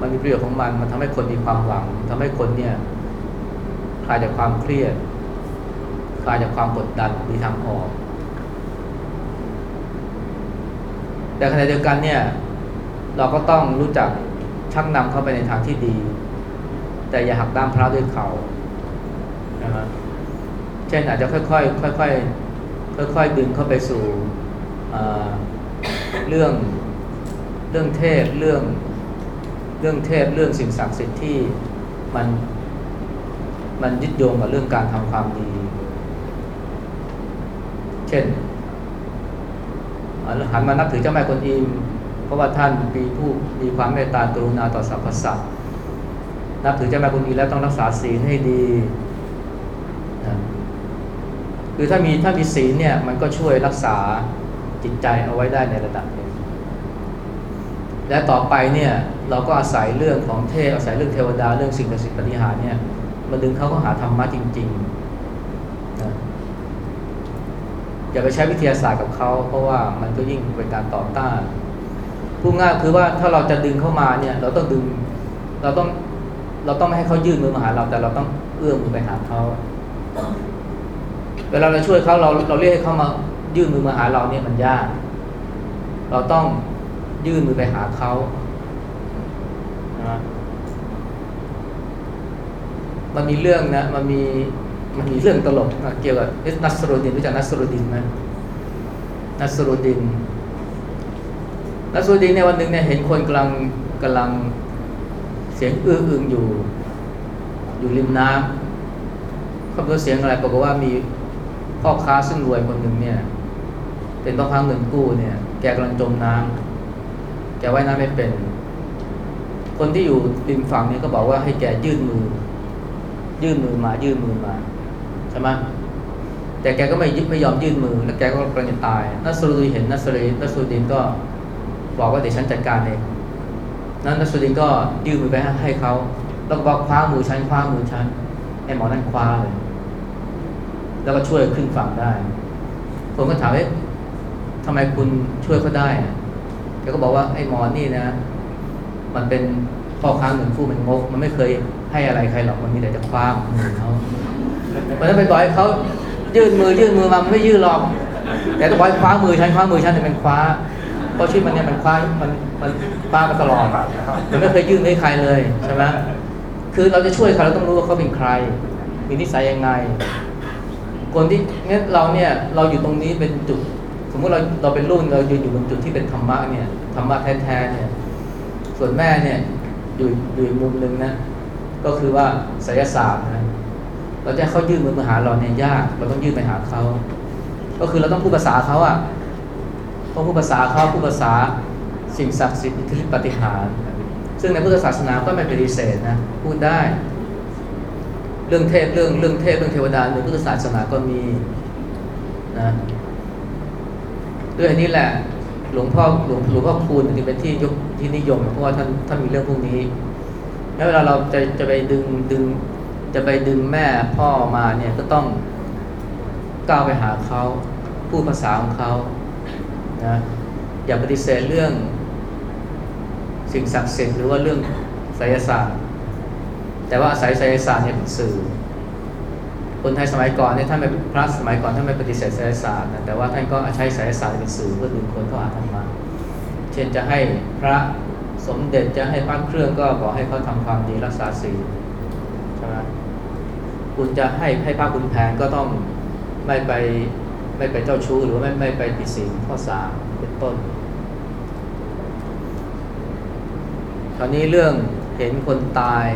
มันมีประโยชน์ของมัน มันทำให้คนมีความหวังทำให้คนเนี่ยคลายจากความเครียด คลายจากความกดดันมีทางออก แต่ขณะเดียวกันเนี่ย เราก็ต้องรู้จัก ชักนำเข้าไปในทางที่ดี แต่อย่าหักด้ามพระด้วยเขานะครับเช่นอาจจะค่อยๆค่อยๆค่อยๆดึงเข้าไปสู่เอ่อเรื่องเรื่องเทพเรื่องเรื่องเทพเรื่องสิ่งศักดิ์สิทธิ์ที่มันมันยึดโยงกับเรื่องการทำความดี เช่นหันมานับถือเจ้าแม่กวนอิมพ ราะว่าท่านมีผู้มีความเมตตากรุณาต่อสรรพสัตว์นับถือเจ้าแม่กุณอีแล้วต้องรักษาศีลให้ดีนะคือถ้ามีถ้ามีศีลเนี่ยมันก็ช่วยรักษาจิตใจเอาไว้ได้ในระดับหนึ่งและต่อไปเนี่ยเราก็อาศัยเรื่องของเทพอาศัยเรื่องเทวดาเรื่องสิ่งศักดิ์สิทธิ์ปฏิหารเนี่ยมาดึงเขาก็หาธรรมะจริงๆนะอย่าไปใช้วิทยาศาสตร์กับเขาเพราะว่ามันก็ยิ่งเป็นการต่อต้าน พูดง่ายคือว่าถ้าเราจะดึงเข้ามาเนี่ยเราต้องดึงเราต้องเราต้องไม่ให้เขายื่นมือมาหาเราแต่เราต้องเอื้อมมือไปหาเขาเวลาเราช่วยเขาเราเราเรียกให้เขามายื่นมือมาหาเราเนี่ยมันยาก เราต้องยื่นมือไปหาเขานะมันมีเรื่องนะมันมีมันมีเรื่องตลกนะเกี่ยวกับนัสรุดินรู้จักนัสรุดินไหมนัสรุดิน นัสรุดินในวันหนึ่งเนี่ยเห็นคนกำลังกำลังเสียงอื้ออึงอยู่ อยู่ริมน้ำเขาเป็นเสียงอะไรปรากฏว่ามีพ่อค้าซึ่งรวยคนหนึ่งเนี่ย เป็นพ่อค้าเงินกู้เนี่ย แกกำลังจมน้ำแกว่ายน้ำไม่เป็น คนที่อยู่ริมฝั่งเนี่ยก็บอกว่าให้แกยื่นมือ ยื่นมือมายื่นมือมาใช่ไหมแต่แกก็ไม่ยึดไม่ยอมยื่นมือ แล้วแกก็กำลังจะตายนัสรุดีเห็นนัสรีนัสรุดินก็ บอกว่าเดี๋ยวฉันจัดการเองนั้นนัสุดินก็ยื่นมือไปให้เขาแล้วก็บอกคว้ามือฉันคว้ามือฉันไอ้หมอนั่นคว้าเลย แล้วก็ช่วยขึ้นฝั่งได้ ผมก็ถามว่าทำไมคุณช่วยเขาได้แกก็บอกว่าไอ้หมอนี่นะ มันเป็นพ่อค้าเงินกู้มันงก มันไม่เคยให้อะไรใครหรอก มันมีแต่จะคว้ามือเขาเพราะนั้นไปบอกให้เขายื่นมือยื่นมือมามันไม่ยื่นหรอก แต่ต้องบอกให้คว้ามือฉันคว้ามือฉันแต่มันคว้า เพราะชีวิตมันเนี่ยมันคว้ามันมันคว้ามาตลอดมันไม่เคยยื่นให้ใครเลยใช่ไหมคือเราจะช่วยเขาเราต้องรู้ว่าเขาเป็นใคร มีนิสัยยังไง คนที่งั้นเราเนี่ยเราอยู่ตรงนี้เป็นจุด สมมติเราเราเป็นรุ่นเรายืนอยู่บนจุดที่เป็นธรรมะเนี่ยธรรมะแท้ๆเนี่ย ส่วนแม่เนี่ยอยู่อยู่อีกมุมหนึ่งนะก็คือว่าไสยศาสตร์นะเราจะให้เขายื่นมือมาหาเราเนี่ยยาก เราต้องยื่นไปหาเขา ก็คือเราต้องพูดภาษาเขาอะ ต้องพูดภาษาเขาพูดภาษาสิ่งศักดิ์สิทธิ์อิทธิฤทธิปฏิหาร ซึ่งในพุทธศาสนาก็ไม่ปฏิเสธนะพูดได้ เรื่องเทพเรื่องเรื่องเทพเรื่องเทวดาในพุทธศาสนาก็มีนะด้วยนนี้แหละหลวงพ่อหลวงหลวงพ่อคูณถึงเป็นที่ยกที่นิยม เพราะว่าท่านท่านมีเรื่องพวกนี้ แล้วเวลาเราจะจะไปดึงดึง จะไปดึงแม่พ่อมาเนี่ยก็ต้องก้าวไปหาเขาพูดภาษาของเขา นะอย่าปฏิเสธเรื่องสิ่งศักดิ์สิทธิ์หรือว่าเรื่องไสยศาสตร์ แต่ว่าอาศัยไสยศาสตร์เนี่ยเป็นสื่อ คนไทยสมัยก่อนเนี่ยท่านไม่พระสมัยก่อนท่านไม่ปฏิเสธไสยศาสตร์นะแต่ว่าท่านก็ใช้ไสยศาสตร์เป็นสื่อเพื่อดึงคนเข้าหาธรรมะเช่นจะให้พระสมเด็จจะให้พระเครื่องก็บอกให้เขาทำความดีรักษาศีลใช่ไหมคุณจะให้ให้พระคุณแผนก็ต้องไม่ไป ไม่ไปเจ้าชู้หรือไม่ไม่ไปผิดศีลข้อสามเป็นต้น คราวนี้เรื่องเห็นคนตาย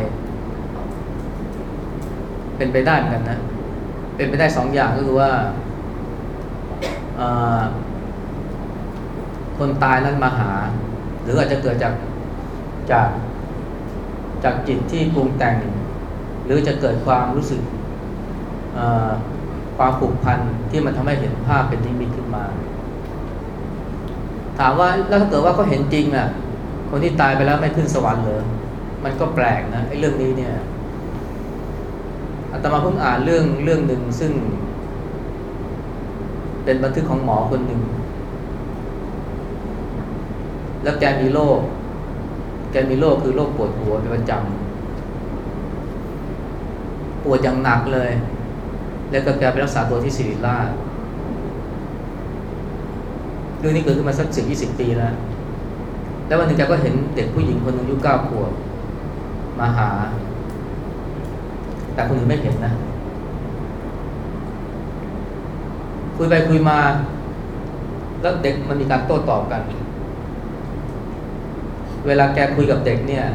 เป็นไปได้เหมือนกันนะ เป็นไปได้สองอย่างก็คือว่าคนตายนั้นมาหา หรืออาจจะเกิดจากจากจากจิตที่ปรุงแต่ง หรือจะเกิดความรู้สึก ความผูกพันที่มันทำให้เห็นภาพเป็นนิมิตขึ้นมา ถามว่าแล้วถ้าเกิดว่าเขาเห็นจริงอะ คนที่ตายไปแล้วไม่ขึ้นสวรรค์เลยมันก็แปลกนะไอ้เรื่องนี้เนี่ยอาตมาเพิ่งอ่านเรื่องเรื่องหนึ่งซึ่ง เป็นบันทึกของหมอคนหนึ่งแล้วแกมีโรคแกมีโรคคือโรคปวดหัวเป็นประจำปวดอย่างหนักเลย แล้วก็แกไปรักษาตัวที่ศิริราชเรื่องนี้เกิดขึ้นมาสักสิบยี่สิบปีแล้ว แล้ววันหนึ่งแกก็เห็นเด็กผู้หญิงคนหนึ่งอายุเก้าขวบมาหา แต่คนอื่นไม่เห็นนะ คุยไปคุยมา แล้วเด็กมันมีการโต้ตอบกัน เวลาแกคุยกับเด็กเนี่ย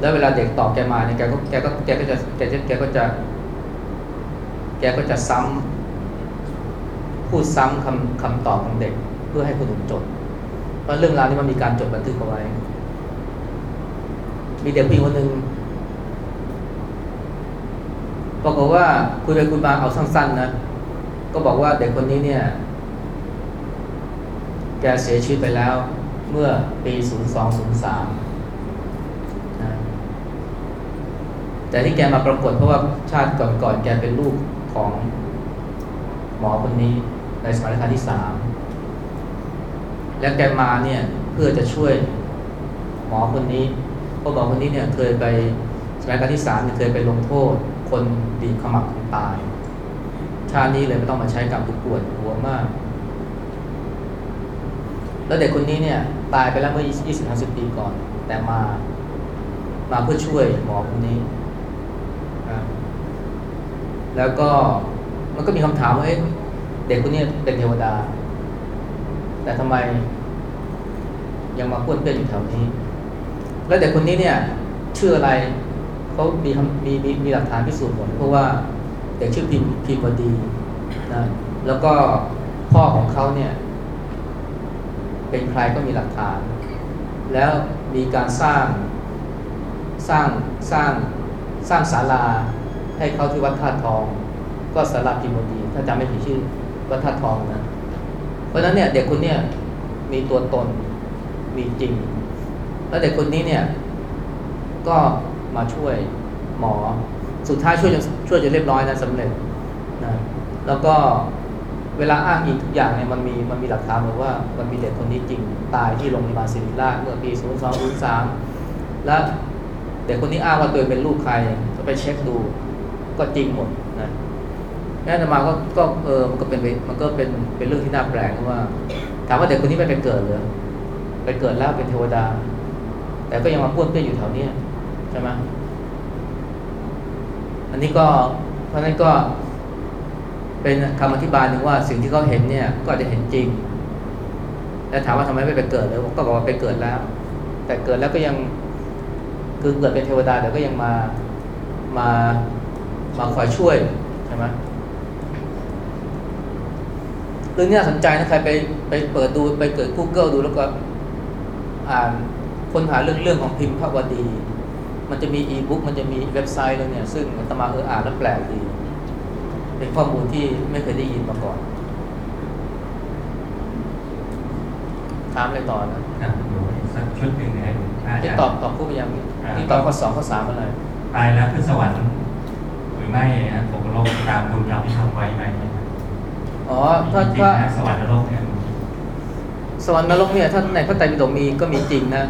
แล้วเวลาเด็กตอบแกมาเนี่ยแกก็แกก็แกก็จะแกจะแกก็จะ แกก็จะซ้ำพูดซ้ำคำคำตอบของเด็ก เพื่อให้คนอื่นจดเพราะเรื่องราวนี้มันมีการจดบันทึกเอาไว้ มีเด็กผู้หญิงคนหนึ่งปรากฏว่าคุยไปคุยมาเอาสั้นๆนะก็บอกว่าเด็กคนนี้เนี่ย แกเสียชีวิตไปแล้ว เมื่อปี 0203นะแต่ที่แกมาปรากฏเพราะว่าชาติก่อนๆแกเป็นลูก ของหมอคนนี้ในสมัยรัชกาลที่สามและแกมาเนี่ยเพื่อจะช่วยหมอคนนี้เพราะหมอคนนี้เนี่ยเคยไปสมัยรัชกาลที่สามเคยไปลงโทษ คนดีขมับถึงตาย ชาตินี้เลยไม่ต้องมาใช้กรรมทุกปวดหัวมาก แล้วเด็กคนนี้เนี่ยตายไปแล้วเมื่อ 20 50ปีก่อน แต่มามาเพื่อช่วยหมอคนนี้ แล้วก็มันก็มีคำถามว่าเด็กคนนี้เป็นเทวดา แต่ทำไมยังมาป้วนเปี้ยนอยู่แถวนี้ แล้วเด็กคนนี้เนี่ยชื่ออะไรเขามีมีมีมีหลักฐานพิสูจน์หมดเพราะว่าเด็กชื่อพิมพิมวดีนะแล้วก็พ่อของเขาเนี่ย เป็นใครก็มีหลักฐาน แล้วมีการสร้างสร้างสร้างสร้างศาลา ให้เขาที่วัดท่าตุทอง ก็ศาลาพิมวดี ถ้าจำไม่ผิดชื่อวัดท่าตุทองนะ เพราะฉะนั้นเนี่ยเด็กคนเนี้ยมีตัวตนมีจริง แล้วเด็กคนนี้เนี่ยก็มาช่วยหมอสุดท้ายช่วยจนช่วยจนเรียบร้อยนะสำเร็จนะแล้วก็เวลาอ้างอิงทุกอย่างเนี่ยมันมีมันมีหลักฐานบอกว่ามันมีเด็กคนนี้จริงตายที่โรงพยาบาลศิริราชเมื่อปี 0203 และเด็กคนนี้อ้างว่าตัวเองเป็นลูกใครก็ไปเช็คดู ก็จริงหมดนะแม่นมาก็ก็เออมันก็เป็นมันก็เป็นเป็นเรื่องที่น่าแปลกนะว่า ถามว่าเด็กคนนี้ไม่ไปเกิดเหรือไปเกิดแล้วเป็นเทวดา แต่ก็ยังมาป้วนเปี้ยนอยู่แถวเนี้ยใช่ไหมอันนี้ก็เพราะนั้นก็เป็นคำอธิบายหนึ่งว่าสิ่งที่เขาเห็นเนี่ยก็อาจจะเห็นจริง แล้วถามว่าทำไมไม่ไปเกิดเลยก็บอกว่าไปเกิดแล้ว แต่เกิดแล้วก็ยังคือเกิดเป็นเทวดาแต่ก็ยังมามา มาคอยช่วยใช่ไหมเรื่องนี้น่าสนใจนะใครไปไปเปิดดูไปเกิด Google ดูแล้วก็อ่านค้นหาเรื่องเรื่องของพิมพ์พระวดี มันจะมีอีบุ๊กมันจะมีเว็บไซต์แล้วเนี่ย ซึ่งอาตมาเอออ่านแล้วแปลกดี เป็นข้อมูลที่ไม่เคยได้ยินมาก่อนถามอะไรต่อนะอะดูอีกสักชุดหนึ่งนะอาจที่จะตอบตอบผู้พยายามอ่าที่ตอบข้อสองข้อสามอะไร ตายแล้วขึ้นสวรรค์หรือ ไม่นะตกนรกตามบุญเราที่ทำไว้ไหมอ๋อถ้าจริงถ้าๆนะสวรรค์นรกเนี่ยสวรรค์นรกเนี่ยถ้าในพระไตรปิฎกมีก็มีจริงนะ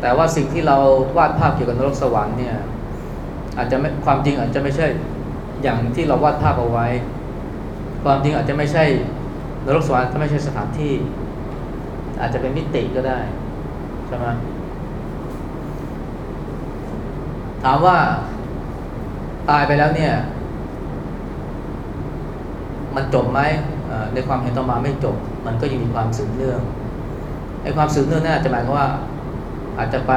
แต่ว่าสิ่งที่เราวาดภาพเกี่ยวกับนรกสวรรค์เนี่ย อาจจะไม่ความจริงอาจจะไม่ใช่อย่างที่เราวาดภาพเอาไว้ ความจริงอาจจะไม่ใช่นรกสวรรค์ถ้าไม่ใช่สถานที่ อาจจะเป็นมิติก็ได้ใช่ไหมถามว่า ตายไปแล้วเนี่ย มันจบไหมในความเห็นต่อมาไม่จบ มันก็ยังมีความสืบเนื่องไอ้ความสืบเนื่องนั่นอาจจะหมายความว่า อาจจะไป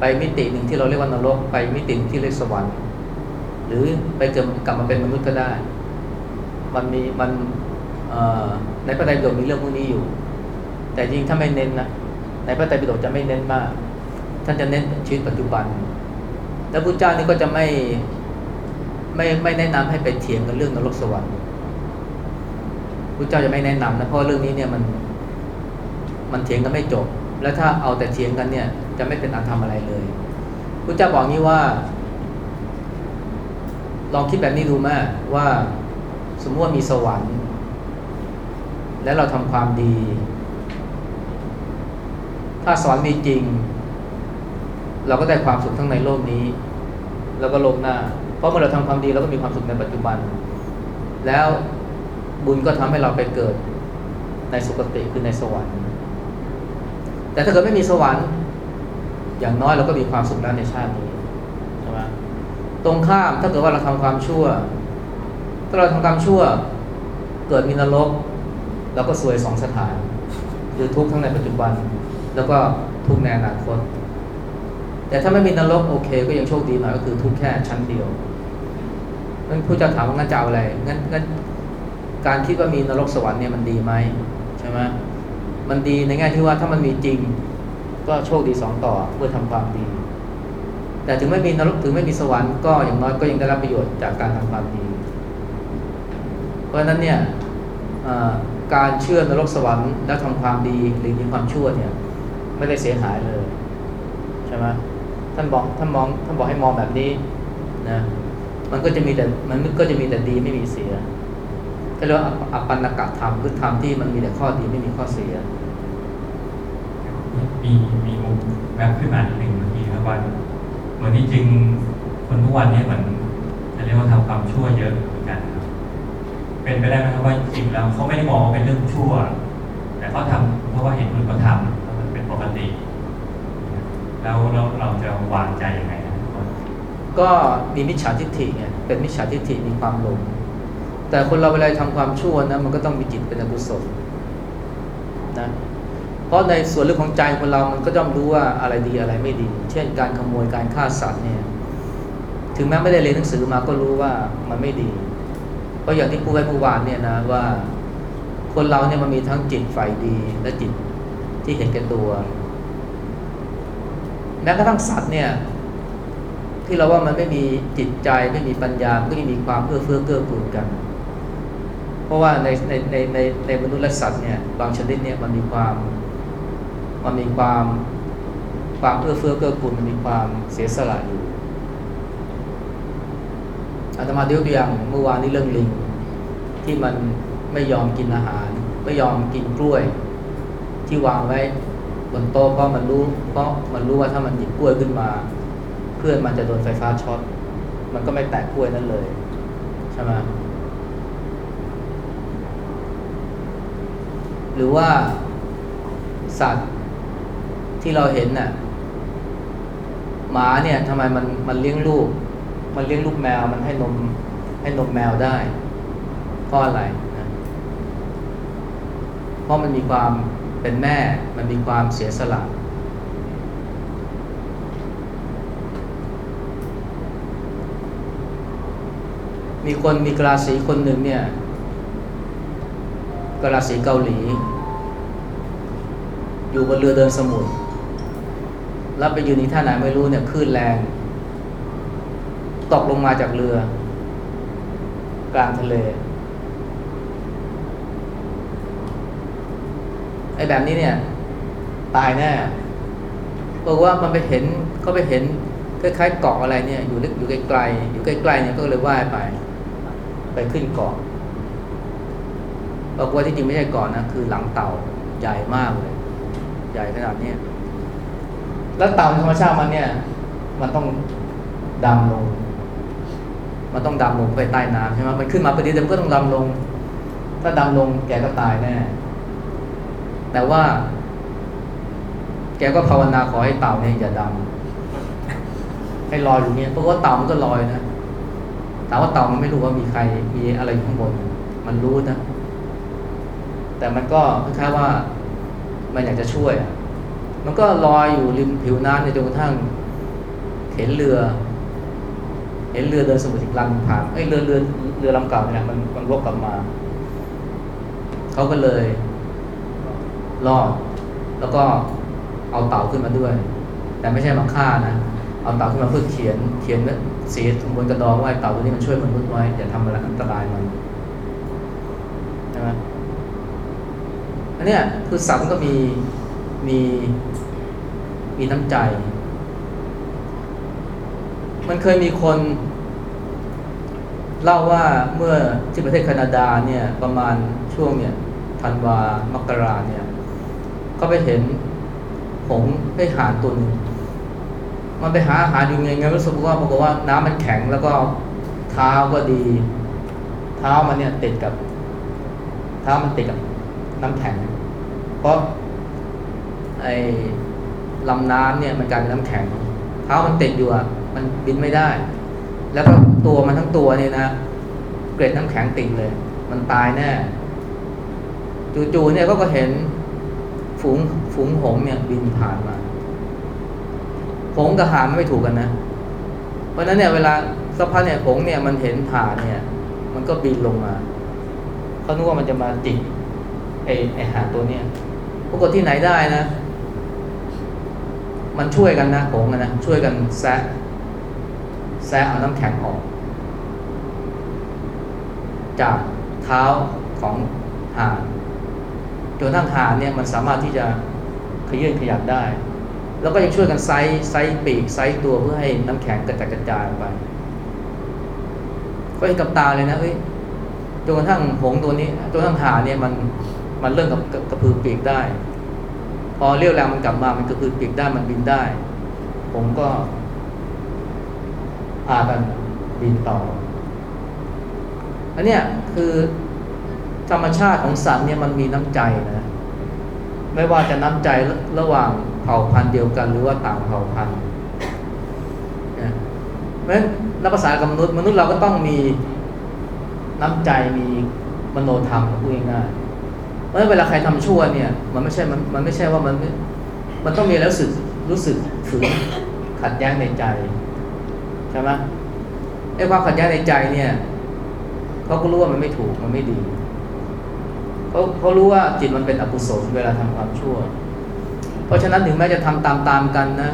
ไปมิติหนึ่งที่เราเรียกว่านรก ไปมิติที่เรียกสวรรค์ หรือไปเกิดกลับมาเป็นมนุษย์ก็ได้ มันมีมันในพระไตรปิฎกมีเรื่องพวกนี้อยู่ แต่จริงถ้าไม่เน้นนะในพระไตรปิฎกจะไม่เน้นมาก ท่านจะเน้นชีวิตปัจจุบัน แล้วพระเจ้านี่ก็จะไม่ ไม่ไม่แนะนำให้ไปเถียงกันเรื่องนรกสวรรค์พระเจ้าจะไม่แนะนำนะเพราะเรื่องนี้เนี่ยมันมันเถียงกันไม่จบ แล้วถ้าเอาแต่เถียงกันเนี่ย จะไม่เป็นอันทำอะไรเลยพระเจ้าบอกงี้ว่า ลองคิดแบบนี้ดูแม่ว่าสมมติว่ามีสวรรค์ แล้วเราทำความดี ถ้าสวรรค์มีจริง เราก็ได้ความสุขทั้งในโลกนี้ แล้วก็โลกหน้า เพราะเมื่อเราทำความดีเราก็มีความสุขในปัจจุบัน แล้วบุญก็ทำให้เราไปเกิดในสุคติคือในสวรรค์ แต่ถ้าเกิดไม่มีสวรรค์ อย่างน้อยเราก็มีความสุขแล้วในชาตินี้ใช่ไหมตรงข้ามถ้าเกิดว่าเราทำความชั่ว ถ้าเราทำความชั่ว เกิดมีนรกเราก็ซวยสองสถาน คือทุกข์ทั้งในปัจจุบัน แล้วก็ทุกข์ในอนาคต แต่ถ้าไม่มีนรกโอเค ก็ยังโชคดีหน่อยก็คือทุกข์แค่ชั้นเดียว นั่นผู้เจ้าถามว่างั้นจะเอาอะไรงั้นงั้นการคิดว่ามีนรกสวรรค์เนี่ยมันดีไหมใช่ไหมมันดีในแง่ที่ว่าถ้ามันมีจริง ก็โชคดีสองต่อเมื่อทำความดี แต่ถึงไม่มีนรกถึงไม่มีสวรรค์ก็อย่างน้อยก็ยังได้รับประโยชน์จากการทำความดี เพราะฉะนั้นเนี่ยการเชื่อนรกสวรรค์และทำความดีหรือมีความชั่วเนี่ยไม่ได้เสียหายเลยใช่ไหมท่านบอกท่านมองท่านบอกให้มองแบบนี้นะ มันก็จะมีแต่มันก็จะมีแต่ดีไม่มีเสียก็เรียกว่าอปันกะธรรมคือธรรมที่มันมีแต่ข้อดีไม่มีข้อเสีย มีมีมุมแบบขึ้นมาหนึ่งเมื่อกี้ครับว่าเหมือนที่จริงคนทุกวันนี้เหมือนจะเรียกว่าทำความชั่วเยอะเหมือนกันครับเป็นไปได้ไหมครับว่าจริงแล้วเขาไม่ได้มองว่าเป็นเรื่องชั่ว แต่เขาทำเพราะว่าเห็นคนเขาทำแล้วมันเป็นปกติ แล้วเราเราจะวางใจยังไง ก็มีมิจฉาทิฏฐิไงเป็นมิจฉาทิฏฐิมีความหลง แต่คนเราเวลาทำความชั่วนะมันก็ต้องมีจิตเป็นอกุศลนะเพราะในส่วนลึกของใจคนเรามันก็ย่อมรู้ว่าอะไรดีอะไรไม่ดี เช่น การขโมยการฆ่าสัตว์เนี่ยถึงแม้ไม่ได้เรียนหนังสือมาก็รู้ว่ามันไม่ดี เพราะอย่างที่พูดไว้เมื่อวานเนี่ยนะว่าคนเราเนี่ยมันมีทั้งจิตฝ่ายดีและจิตที่เห็นแก่ตัวแม้กระทั่งสัตว์เนี่ย ที่เราว่ามันไม่มีจิตใจไม่มีปัญญาก็ยังมีความเอื้อเฟื้อเกื้อกูลกัน เพราะว่าในในในในในมนุษย์และสัตว์เนี่ยบางชนิดเนี่ยมันมีความมันมีความความเอื้อเฟื้อเกื้อกูลมันมีความเสียสละอยู่อาตมายกตัวอย่างเมื่อวานนี้เรื่องลิงที่มันไม่ยอมกินอาหาร ไม่ยอมกินกล้วย ที่วางไว้บนโต๊ะเพราะมันรู้เพราะมันรู้ว่าถ้ามันหยิบกล้วยขึ้นมา เพื่อนมันจะโดนไฟฟ้าช็อตมันก็ไม่แตะกล้วยนั่นเลย ใช่ไหมหรือว่าสัตว์ที่เราเห็นน่ะหมาเนี่ยทำไมมันมันเลี้ยงลูก มันเลี้ยงลูกแมวมันให้นมให้นมแมวได้เพราะอะไรนะเพราะมันมีความเป็นแม่ มันมีความเสียสละ มีคนมีกราสีคนหนึ่งเนี่ยกราสีเกาหลี อยู่บนเรือเดินสมุทรแล้วไปยืนที่ท่าไหนไม่รู้เนี่ยคลื่นแรง ตกลงมาจากเรือ กลางทะเลไอ้แบบนี้เนี่ย ตายแน่บอกว่ามันไปเห็นเขาไปเห็นคล้ายๆเกาะอะไรเนี่ยอยู่ลึกอยู่ไกลๆอยู่ใกล้ๆเนี่ยก็เลยว่ายไป ไปขึ้นเกาะบอกว่าที่จริงไม่ใช่เกาะนะ คือหลังเต่าใหญ่มากเลย ใหญ่ขนาดนี้แล้วเต่าในธรรมชาติมันเนี่ย มันต้องดำลง มันต้องดำลงไปใต้น้ำใช่ไหมมันขึ้นมาพอดีแต่มันก็ต้องดำลง ถ้าดำลงแกก็ตายแน่ แต่ว่า แกก็ภาวนาขอให้เต่าเนี่ยอย่าดำให้ลอยอยู่เนี่ยเพราะว่าเต่ามันก็ลอยนะ ถามว่าเต่ามันไม่รู้ว่ามีใครมีอะไรอยู่ข้างบน มันรู้นะ แต่มันก็คล้ายๆว่ามันอยากจะช่วยอะมันก็ลอยอยู่ริมผิวน้ำในจนกระทั่งเห็นเรือ เห็นเรือเดินสมุทรอีกลำผ่านไอ้ยเรือเรือเรือลำเก่าเนี่ยมันมันวกกลับมา เขาก็เลยรอด แล้วก็เอาเต่าขึ้นมาด้วย แต่ไม่ใช่มาฆ่านะ เอาเต่าขึ้นมาเพื่อเขียนเขียน สีบนกระดองว่าไอ้เต่าตัวนี้มันช่วยมนุษย์ไว้อย่าทำอะไรอันตรายมันใช่ไหมอันเนี้ยคือสัตว์ก็มีมีมีน้ำใจ มันเคยมีคน เล่าว่าเมื่อที่ประเทศแคนาดาเนี่ยประมาณช่วงเนี่ยธันวามกราเนี่ย ก็ไปเห็นหงได้หานตัวหนึง มันไปหาอาหารอยู่ไงไงรู้สึกว่าบอกว่าน้ำมันแข็งแล้วก็เท้าก็ดี เท้ามันเนี่ยติดกับ เท้ามันติดกับน้ำแข็ง เพราะไอ้ลำน้ำเนี่ยมันกลายเป็นน้ำแข็ง เท้ามันติดอยู่อะมันบินไม่ได้ แล้วก็ตัวมันทั้งตัวเนี่ยนะเกล็ดน้ำแข็งติดเลย มันตายแน่จู่ๆเนี่ยก็ก็เห็นฝูงฝูงหงส์เนี่ยบินผ่านมา หงกับหานไม่ถูกกันนะ เพราะนั้นเนี่ยเวลาสักพักเนี่ยหงเนี่ยมันเห็นผ่านเนี่ย มันก็บินลงมาเขานึกว่ามันจะมาจิกไอ้ไอ้หานตัวเนี่ยปรากฏที่ไหนได้นะ มันช่วยกันนะผงนะช่วยกันแซะแซะเอาน้ำแข็งออก จากเท้าของหานจนกระทั้งหานเนี่ยมันสามารถที่จะเขยื้อนขยับได้ แล้วก็ยังช่วยกันไซส์ไซส์ปีกไซส์ตัวเพื่อให้น้ำแข็งกระจัดกระจายไป ก็เห็นกับตาเลยนะเอ้ยจนกระทั่งหงส์ตัวนี้จนกระทั่งหงส์เนี่ยมันมันเริ่มกับกระพือปีกได้ พอเรี่ยวแรงมันกลับมามันกระพือปีกได้มันบินได้ ผมก็พากันบินต่ออันเนี้ยคือธรรมชาติของสัตว์เนี่ยมันมีน้ำใจนะ ไม่ว่าจะน้ำใจระหว่าง เผ่าพันธุ์เดียวกันหรือว่าต่างเผ่าพันธุ์นะเพราะฉะนั้นนับภาษากับมนุษย์มนุษย์เราก็ต้องมีน้ำใจมีมโนธรรมพูดง่ายๆเพราะฉะนั้นเวลาใครทำชั่วเนี่ย มันไม่ใช่มันมันไม่ใช่ว่ามันมันต้องมีแล้วสึกรู้สึกฝืนขัดแย้งในใจใช่ไหมไอ้ความขัดแย้งในใจเนี่ยเขาก็รู้ว่ามันไม่ถูกมันไม่ดีเขาเขารู้ว่าจิตมันเป็นอกุศลเวลาทำความชั่ว เพราะฉะนั้นถึงแม้จะทำตามๆกันนะ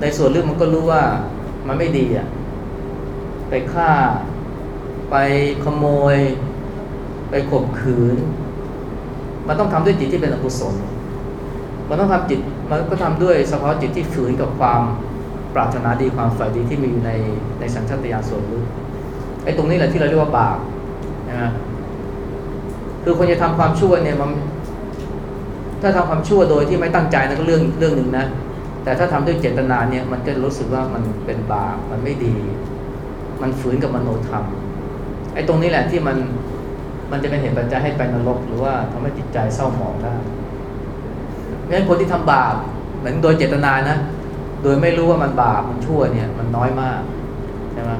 ในส่วนลึกมันก็รู้ว่ามันไม่ดีอะ ไปฆ่า ไปขโมย ไปข่มขืน มันต้องทำด้วยจิตที่เป็นอกุศล มันต้องทำจิต มันก็ทำด้วยสภาะจิตที่ฝืนกับความปรารถนาดีความฝ่ายดีที่มีอยู่ในในสัญชาตญาณส่วนลึกไอ้ตรงนี้แหละที่เราเรียกว่าบาปนะฮะคือคนจะทำความชั่วเนี่ยมัน ถ้าทำความชั่วโดยที่ไม่ตั้งใจนั่นก็เรื่องเรื่องหนึ่งนะ แต่ถ้าทำด้วยเจตนาเนี่ยมันก็รู้สึกว่ามันเป็นบาปมันไม่ดี มันฝืนกับมโนธรรมไอ้ตรงนี้แหละที่มันมันจะเป็นเหตุปัจจัยให้ไปนรก หรือว่าทำให้จิตใจเศร้าหมองได้เพราะฉะนั้นคนที่ทำบาปเหมือนโดยเจตนานะ โดยไม่รู้ว่ามันบาปมันชั่วเนี่ยมันน้อยมากใช่ไหม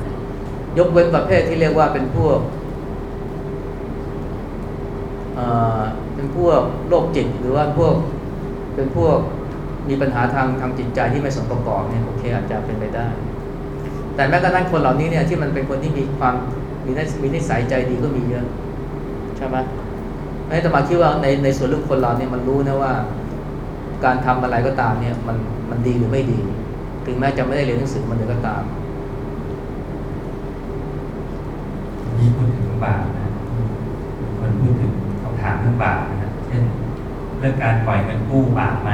ยกเว้นประเภทที่เรียกว่าเป็นพวก เป็นพวกโรคจิตหรือว่าพวกเป็นพวกมีปัญหาทางทางจิตใจที่ไม่สมประกอบเนี่ยโอเคอาจจะเป็นไปได้ แต่แม้กระทั่งคนเหล่านี้เนี่ยที่มันเป็นคนที่มีความมีนิสมีนิสัยใจดีก็มีเยอะใช่ไหมไอ้ตมาคิดว่าในในส่วนเรื่องคนเราเนี่ยมันรู้นะว่า การทำอะไรก็ตามเนี่ยมันมันดีหรือไม่ดี ถึงแม้จะไม่ได้เรียนหนังสือมันเลยก็ตามมีพูดถึงบาปนะคนพูดถึงคำถามเรื่องบาปนะครับเช่นเรื่องการปล่อยเงินกู้บาปไหม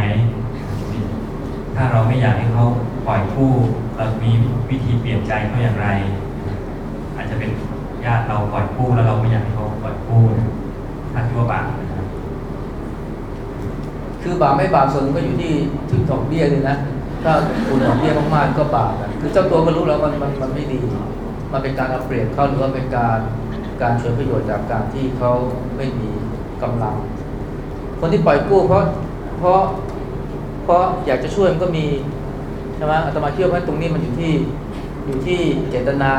ถ้าเราไม่อยากให้เขาปล่อยกู้เรามีวิธีเปลี่ยนใจเขาอย่างไร อาจจะเป็นญาติเราปล่อยกู้แล้วเราไม่อยากให้เขาปล่อยกู้ถ้าคิดว่าบาปนะครับคือบาปไม่บาปส่วนก็อยู่ที่ที่ดอกเบี้ยเลยนะถ้าคุณดอกเบี้ยมากๆก็บาปอะคือเจ้าตัวก็รู้แล้วมันมันมันไม่ดี มันเป็นการเอาเปรียบเขาหรือว่าเป็นการการช่วยประโยชน์จากการที่เขาไม่มี กำลังคนที่ปล่อยกู้เพราะเพราะเพราะอยากจะช่วยมันก็มีใช่ไหมอาตมาเชื่อว่าตรงนี้มันอยู่ที่อยู่ที่เจตนา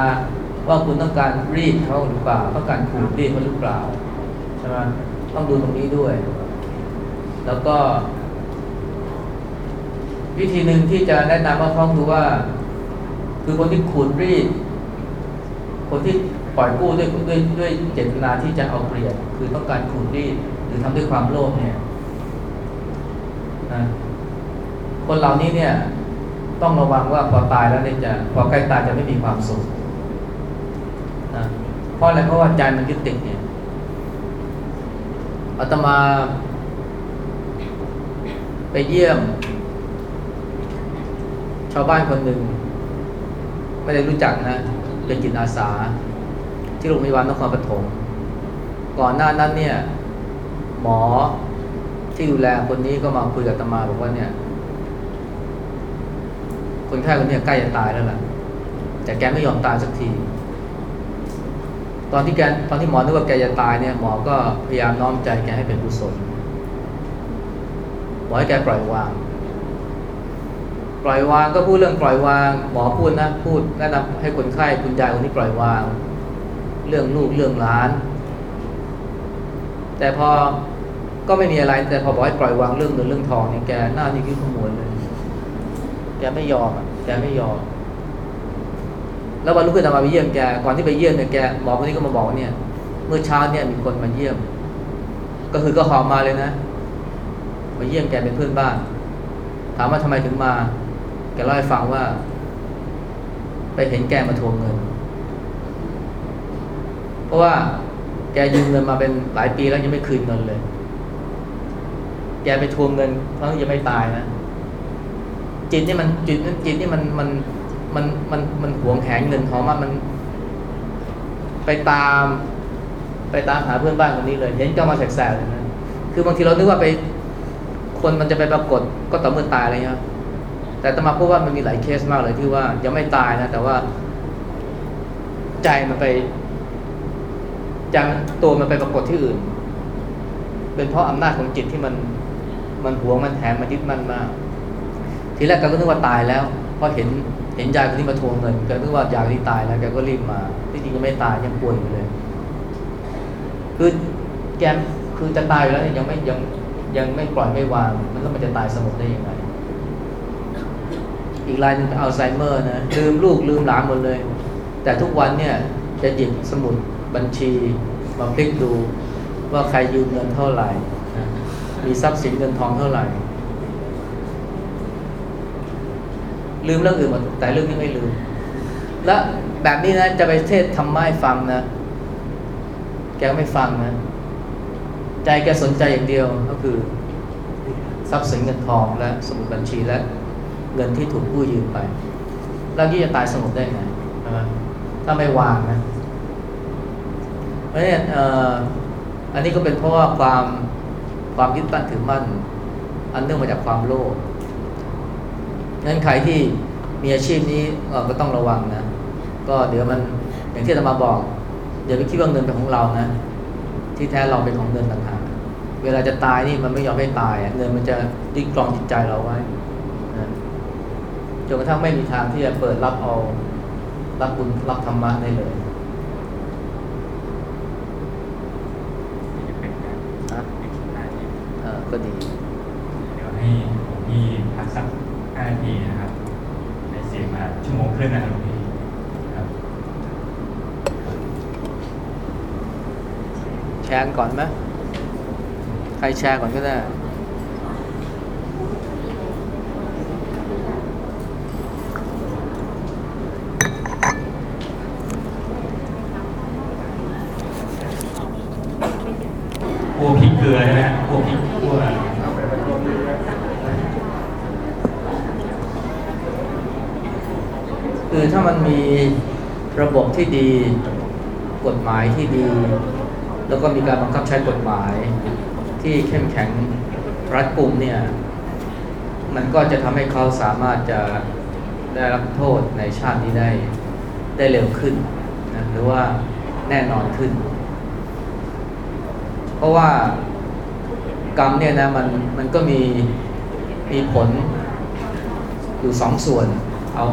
ว่าคุณต้องการรีดเขาหรือเปล่าต้องการขูดรีดเขาหรือเปล่าใช่ไหมต้องดูตรงนี้ด้วย แล้วก็ วิธีหนึ่งที่จะแนะนำว่าต้องดูว่า คือคนที่ขูดรีด คนที่ ปล่อยกู้ด้วยด้วยด้วยเจตนาที่จะเอาเปรียบคือต้องการขูดรีดหรือทำด้วยความโลภเนี่ยนะคนเหล่านี้เนี่ยต้องระวังว่าพอตายแล้วเนี่ยจะพอใกล้ตายจะไม่มีความสุขนะเพราะอะไรเพราะว่าใจมันยึดติดเนี่ยอาตมา ไปเยี่ยม ชาวบ้านคนหนึ่งไม่ได้รู้จักนะเป็นจิตอาสา ที่โรงพยาบาลนครปฐมก่อนหน้านั้นเนี่ยหมอที่ดูแลคนนี้ก็มาคุยกับตมาบอกว่าเนี่ย คนไข้คนนี้ใกล้จะตายแล้วล่ะ แต่แกไม่ยอมตายสักที ตอนที่แกตอนที่หมอนึกว่าแกจะตายเนี่ยหมอก็พยายามน้อมใจแกให้เป็นกุศลบอกให้แกปล่อยวาง ปล่อยวางก็พูดเรื่องปล่อยวาง หมอพูดนะพูดแนะนำให้คนไข้คุณยายคนนี้ปล่อยวาง เรื่องลูกเรื่องหลาน แต่พอก็ไม่มีอะไร แต่พอบอกให้ปล่อยวางเรื่องเงินเรื่องทองเนี่ยแกหน้านี่คิ้วขมวดเลยแกไม่ยอมอะแกไม่ยอม แล้ววันรุ่งขึ้นอาตมาไปเยี่ยมแกก่อนที่ไปเยี่ยมเนี่ยแกหมอคนนี้ก็มาบอกว่าเนี่ย เมื่อเช้าเนี่ยมีคนมาเยี่ยม ก็คือก็หอมมาเลยนะ มาเยี่ยมแกเป็นเพื่อนบ้าน ถามว่าทำไมถึงมา แกเล่าให้ฟังว่า ไปเห็นแกมาทวงเงิน ราะว่าแกยืมเงินมาเป็นหลายปีแล้วยังไม่คืนเงินเลย แกไปทวงเงินทั้งที่ยังไม่ตายนะจิตนี่มันจิตนี่จิตนี่มันมันมันมันมันหวงแหนเงินทองมามัน ไปตาม ไปตามหาเพื่อนบ้านคนนี้เลย เห็นเจ้ามาแสกๆเลยนะคือบางทีเรานึกว่าไป คนมันจะไปปรากฏก็ต่อเมื่อตายอะไรเงี้ยแต่ตมาพูดว่ามันมีหลายเคสมากเลยที่ว่ายังไม่ตายนะแต่ว่า ใจมันไป จมันตัวมันไปปรากฏที่อื่น เป็นเพราะอำนาจของจิตที่มันมันหวงมันแถมมันยึดมันมากทีแรกแกก็นึกว่าตายแล้วเพราะเห็นเห็นยายคนนี้มาทวงเงินแกนึกว่ายายคนนี้ตายแล้วแกก็รีบมาที่จริงยังไม่ตายยังป่วยอยู่เลย คือแกคือจะตายอยู่แล้วเนี่ยยังไม่ยังยังไม่ปล่อยไม่วาง มันแล้วมันจะตายสงบได้ยังไงอีกรายหนึ่งอัลไซเมอร์นะลืมลูกลืมหลานหมดเลย แต่ทุกวันเนี่ยจะหยิบสมุด บัญชีมาพลิกดูว่าใครยืมเงินเท่าไหร่ มีทรัพย์สินเงินทองเท่าไหร่ ลืมเรื่องอื่นหมดแต่เรื่องนี้ไม่ลืม และแบบนี้นะจะไปเทศทำไมฟังนะ แกไม่ฟังนะ ใจแกสนใจอย่างเดียวก็คือ ทรัพย์สินเงินทองและสมุดบัญชีและเงินที่ถูกกู้ยืมไป แล้วยี่จะตายสงบได้ไงถ้าไม่วางนะ เพราะฉะนั้นเอ่ออันนี้ก็เป็นเพราะว่าความความยึดตั้งถือมั่น อันเนื่องมาจากความโลภงั้นใครที่มีอาชีพนี้ก็ต้องระวังนะ ก็เดี๋ยวมันอย่างที่อาตมาบอกอย่าไปคิดว่าเงินเป็นของเรานะ ที่แท้เราเป็นของเงินต่างหากเวลาจะตายนี่มันไม่ยอมให้ตายอะเงินมันจะยึดกรองจิตใจเราไว้นะจนกระทั่งไม่มีทางที่จะเปิดรับเอารับบุญรับธรรมะได้เลย นี่เป็นการ นะ เป็นคลิปหน้าที่ เออ ก็ดี เดี๋ยวให้หลวงพี่พักสักห้านาทีนะครับ ในเสียงมาชั่วโมงครึ่งนะครับหลวงพี่ครับแชร์กันก่อนไหมใครแชร์ก่อนก็ได้ พวกพริกเกลือใช่ไหมฮะพวกพริกพวก คือถ้ามันมีระบบ ที่ดี กฎหมายที่ดี แล้วก็มีการบังคับใช้กฎหมาย ที่เข้มแข็งรัดกุมเนี่ย มันก็จะทำให้เขาสามารถจะได้รับโทษในชาตินี้ได้ได้เร็วขึ้นนะหรือว่าแน่นอนขึ้น เพราะว่ากรรมเนี่ยนะมันมันก็มีมีผลอยู่สองส่วน เอา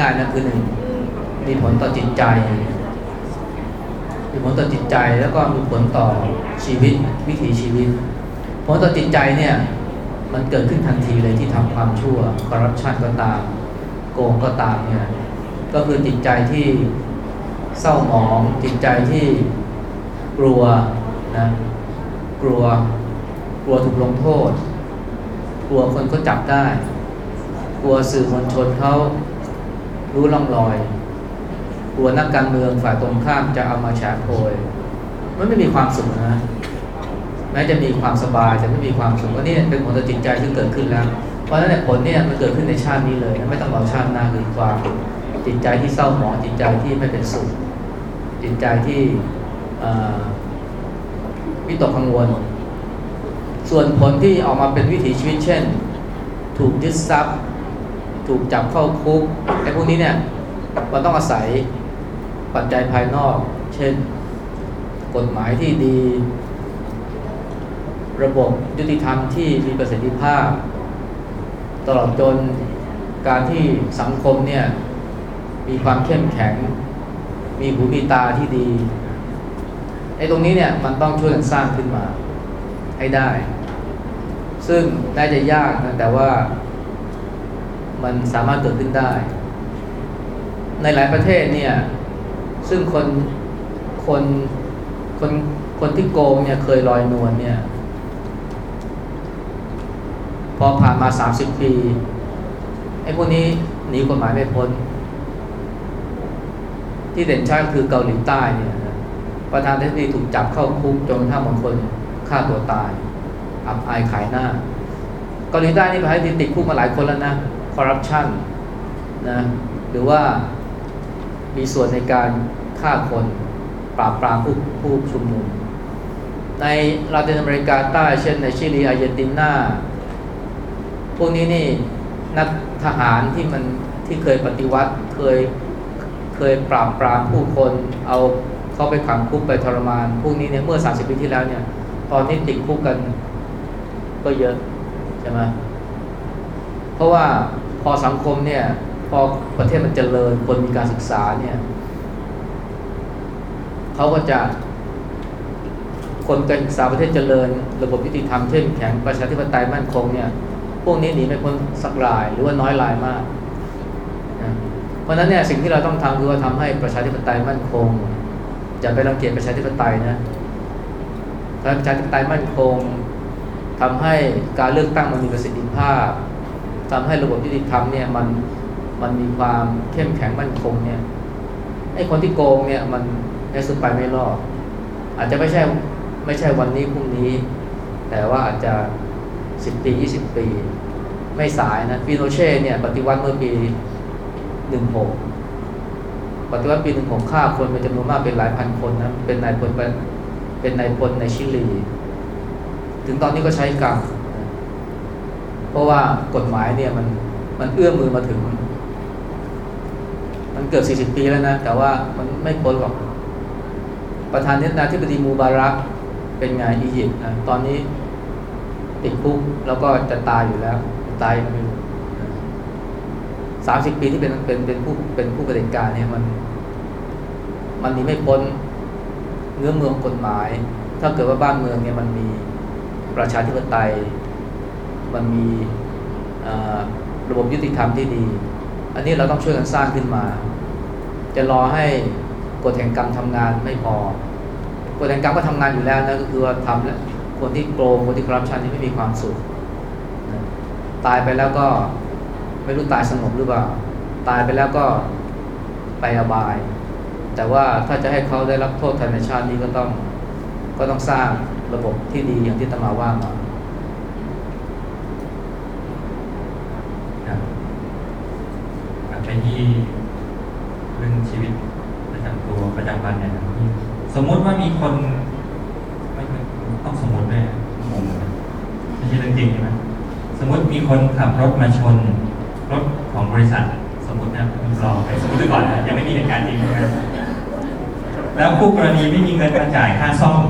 ง่ายๆนะคือหนึ่ง มีผลต่อจิตใจ มีผลต่อจิตใจแล้วก็มีผลต่อชีวิตวิถีชีวิต ผลต่อจิตใจเนี่ยมันเกิดขึ้นทันทีเลยที่ทำความชั่วคอร์รัปชันก็ตาม โกงก็ตามเนี่ยก็คือจิตใจที่เศร้าหมอง จิตใจที่กลัวนะกลัวกลัวถูกลงโทษ กลัวคนเขาจับได้ กลัวสื่อมวลชนเขารู้ล่องรอย กลัวนักการเมืองฝ่ายตรงข้ามจะเอามาแฉโพยมันไม่มีความสุขนะแม้จะมีความสบายแต่ไม่มีความสุขก็นี่เป็นผลต่อจิตใจที่เกิดขึ้นแล้ว เพราะฉะนั้นผลเนี่ยมันเกิดขึ้นในชาตินี้เลย ไม่ต้องรอชาติหน้าคือความจิตใจที่เศร้าหมองจิตใจที่ไม่เป็นสุข จิตใจที่อ่อวิตกกังวล ส่วนผลที่ออกมาเป็นวิถีชีวิตเช่น ถูกยึดทรัพย์ ถูกจับเข้าคุกไอ้พวกนี้เนี่ยมันต้องอาศัย ปัจจัยภายนอก เช่น กฎหมายที่ดี ระบบยุติธรรมที่มีประสิทธิภาพ ตลอดจนการที่สังคมเนี่ยมีความเข้มแข็ง มีหูมีตาที่ดีไอ้ตรงนี้เนี่ยมันต้องช่วยกันสร้างขึ้นมาให้ได้ ซึ่งน่าจะยากนะแต่ว่ามันสามารถเกิดขึ้นได้ ในหลายประเทศเนี่ย ซึ่งคนคนคนคนที่โกงเนี่ยเคยลอยนวลเนี่ย พอผ่านมา30ปีไอ้พวกนี้หนีกฎหมายไม่พ้น ที่เด่นชัดคือเกาหลีใต้เนี่ยนะประธานาธิบดีถูกจับเข้าคุกจนกระทั่งบางคนฆ่าตัวตาย อับอายขายหน้า เกาหลีใต้นี่ประธานาธิบดีติดคุกมาหลายคนแล้วนะคอร์รัปชันนะหรือว่ามีส่วนในการ ฆ่าคน ปราบปรามผู้ผู้ชุมนุม ในลาตินอเมริกาใต้เช่นในชิลีอาร์เจนตินาพวกนี้นี่นักทหารที่มันที่เคยปฏิวัติเคยเคยปราบปรามผู้คนเอาเข้าไปขังคุกไปทรมาน พวกนี้เนี่ยเมื่อ 30 ปีที่แล้วเนี่ย ตอนนี้ติดคุกกันก็เยอะใช่ไหมเพราะว่าพอสังคมเนี่ยพอประเทศมันเจริญคนมีการศึกษาเนี่ย เขาก็จะคนการศึกษาประเทศเจริญ ระบบยุติธรรมเข้มแข็งประชาธิปไตยมั่นคงเนี่ย พวกนี้หนีไม่พ้นสักรายหรือว่าน้อยรายมากนะเพราะฉะนั้นเนี่ยสิ่งที่เราต้องทำคือว่าทำให้ประชาธิปไตยมั่นคงอย่าไปรังเกียจประชาธิปไตยนะถ้าประชาธิปไตยมั่นคงทำให้การเลือกตั้งมันมีประสิทธิภาพทำให้ระบบยุติธรรมเนี่ยมันมันมีความเข้มแข็งมั่นคงเนี่ยไอ้คนที่โกงเนี่ยมัน ในสุดไปไม่รอดอาจจะไม่ใช่ไม่ใช่วันนี้พรุ่งนี้ แต่ว่าอาจจะสิบปียี่สิบปี ไม่สายนะปีโนเช่เนี่ยปฏิวัติเมื่อปีหนึ่งหกปฏิวัติปีหนึ่งหกฆ่าคนเป็นจำนวนมากเป็นหลายพันคนนะเป็นนายพลเป็นนายพลในชิลี ถึงตอนนี้ก็ใช้กรรมเพราะว่ากฎหมายเนี่ยมันมันเอื้อมมือมาถึง มันเกือบสี่สิบปีแล้วนะ แต่ว่ามันไม่พ้นหรอก ประธานนาธิบดีมูบารักเป็นไงอียิปต์นะตอนนี้ติดคุกแล้วก็จะตายอยู่แล้ว ตายไม่รู้สามสิบปีที่เป็นเป็นเป็นผู้เป็นผู้ปฏิการเนี่ยมัน มันหนีไม่พ้นเนื้อเมืองกฎหมาย ถ้าเกิดว่าบ้านเมืองเนี่ยมันมีประชาธิปไตย มันมีระบบยุติธรรมที่ดี อันนี้เราต้องช่วยกันสร้างขึ้นมา จะรอให้ กฎแห่งกรรมทำงานไม่พอกฎแห่งกรรมก็ทำงานอยู่แล้วนะก็คือว่าทำแล้วคนที่โกงคนที่คอร์รัปชันที่ไม่มีความสุขนะตายไปแล้วก็ไม่รู้ตายสงบหรือเปล่า ตายไปแล้วก็ไปอบาย แต่ว่าถ้าจะให้เขาได้รับโทษทางในชาตินี้ก็ต้องก็ต้องสร้างระบบที่ดีอย่างที่ตมาว่ามาไปที่เรื่องชีวิต ประจำตัวประจำวันเนี่ยสมมุติว่ามีคนไม่ไม่ต้องสมมติด้วยงงเลยไม่ใช่เรื่องจริงใช่ไหมสมมติมีคนขับรถมาชนรถของบริษัท สมมตินะผมลองไปสมมติก่อนนะยังไม่มีเหตุการณ์จริงนะแล้วคู่กรณีไม่มีเงินมาจ่ายค่าซ่อม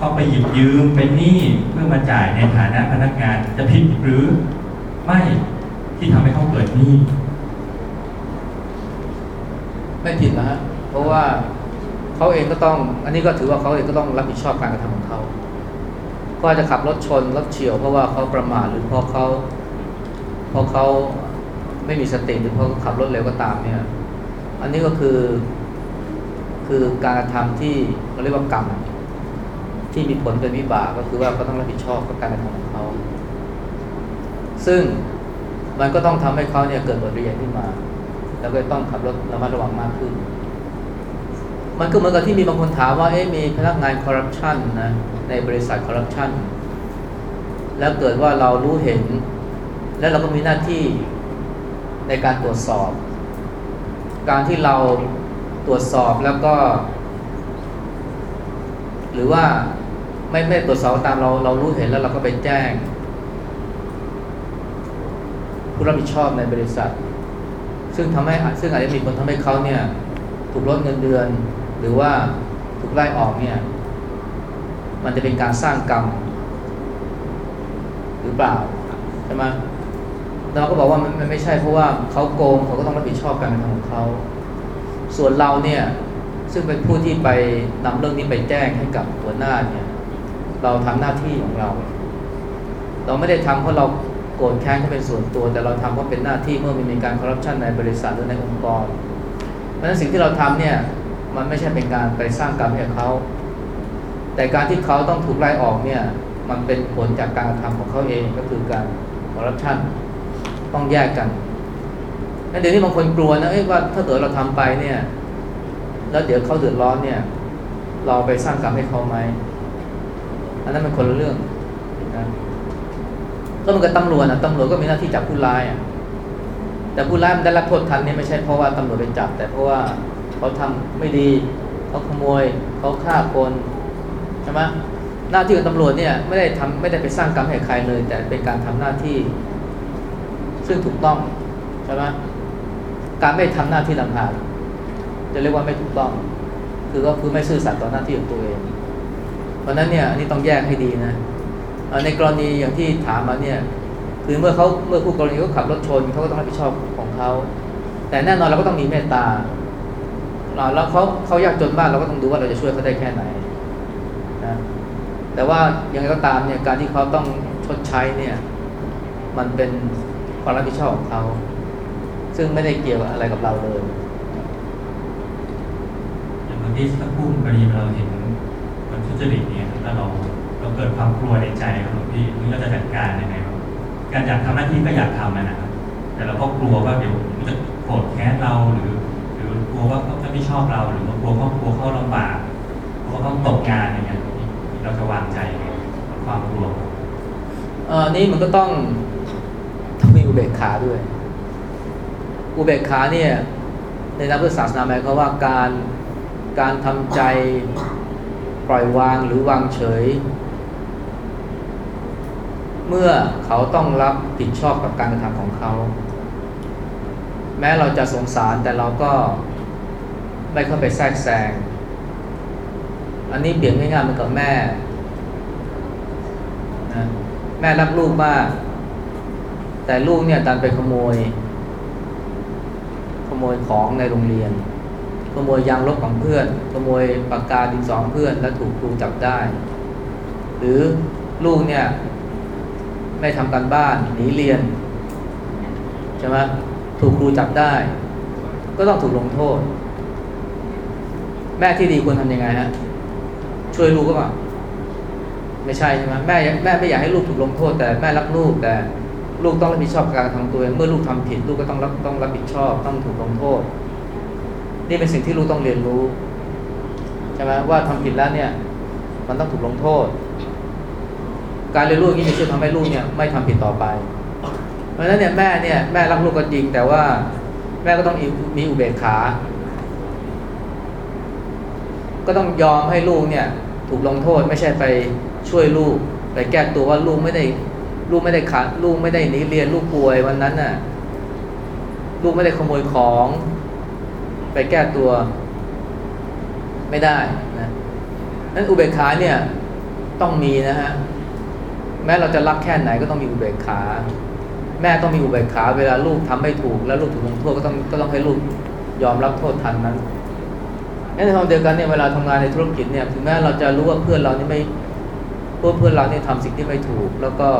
ก็ไปหยิบยืมเป็นหนี้เพื่อมาจ่ายในฐานะพนักงานจะผิดหรือไม่ที่ทำให้เขาเกิดหนี้ ไม่ผิดนะฮะเพราะว่าเขาเองก็ต้อง อันนี้ก็ถือว่าเขาเองก็ต้องรับผิดชอบการกระทำของเขาก็อาจจะขับรถชนรถเฉียวเพราะว่าเขาประมาทหรือเพราะเขาเพราะเขาไม่มีสติหรือเพราะเขาขับรถเร็วก็ตามเนี่ย อันนี้ก็คือ คือการกระทำที่เราเรียกว่ากรรมที่มีผลเป็นวิบากก็คือว่าก็ต้องรับผิดชอบกับการกระทำของเขาซึ่งมันก็ต้องทำให้เขาเนี่ยเกิดบทเรียนขึ้นมา แล้วก็ต้องขับรถระมัดระวังมากขึ้น มันก็เหมือนกับที่มีบางคนถามว่าเอ๊ะมีพนักงานคอร์รัปชันนะในบริษัทคอร์รัปชันแล้วเกิดว่าเรารู้เห็น แล้วเราก็มีหน้าที่ในการตรวจสอบ การที่เราตรวจสอบแล้วก็ หรือว่าไม่ไม่ตรวจสอบตามเราเรารู้เห็นแล้วเราก็ไปแจ้ง ผู้รับผิดชอบในบริษัท ซึ่งทำให้ซึ่งอาจจะมีผลทำให้เขาเนี่ยถูกลดเงินเดือน หรือว่าถูกไล่ออกเนี่ยมันจะเป็นการสร้างกรรม หรือเปล่าใช่ไหมเราก็บอกว่ามันไม่ใช่เพราะว่าเขาโกงเขาก็ต้องรับผิดชอบการกระทำของเขา ส่วนเราเนี่ยซึ่งเป็นผู้ที่ไปนำเรื่องนี้ไปแจ้งให้กับหัวหน้าเนี่ยเราทำหน้าที่ของเรา เราไม่ได้ทำเพราะเรา กรธแค้นเขาเป็นส่วนตัว แต่เราทำเพราะเป็นหน้าที่เมื่อมีการคอร์รัปชันในบริษัทหรือในองค์กร เพราะฉะนั้นสิ่งที่เราทำเนี่ยมันไม่ใช่เป็นการไปสร้างกรรมให้เขา แต่การที่เขาต้องถูกไล่ออกเนี่ยมันเป็นผลจากการกระทำของเขาเองก็คือการคอร์รัปชันต้องแยกกันงั้นเดี๋ยวนี้บางคนกลัวนะว่าถ้าเกิดเราทำไปเนี่ยแล้วเดี๋ยวเขาเดือดร้อนเนี่ย เราไปสร้างกรรมให้เขาไหมอันนั้นมันคนละเรื่องนะ เหมันกับตำรวจนะตำรวจก็มีหน้าที่จับผู้ร้ายอะแต่ผู้ร้ายมันได้รับโทษทันเนี่ยไม่ใช่เพราะว่าตำรวจไปจับ แต่เพราะว่าเขาทำไม่ดีเขาขโมยเขาฆ่าคนใช่ไหมหน้าที่ของตำรวจเนี่ยไม่ได้ทำไม่ได้ไปสร้างกรรมให้ใครเลย แต่เป็นการทำหน้าที่ ซึ่งถูกต้องใช่ไหมการไม่ทำหน้าที่ลำหากจะเรียกว่าไม่ถูกต้อง คือก็คือไม่ซื่อสัตย์ต่อหน้าที่ของตัวเอง เพราะนั้นเนี่ยอันนี้ต้องแยกให้ดีนะ ในกรณีอย่างที่ถามมาเนี่ยคือเมื่อเขาเมื่อคู่กรณีเขาขับรถชนเขาก็ต้องรับผิดชอบของเขาแต่แน่นอนเราก็ต้องมีเมตตาอ่าแล้วเขาเขายากจนมากเราก็ต้องดูว่าเราจะช่วยเขาได้แค่ไหนนะแต่ว่ายังไงก็ตามเนี่ยการที่เขาต้องชดใช้เนี่ย มันเป็นความรับผิดชอบของเขาซึ่งไม่ได้เกี่ยวอะไรกับเราเลยอย่างบางที่ถ้าพูดกรณีเราเห็นมันทุจริตเนี่ยแล้วเราเรา เกิดความกลัวในใจครับหลวงพี่นี่เราจะจัดการยังไงครับการอยากทำหน้าที่ก็อยากทำนะครับ แต่เราก็กลัวว่าเดี๋ยวมันจะโกรธแค้นเราหรือ หรือกลัวว่าเขาจะไม่ชอบเราหรือว่ากลัวครอบครัวเขาลำบากกลัวเขาต้องตกงานอย่างเงี้ยเราจะวางใจความกลัวเออนี่มันก็ต้องต้องมีอุเบกขาด้วย อุเบกขาเนี่ยในนักพุทธศาสนาหมายความว่าการการทำใจปล่อยวางหรือวางเฉย เมื่อเขาต้องรับผิดชอบกับการกระทำของเขา แม้เราจะสงสารแต่เราก็ไม่เข้าไปแทรกแซง อันนี้เปรียบง่ายๆเหมือนกับแม่นะแม่รักลูกมาก แต่ลูกเนี่ยดันไปขโมย ขโมยของในโรงเรียน ขโมยยางลบของเพื่อน ขโมยปากกาดินสอของเพื่อนแล้วถูกครูจับได้ หรือลูกเนี่ย ไม่ทำการบ้านหนีเรียนใช่ไหมถูกครูจับได้ ก็ต้องถูกลงโทษ แม่ที่ดีควรทำยังไงฮะช่วยลูกก็เปล่าไม่ใช่ใช่ไหมแม่แม่ไม่อยากให้ลูกถูกลงโทษ แต่แม่รักลูกแต่ลูกต้องรับผิดชอบการทำตัวเองเมื่อลูกทำผิดลูกก็ต้องรับต้องรับผิดชอบต้องถูกลงโทษ นี่เป็นสิ่งที่ลูกต้องเรียนรู้ใช่ไหมว่าทำผิดแล้วเนี่ย มันต้องถูกลงโทษ การเรียนรู้อย่างนี้จะช่วยทำให้ลูกเนี่ยไม่ทำผิดต่อไป เพราะฉะนั้นเนี่ยแม่เนี่ยแม่รักลูกก็จริง แต่ว่าแม่ก็ต้องมีอุเบกขา ก็ต้องยอมให้ลูกเนี่ยถูกลงโทษไม่ใช่ไปช่วยลูกไปแก้ตัวว่าลูกไม่ได้ลูกไม่ได้ขาดลูกไม่ได้หนีเรียนลูกป่วยวันนั้นน่ะลูกไม่ได้ขโมยของ ไปแก้ตัวไม่ได้นะนั้นอุเบกขาเนี่ยต้องมีนะฮะ แม้เราจะรักแค่ไหนก็ต้องมีอุเบกขา แม่ต้องมีอุเบกขา เวลาลูกทำไม่ถูก แล้วลูกถูกลงโทษก็ต้องก็ต้องให้ลูกยอมรับโทษทันนั้นในทางเดียวกันเนี่ยเวลาทำงานในธุรกิจเนี่ยถึงแม้เราจะรู้ว่าเพื่อนเรานี่ไม่เพื่อนเพื่อนเราเนี่ยทำสิ่งที่ไม่ถูกแล้วก็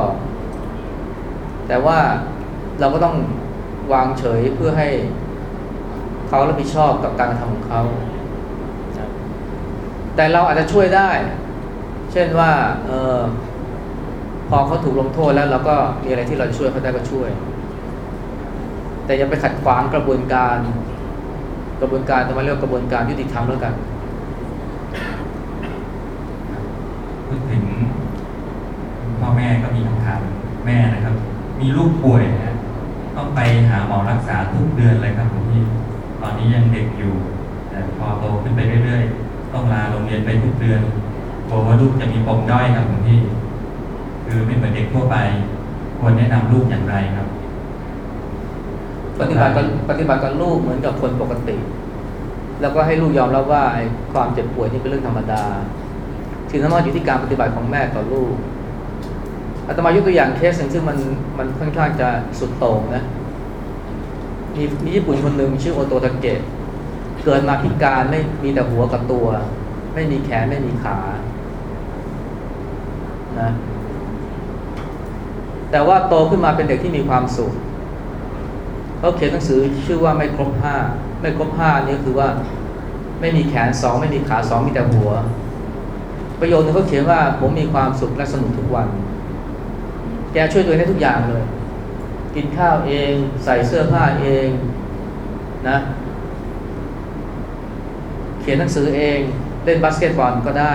แต่ว่าเราก็ต้องวางเฉยเพื่อให้เขารับผิดชอบกับการกระทำของเขาแต่เราอาจจะช่วยได้ เช่นว่าเออ พอเขาถูกลงโทษแล้วเราก็มีอะไรที่เราจะช่วยเขาได้ก็ช่วย แต่อย่าไปขัดขวางกระบวนการ กระบวนการจะมาเรียกกระบวนการยุติธรรมแล้วกันพูดถึงพ่อแม่ก็มีคำถามแม่นะครับ มีลูกป่วยนะต้องไปหาหมอรักษาทุกเดือนเลยครับหลวงพี่ตอนนี้ยังเด็กอยู่ แต่พอโตขึ้นไปเรื่อยๆ ต้องลาโรงเรียนไปทุกเดือนกลัวว่าลูกจะมีปมด้อยครับหลวงพี่ คือไม่เหมือนเด็กทั่วไป ควรแนะนำลูกอย่างไรครับ ปฏิบัติกับปฏิบัติกับลูกเหมือนกับคนปกติ แล้วก็ให้ลูกยอมรับว่าไอ้ความเจ็บป่วยนี่เป็นเรื่องธรรมดาสิ่งสำคัญอยู่ที่การปฏิบัติของแม่ต่อลูกอาตมายกตัวอย่างเคสหนึ่งซึ่งมันมันค่อนข้างจะสุดโต่งนะมีมีญี่ปุ่นคนหนึ่งชื่อโอโตทาเกะเกิดมาพิการไม่มีแต่หัวกับตัว ไม่มีแขนไม่มีขานะ แต่ว่าโตขึ้นมาเป็นเด็กที่มีความสุขเขาเขียนหนังสือชื่อว่าไม่ครบห้าไม่ครบห้านี่คือว่าไม่มีแขนสองไม่มีขาสองมีแต่หัว ประโยคนึงเขาเขียนว่าผมมีความสุขและสนุกทุกวัน แกช่วยตัวเองได้ทุกอย่างเลย กินข้าวเองใส่เสื้อผ้าเองนะ เขียนหนังสือเองเล่นบาสเกตบอลก็ได้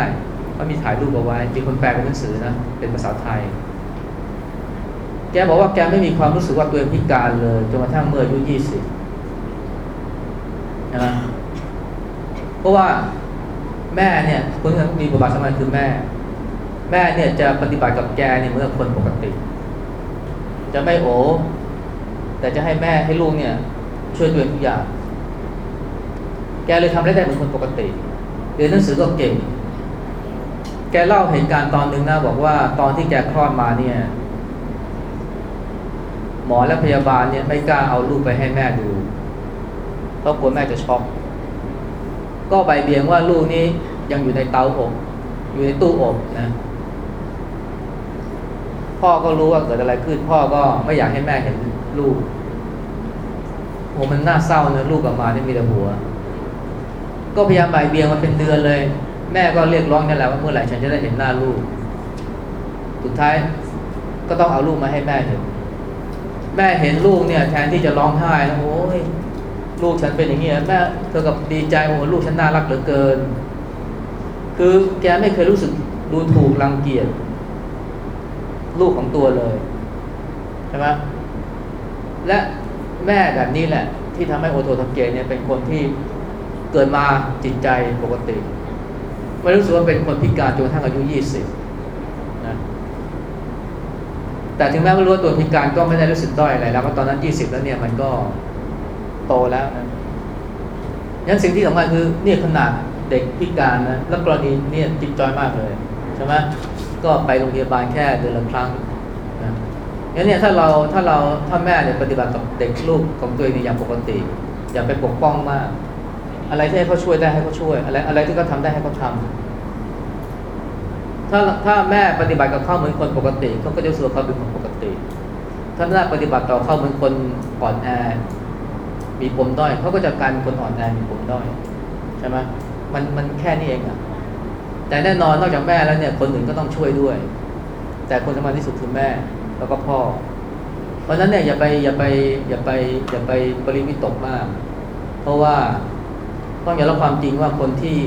ก็มีถ่ายรูปเอาไว้มีคนแปลเป็นหนังสือนะเป็นภาษาไทย แกบอกว่าแกไม่มีความรู้สึกว่าตัวเองพิการเลยจนกระทั่งเมื่ออายุยี่สิบใช่ไหมเพราะว่าแม่เนี่ยคนที่มีบทบาทสำคัญคือแม่ แม่เนี่ยจะปฏิบัติกับแกเนี่ยเหมือนคนปกติ จะไม่โอแต่จะให้แม่ให้ลูกเนี่ย ช่วยตัวเองทุกอย่าง แกเลยทำได้ได้เหมือนคนปกติเรียนหนังสือก็เก่ง แกเล่าเหตุการณ์ตอนหนึ่งนะบอกว่าตอนที่แกคลอดมาเนี่ย หมอและพยาบาลเนี่ยไม่กล้าเอาลูกไปให้แม่ดู เพราะกลัวแม่จะช็อก ก็ใบเบียงว่าลูกนี้ยังอยู่ในเตาอบอยู่ในตู้อบนะ พ่อก็รู้ว่าเกิดอะไรขึ้น พ่อก็ไม่อยากให้แม่เห็นลูกโอ้มันน่าเศร้าเนะลูกออกมาเนี่ยมีแต่หัว ก็พยายามใบเบียงมาเป็นเดือนเลย แม่ก็เรียกร้องนี่แหละว่าเมื่อไหร่ฉันจะได้เห็นหน้าลูก สุดท้ายก็ต้องเอาลูกมาให้แม่เห็น แม่เห็นลูกเนี่ยแทนที่จะร้องไห้นะโอ้ยลูกฉันเป็นอย่างนี้แม่เธอกับดีใจโอ้ลูกฉันน่ารักเหลือเกิน คือแกไม่เคยรู้สึกดูถูกรังเกียจลูกของตัวเลยใช่ไหมและแม่แบบนี้แหละ ที่ทำให้โอโททาเกเนี่ยเป็นคนที่เกิดมาจิตใจปกติ ไม่รู้สึกว่าเป็นคนพิการจนกระทั่งอายุยี่สิบ แต่ถึงแม้ว่ารู้ว่าตัวพิการก็ไม่ได้รู้สึกด้อยอะไรแล้วเพราะตอนนั้นยี่สิบแล้วเนี่ยมันก็โตแล้วนะยันสิ่งที่สำคัญคือเนี่ยขนาดเด็กพิการนะแล้วกรณีเนี่ยจิตจอยมากเลยใช่ไหมก็ไปโรงพยาบาลแค่เดือนละครั้งนะงั้นเนี่ยถ้าเราถ้าเราถ้าแม่เนี่ยปฏิบัติกับเด็กลูกของตัวเองเนี่ยอย่างปกติ อย่าไปปกป้องมาก อะไรที่ให้เขาช่วยได้ให้เขาช่วย อะไรอะไรที่เขาทำได้ให้เขาทำ ถ้าถ้าแม่ปฏิบัติกับเขาเหมือนคนปกติเขาก็จะรู้สึกว่าเขาเป็นคนปกติ ถ้าแม่ปฏิบัติต่อเขาเหมือนคนอ่อนแอ มีปมด้อยเขาก็จะกลารเป็นคนอ่อนแอมีปมด้อยใช่ไหมมันมันแค่นี้เองอะแต่แน่นอนนอกจากแม่แล้วเนี่ยคนอื่นก็ต้องช่วยด้วย แต่คนสำคัญที่สุดคือแม่แล้วก็พ่อ เพราะฉะนั้นเนี่ยอย่าไปอย่าไปอย่าไปอย่าไปปริวิตกมาก เพราะว่าต้องยอมรับความจริงว่าคนที่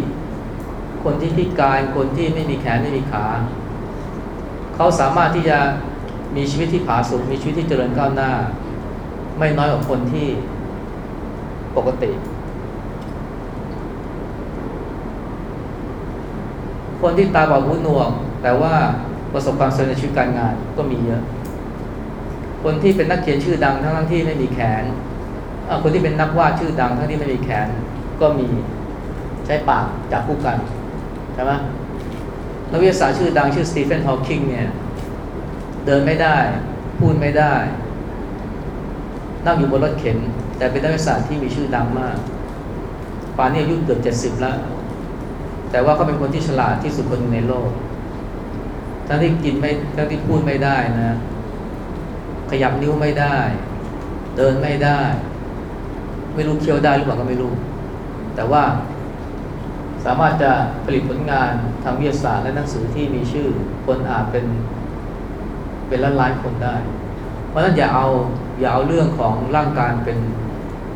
คนที่พิการคนที่ไม่มีแขนไม่มีขา เขาสามารถที่จะมีชีวิตที่ผาสุกมีชีวิตที่เจริญก้าวหน้า ไม่น้อยกว่าคนที่ปกติ คนที่ตาบอดหูหนวก แต่ว่าประสบความสำเร็จในชีวิตการงานก็มีเยอะ คนที่เป็นนักเขียนชื่อดังทั้งทั้งที่ไม่มีแขนคนที่เป็นนักวาดชื่อดังทั้งที่ไม่มีแขนก็มีใช้ปากจับคู่กัน ช่ไหมนักวิทยาศาสตร์ชื่อดังชื่อสตีเฟนฮอว์กิงเนี่ย เดินไม่ได้ พูดไม่ได้ นั่งอยู่บนรถเข็น แต่เป็นนักวิทยาศาสตร์ที่มีชื่อดังมากป่านนี้อายุเกือบเจ็ดสิบแล้ว แต่ว่าเขาเป็นคนที่ฉลาดที่สุดคนนึงในโลก ทั้งที่กินไม่ทั้งที่พูดไม่ได้นะ ขยับนิ้วไม่ได้ เดินไม่ได้ ไม่รู้เคี้ยวได้หรือเปล่าก็ไม่รู้ แต่ว่า สามารถจะผลิตผลงานทางวิทยาศาสตร์และหนังสือที่มีชื่อคนอ่านเป็นเป็นล้านล้านๆคนได้ เพราะฉะนั้นอย่าเอาอย่าเอาเรื่องของร่างกายเป็น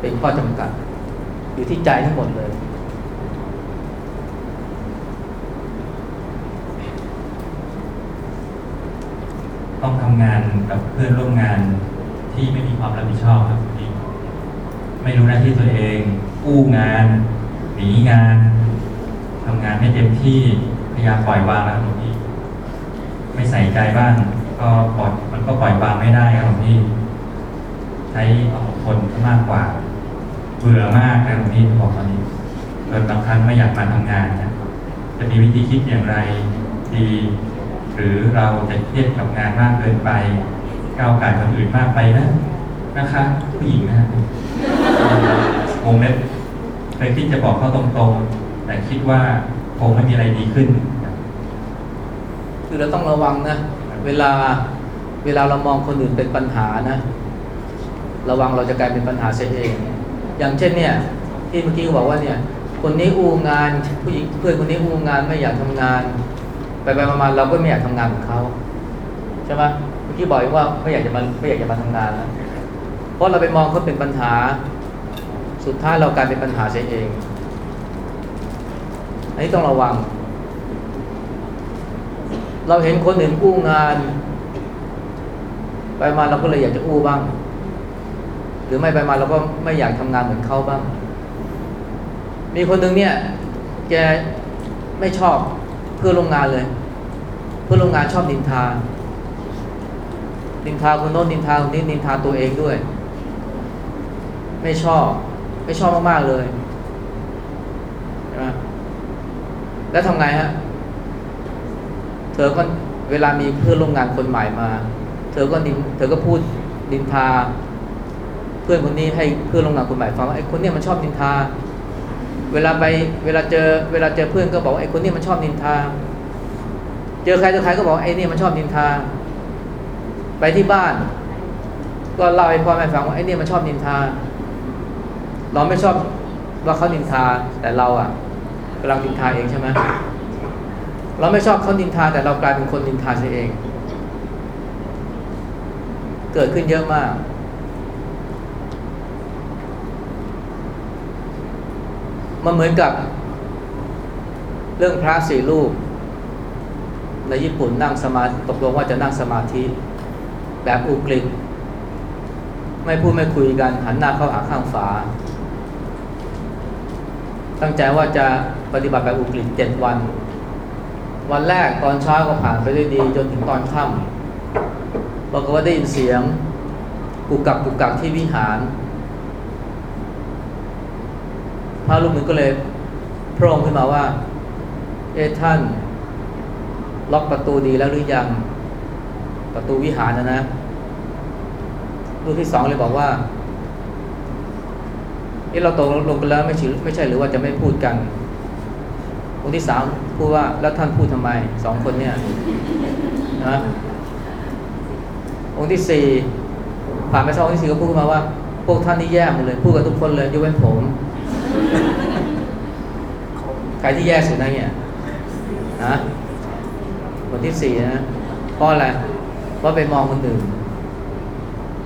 เป็นข้อจำกัด อยู่ที่ใจทั้งหมดเลยต้องทำงานกับเพื่อนร่วมงานที่ไม่มีความรับผิดชอบครับไม่รู้หน้าที่ตัวเองอู้งาน หนีงาน ทำงานไม่เต็มที่พยายามปล่อยวางนะครับหลวงพี่ไม่ใส่ใจบ้างก็ปล่อยมันก็ปล่อยวางไม่ได้ครับหลวงพี่ใช้ความอดทนมากกว่าเบื่อมากนะหลวงพี่บอกตอนนี้เกิดบางครั้งไม่อยากมาทำงานนะจะมีวิธีคิดอย่างไรดี หรือเราจะเครียดกับงานมากเกินไปก้าวไก่คนอื่นมากไปนะนะคะ ผู้หญิงนะฮะวงเล็บเคยคิดจะบอกเขาตรงๆ แต่คิดว่าคงไม่มีอะไรดีขึ้น คือเราต้องระวังนะ เวลาเวลาเรามองคนอื่นเป็นปัญหานะ ระวังเราจะกลายเป็นปัญหาเสียเอง อย่างเช่นเนี่ย ที่เมื่อกี้บอกว่าเนี่ย คนนี้อู้งานผู้หญิงเพื่อนคนนี้อู้งานไม่อยากทำงาน ไปไปมาๆเราก็ไม่อยากทำงานเหมือนเขาใช่ไหมเมื่อกี้บอกว่าไม่อยากจะมาไม่อยากจะมาทำงานแล้วเพราะเราไปมองเขาเป็นปัญหา สุดท้ายเรากลายเป็นปัญหาเสียเอง อันนี้ต้องระวัง เราเห็นคนอื่นกู้งาน ไปมาเราก็เลยอยากจะอู้บ้าง หรือไม่ไปมาเราก็ไม่อยากทำงานเหมือนเขาบ้าง มีคนหนึ่งเนี่ย แกไม่ชอบเพื่อนร่วมงานเลย เพื่อนร่วมงานชอบนินทานินทาคนโน้นนินทาคนนี้นินทาตัวเองด้วย ไม่ชอบ ไม่ชอบมาก ๆ เลยใช่ไหม แล้วทำไงฮะ เธอก็เวลามีเพื่อนร่วมงานคนใหม่มา เธอก็นินเธอก็พูดนินทา เพื่อนคนนี้ให้เพื่อนร่วมงานคนใหม่ฟังว่าไอ้คนเนี้ยมันชอบนินทา เวลาไปเวลาเจอเวลาเจอเพื่อนก็บอกไอ้คนเนี้ยมันชอบนินทา เจอใครเจอใครก็บอกไอ้เนี่ยมันชอบนินทา ไปที่บ้าน ก็เล่าให้พ่อแม่ฟังว่าไอ้เนี่ยมันชอบนินทา เราไม่ชอบว่าเขานินทาแต่เราอะ กำลังนินทาเองใช่ไหมเราไม่ชอบเขานินทาแต่เรากลายเป็นคนนินทาเสียเอง เกิดขึ้นเยอะมาก มันเหมือนกับ เรื่องพระสี่รูปในญี่ปุ่นนั่งสมาตกลงว่าจะนั่งสมาธิ แบบอุกฤษไม่พูดไม่คุยกันหันหน้าเข้าหาข้างฝา ตั้งใจว่าจะ ปฏิบัติแบบอุกฤษเจ็ดวัน วันแรกตอนเช้าก็ผ่านไปได้ดี จนถึงตอนค่ำบอกว่าได้ยินเสียงกุกกักกุกกักที่วิหาร พระรูปหนึ่งก็เลยพร่งขึ้นมาว่า เอท่าน ล็อกประตูดีแล้วหรือยัง ประตูวิหารนะนะรูปที่สองเลยบอกว่าเอ๊ะเราตกลงกันแล้วไม่ใช่ไม่ใช่หรือว่าจะไม่พูดกัน องค์ที่สามพูดว่าแล้วท่านพูดทำไมสองคนเนี่ยนะองค์ที่สี่ผ่านไปสององค์ที่สี่ก็พูดมาว่า พวกท่านนี่แย่หมดเลย พูดกันทุกคนเลยยกเว้นผม ใครที่แย่สุดนะเนี่ยนะคนที่สี่นะเพราะอะไรเพราะไปมองคนอื่น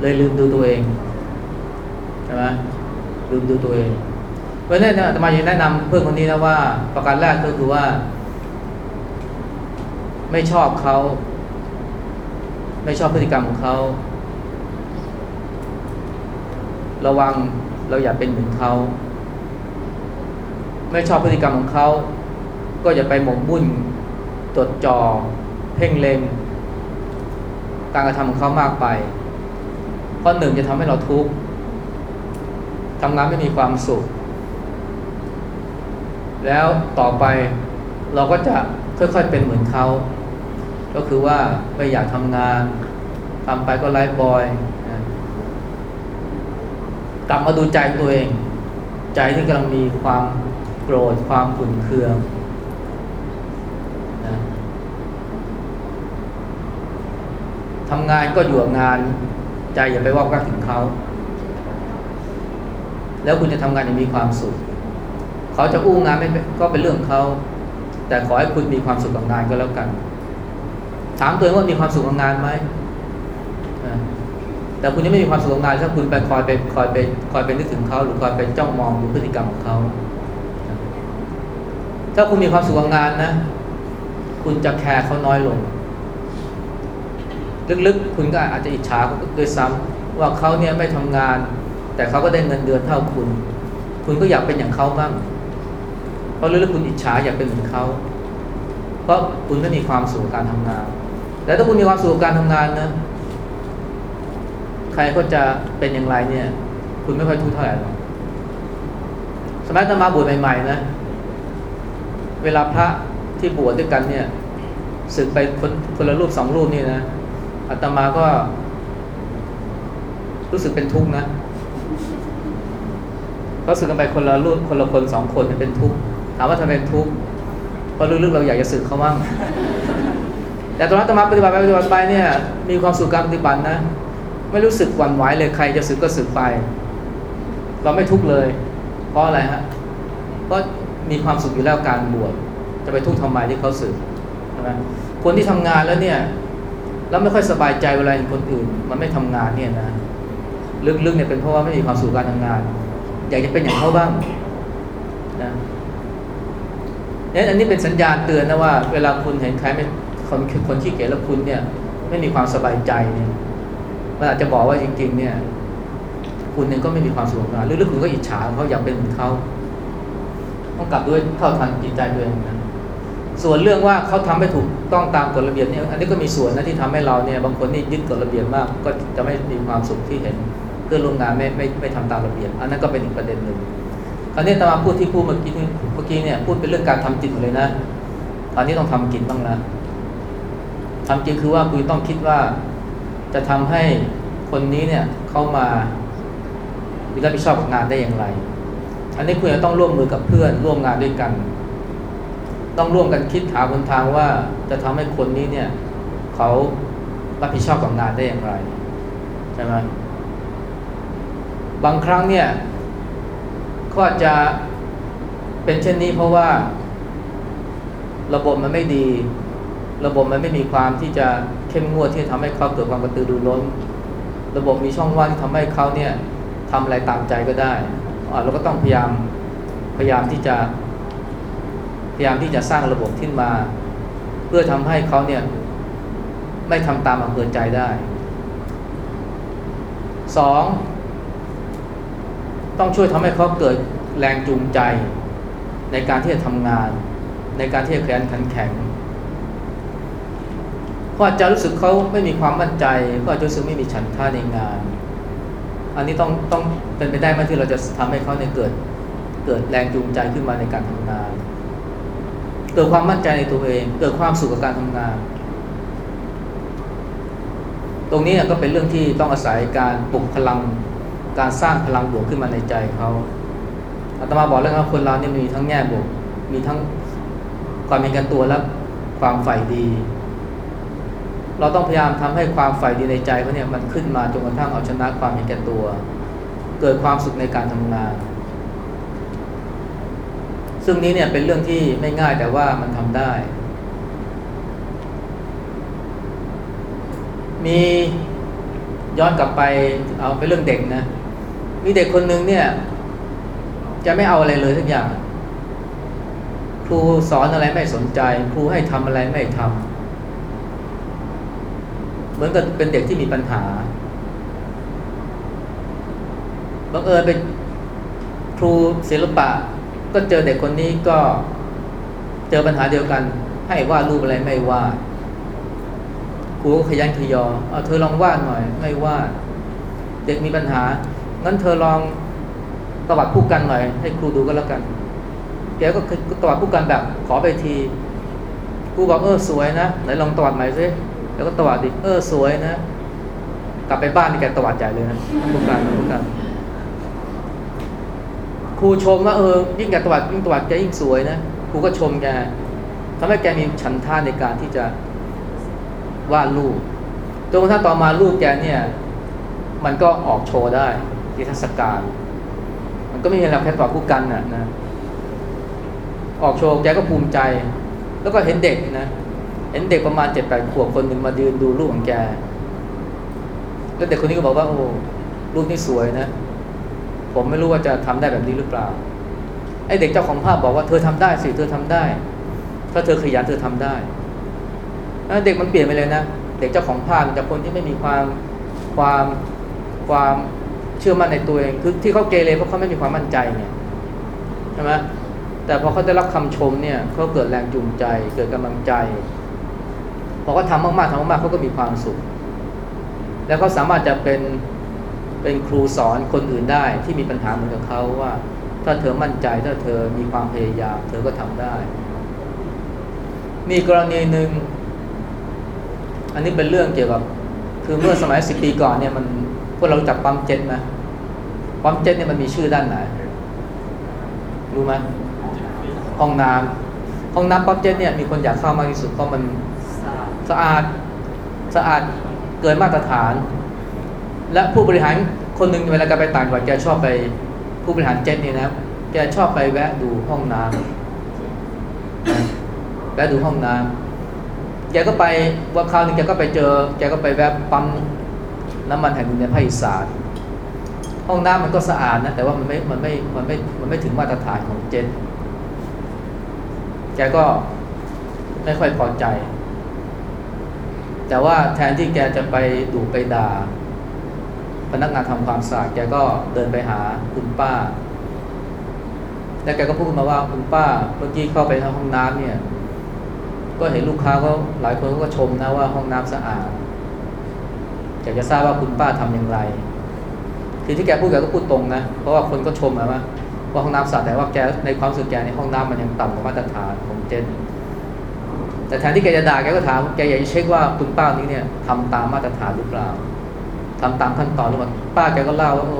เลยลืมดูตัวเองใช่ไหมลืมดูตัวเอง เพราะฉะนั้นนี่ยอาตมาอยากแนะนำเพื่อนคนนี้นะว่า ประการแรกก็คือว่า ไม่ชอบเขา ไม่ชอบพฤติกรรมของเขา ระวังเราอย่าเป็นเหมือนเขา ไม่ชอบพฤติกรรมของเขา ก็อย่าไปหมกมุ่นจดจ่อเพ่งเล็งการกระทำของเขามากไป เพราะหนึ่งจะทำให้เราทุกข์ทำงานไม่มีความสุข แล้วต่อไปเราก็จะค่อยๆเป็นเหมือนเขา ก็คือว่าไม่อยากทำงานทำไปก็ไร้บอยกลับมาดูใจตัวเอง ใจที่กำลังมีความโกรธความขุ่นเคืองนะทำงานก็อยู่กับงาน ใจอย่าไปว่ากักถึงเขา แล้วคุณจะทำงานอย่างมีความสุข เขาจะอู้งานไม่ก็เป็นเรื่องเขา แต่ขอให้คุณมีความสุขกับงานก็แล้วกัน ถามตัวเองว่ามีความสุขกับงานไหมแต่คุณยังไม่มีความสุขกับงานถ้าคุณไปคอยไปคอยไปคอยไปนึกถึงเขาหรือคอยไปจ้องมองดูพฤติกรรมของเขาถ้าคุณมีความสุขกับงานนะ คุณจะแคร์เขาน้อยลง ลึกๆ คุณก็อาจจะอิจฉาเขาด้วยซ้ำว่าเขาเนี่ยไม่ทำงาน แต่เขาก็ได้เงินเดือนเท่าคุณ คุณก็อยากเป็นอย่างเขาบ้าง เพราะลึกๆคุณอิจฉาอยากเป็นเหมือนเขา เพราะคุณไม่มีความสุขการทำงานแต่ถ้าคุณมีความสุขการทำงานนะ ใครก็จะเป็นอย่างไรเนี่ย คุณไม่ค่อยทุกข์เท่าไหร่หรอกสมัยอาตมาบวชใหม่ๆนะ เวลาพระที่บวชด้วยกันเนี่ยศึกไปคนคนละรูปสองรูปนี่นะอาตมาก็ รู้สึกเป็นทุกข์นะเพราะสึกกันไปคนละรูปคนละคนสองคนเป็นทุกข์ ถามว่าทำไมเป็นทุกข์เพราะลึกๆเราอยากจะสึกเขาบ้างแต่ตอนนั้นอาตมาปฏิบัติไปปฏิบัติไปเนี่ยมีความสุขการปฏิบัตินะ ไม่รู้สึกหวั่นไหวเลยใครจะสึกก็สึกไป เราไม่ทุกข์เลย เพราะอะไรฮะก็มีความสุขอยู่แล้วการบวชจะไปทุกข์ทำไมที่เขาสึกใช่ไหมคนที่ทำงานแล้วเนี่ยแล้วไม่ค่อยสบายใจเวลาเห็นคนอื่น มันไม่ทำงานเนี่ยนะลึกๆเนี่ยเป็นเพราะว่าไม่มีความสุขการทำงาน อยากจะเป็นอย่างเขาบ้างนะ นี่ยอันนี้เป็นสัญญาณเตือนนะว่า เวลาคุณเห็นใครไม่คนคนขี้เกียจแล้วคุณเนี่ย ไม่มีความสบายใจเนี่ยมันอาจจะบอกว่าจริง ๆ เนี่ย คุณเองก็ไม่มีความสุขกับงานหรือคุณก็อิจฉาเขาอยากเป็นเหมือนเขาต้องกลับด้วยเท่าทันจิตใจตัวเองนะส่วนเรื่องว่าเขาทำไม่ถูกต้องตามกฎระเบียบเนี่ยอันนี้ก็มีส่วนนะที่ทำให้เราเนี่ย บางคนนี่ยึดกฎระเบียบมาก ก็จะไม่มีความสุขที่เห็นเพื่อนร่วมงานไม่ไม่ไม่ทำตามระเบียบ อันนั้นก็เป็นอีกประเด็นหนึ่งคราวนี้ตามาพูดที่พูดเมื่อกี้นี่ กี้เนี่ยพูดเป็นเรื่องการทำจิตเลยนะ ตอนนี้ต้องทำกิจบ้างนะทำจริงคือว่าคุณต้องคิดว่าจะทำให้คนนี้เนี่ยเข้ามามีรับผิดชอบงานได้อย่างไร อันนี้คุณจะต้องร่วมมือกับเพื่อนร่วมงานด้วยกัน ต้องร่วมกันคิดหาหนทางว่าจะทำให้คนนี้เนี่ยเขารับผิดชอบกับงานได้อย่างไรใช่ไหมบางครั้งเนี่ยก็จะ เป็นเช่นนี้เพราะว่า ระบบมันไม่ดี ระบบมันไม่มีความที่จะเข้มงวดที่จะทำให้เขาเกิดความกระตือรือร้น ระบบมีช่องว่างที่ทำให้เขาเนี่ยทำอะไรตามใจก็ได้เราก็ต้องพยายามพยายามที่จะ พยายามที่จะสร้างระบบขึ้นมา เพื่อทำให้เขาเนี่ย ไม่ทำตามอำเภอใจได้สองต้องช่วยทำให้เขาเกิดแรงจูงใจ ในการที่จะทำงาน ในการที่จะขยันขันแข็งเขาอาจจะรู้สึกเขาไม่มีความมั่นใจเขาอาจจะรู้สึกไม่มีฉันท่าในงาน อันนี้ต้องต้องเป็นไปได้ไหมที่เราจะทำให้เขาเนี่ยเกิด เกิดแรงจูงใจขึ้นมาในการทำงาน เกิดความมั่นใจในตัวเอง เกิดความสุขกับการทำงาน ตรงนี้ก็เป็นเรื่องที่ต้องอาศัยการปลุกพลัง การสร้างพลังบวกขึ้นมาในใจเขา อาตมาบอกแล้วครับคนเราเนี่ยมีทั้งแง่บวก มีทั้งความเป็นกันตัวและความใฝ่ดี เราต้องพยายามทำให้ความใฝ่ดีในใจเขาเนี่ยมันขึ้นมาจนกระทั่งเอาชนะความเห็นแก่ตัว เกิดความสุขในการทำงาน ซึ่งนี้เนี่ยเป็นเรื่องที่ไม่ง่ายแต่ว่ามันทำได้ มีย้อนกลับไปเอาเป็นเรื่องเด็กนะ มีเด็กคนหนึ่งเนี่ย จะไม่เอาอะไรเลยทุกอย่าง ครูสอนอะไรไม่สนใจ ครูให้ทำอะไรไม่ทำเหมือนกับเป็นเด็กที่มีปัญหาบังเอิญเป็นครูศิลปะ ก็เจอเด็กคนนี้ก็เจอปัญหาเดียวกัน ให้วาดรูปอะไรไม่วาดครูก็ขยันขยอเอาเธอลองวาดหน่อย ไม่วาดเด็กมีปัญหางั้นเธอลอง ตวัดผู้กันหน่อยให้ครูดูก็แล้วกันแกก็ตวัดผู้กันแบบขอไปทีครูบอกเออสวยนะไหนลองตวัดใหม่ซิแล้วก็ตวัดดิเออสวยนะ กลับไปบ้านนี่แกตวัดใหญ่เลยนะผู้กันผู้กันครูชมว่าเออยิ่งแกตวัดยิ่งตวัดแกยิ่งสวยนะครูก็ชมแกทำให้แกมีฉันท่าในการที่จะวาดรูปจนกระทั่งต่อมารูปแกเนี่ย มันก็ออกโชว์ได้ที่เทศกาล มันก็ไม่มีอะไรแค่ตวัดผู้กันน่ะนะออกโชว์แกก็ภูมิใจ แล้วก็เห็นเด็กนะเห็นเด็กประมาณเจ็ดแปดขวบคนหนึ่งมายืนดูรูปของแก แล้วเด็กคนนี้ก็บอกว่า โอ้รูปนี้สวยนะ ผมไม่รู้ว่าจะทำได้แบบนี้หรือเปล่าไอเด็กเจ้าของภาพบอกว่าเธอทำได้สิเธอทำได้ ถ้าเธอขยันเธอทำได้เด็กมันเปลี่ยนไปเลยนะ เด็กเจ้าของภาพจากคนที่ไม่มีความความความ เชื่อมั่นในตัวเองคือที่เขาเกเรเพราะเขาไม่มีความมั่นใจเนี่ยใช่ไหมแต่พอเขาได้รับคำชมเนี่ยเขาเกิดแรงจูงใจ เกิดกำลังใจพอเขาทำมากๆทำมากๆเขาก็มีความสุข แล้วเขาสามารถจะเป็นเป็นครูสอนคนอื่นได้ที่มีปัญหาเหมือนกับเขาว่า ถ้าเธอมั่นใจถ้าเธอมีความพยายามเธอก็ทำได้ มีกรณีหนึ่งอันนี้เป็นเรื่องเกี่ยวกับ คือเมื่อสมัยสิบปีก่อนเนี่ยมัน พวกเราจักปั๊มเจ็ตไหมปั๊มเจ็ตเนี่ยมันมีชื่อด้านไหน รู้ไหมห้องน้ำห้องน้ำปั๊มเจ็ตเนี่ยมีคนอยากเข้ามากที่สุดเพราะมันสะอาดสะอาดเกินมาตรฐาน และผู้บริหารคนหนึ่งเวลาแกไปต่างจังหวัดแกชอบไปผู้บริหารเจ็ตนี่นะแกชอบไปแวะดูห้องน้ำแวะดูห้องน้ำแกก็ไปว่าคราวหนึงแกก็ไปเจอ แกก็ไปแวะปั๊ม น้ำมันแห่งหนึ่งในภาคอีสานห้องน้ำมันก็สะอาดนะ แต่ว่ามันไม่มันไม่มันไม่มันไม่ถึงมาตรฐานของเจนแกก็ไม่ค่อยพอใจ แต่ว่าแทนที่แกจะไปดุไปด่าพนักงานทำความสะอาดแกก็เดินไปหาคุณป้า แล้วแกก็พูดมาว่าคุณป้าเมื่อกี้เข้าไปในห้องน้ำเนี่ย ก็เห็นลูกค้าก็หลายคนก็ชมนะว่าห้องน้ำสะอาด อยากจะทราบว่าคุณป้าทำอย่างไรคือที่แกพูดแกก็พูดตรงนะ เพราะว่าคนก็ชมมาว่าว่าห้องน้ำสะอาดแต่ว่าแกในความรู้สึกแกในห้องน้ำมันยังต่ำกว่ามาตรฐานของเจนแต่แทนที่แกจะด่าแกก็ถามแกอยากจะเช็คว่าคุณป้านี้เนี่ยทำตามมาตรฐานหรือเปล่าทำตามขั้นตอนหรือเปล่าป้าแกก็เล่าว่าโอ้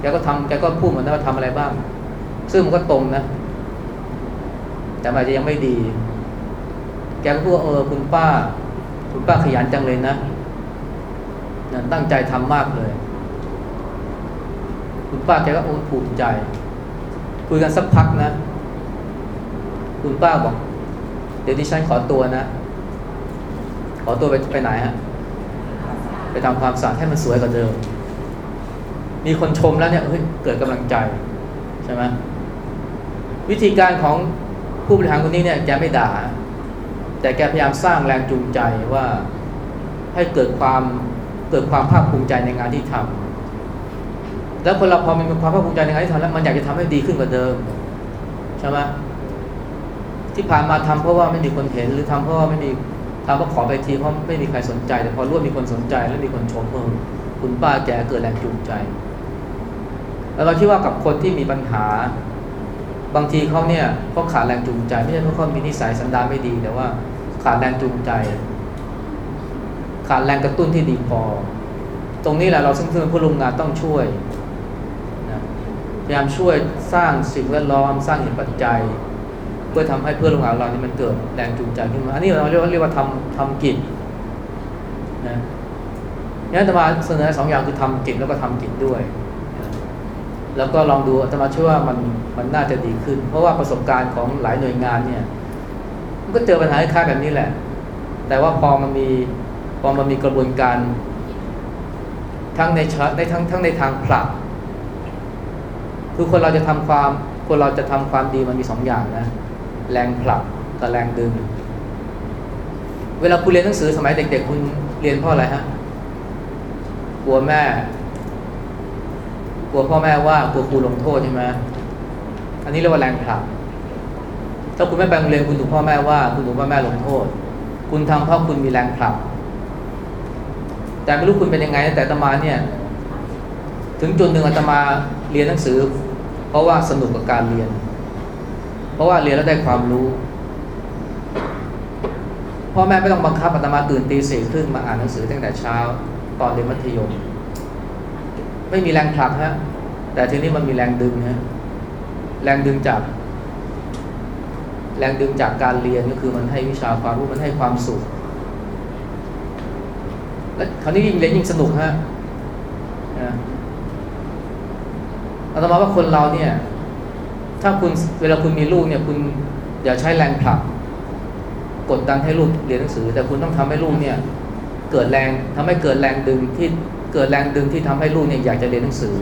แกก็ทำแกก็พูดเหมือนกันว่าทำอะไรบ้าง ซึ่งมันก็ตรงนะ แต่อาจจะยังไม่ดี แกก็พูดว่าเออคุณป้า คุณป้าขยันจังเลยนะ นะตั้งใจทำมากเลย คุณป้าแกก็โอ้ภูมิใจ คุยกันสักพักนะ คุณป้าบอก เดี๋ยวดิฉันขอตัวนะ ขอตัวไปไปไหนฮะ ไปทำความสะอาดให้มันสวยกว่าเดิม มีคนชมแล้วเนี่ยเฮ้ยเกิดกำลังใจใช่ไหมวิธีการของผู้บริหารคนนี้เนี่ยแกไม่ด่า แต่แกพยายามสร้างแรงจูงใจว่าให้เกิดความ เกิดความภาคภูมิใจในงานที่ทำแล้วคนเราพอมีความภาคภูมิใจในงานที่ทำแล้วมันอยากจะทำให้ดีขึ้นกว่าเดิมใช่ไหมที่ผ่านมาทำเพราะว่าไม่มีคนเห็นหรือทำเพราะว่าไม่มีทำเพราะขอไปทีเพราะไม่มีใครสนใจ แต่พอรู้ว่ามีคนสนใจ แล้วมีคนชมเออคุณป้าแกเกิดแรงจูงใจ แล้วเราคิดว่ากับคนที่มีปัญหา บางทีเขาเนี่ยเขาขาดแรงจูงใจ ไม่ใช่เพราะเขามีนิสัยสันดานไม่ดีแต่ว่าขาดแรงจูงใจ ขาดแรงกระตุ้นที่ดีพอ ตรงนี้แหละเราซึ่งเป็นผู้ร่วมงานต้องช่วยนะพยายามช่วยสร้างสิ่งแวดล้อม สร้างเหตุปัจจัย เพื่อทำให้เพื่อนร่วมงานเรานี่มันเกิดแรงจูงใจขึ้นมา อันนี้เราเรียกว่าเรียกว่าทำทำกิจนะงั้นอาตมาเสนอสองอย่างคือทำกิจแล้วก็ทำกิจด้วย แล้วก็ลองดูอาตมาเชื่อว่ามันมันน่าจะดีขึ้น เพราะว่าประสบการณ์ของหลายหน่วยงานเนี่ย มันก็เจอปัญหาคล้ายแบบนี้แหละ แต่ว่าพอมันมี อมันมีกระบวนการทั้งในชในทั้งทั้งในทางผลักคือคนเราจะทำความคนเราจะทำความดีมันมีสองอย่างนะ แรงผลักกับแรงดึง เวลาคุณเรียนหนังสือสมัยเด็กๆคุณเรียนเพราะอะไรฮะกลัวแม่ กลัวพ่อแม่ว่ากลัวครูลงโทษใช่ไหมอันนี้เรียกว่าแรงผลัก ถ้าคุณไม่ไปโรงเรียนคุณถูกพ่อแม่ว่า คุณถูกพ่อแม่ลงโทษ คุณทำเพราะคุณมีแรงผลัก แต่ไม่รู้คุณเป็นยังไงแต่อาตมาเนี่ยถึงจุดหนึ่งอาตมาเรียนหนังสือ เพราะว่าสนุกกับการเรียน เพราะว่าเรียนแล้วได้ความรู้พ่อแม่ไม่ต้องบังคับอาตมาตื่นตีสี่ครึ่งมาอ่านหนังสือตั้งแต่เช้าตอนเรียนมัธยม ไม่มีแรงผลักฮะแต่ทีนี้มันมีแรงดึงฮะแรงดึงจาก แรงดึงจากการเรียนก็คือมันให้วิชาความรู้มันให้ความสุข และคราวนี้ยิ่งเรียนยิ่งสนุกฮะนะอาตมาว่าคนเราเนี่ย ถ้าคุณเวลาคุณมีลูกเนี่ย คุณอย่าใช้แรงผลักกดดันให้ลูกเรียนหนังสือ แต่คุณต้องทำให้ลูกเนี่ย เกิดแรงทำให้เกิดแรงดึงที่เกิดแรงดึงที่ทำให้ลูกเนี่ยอยากจะเรียนหนังสือ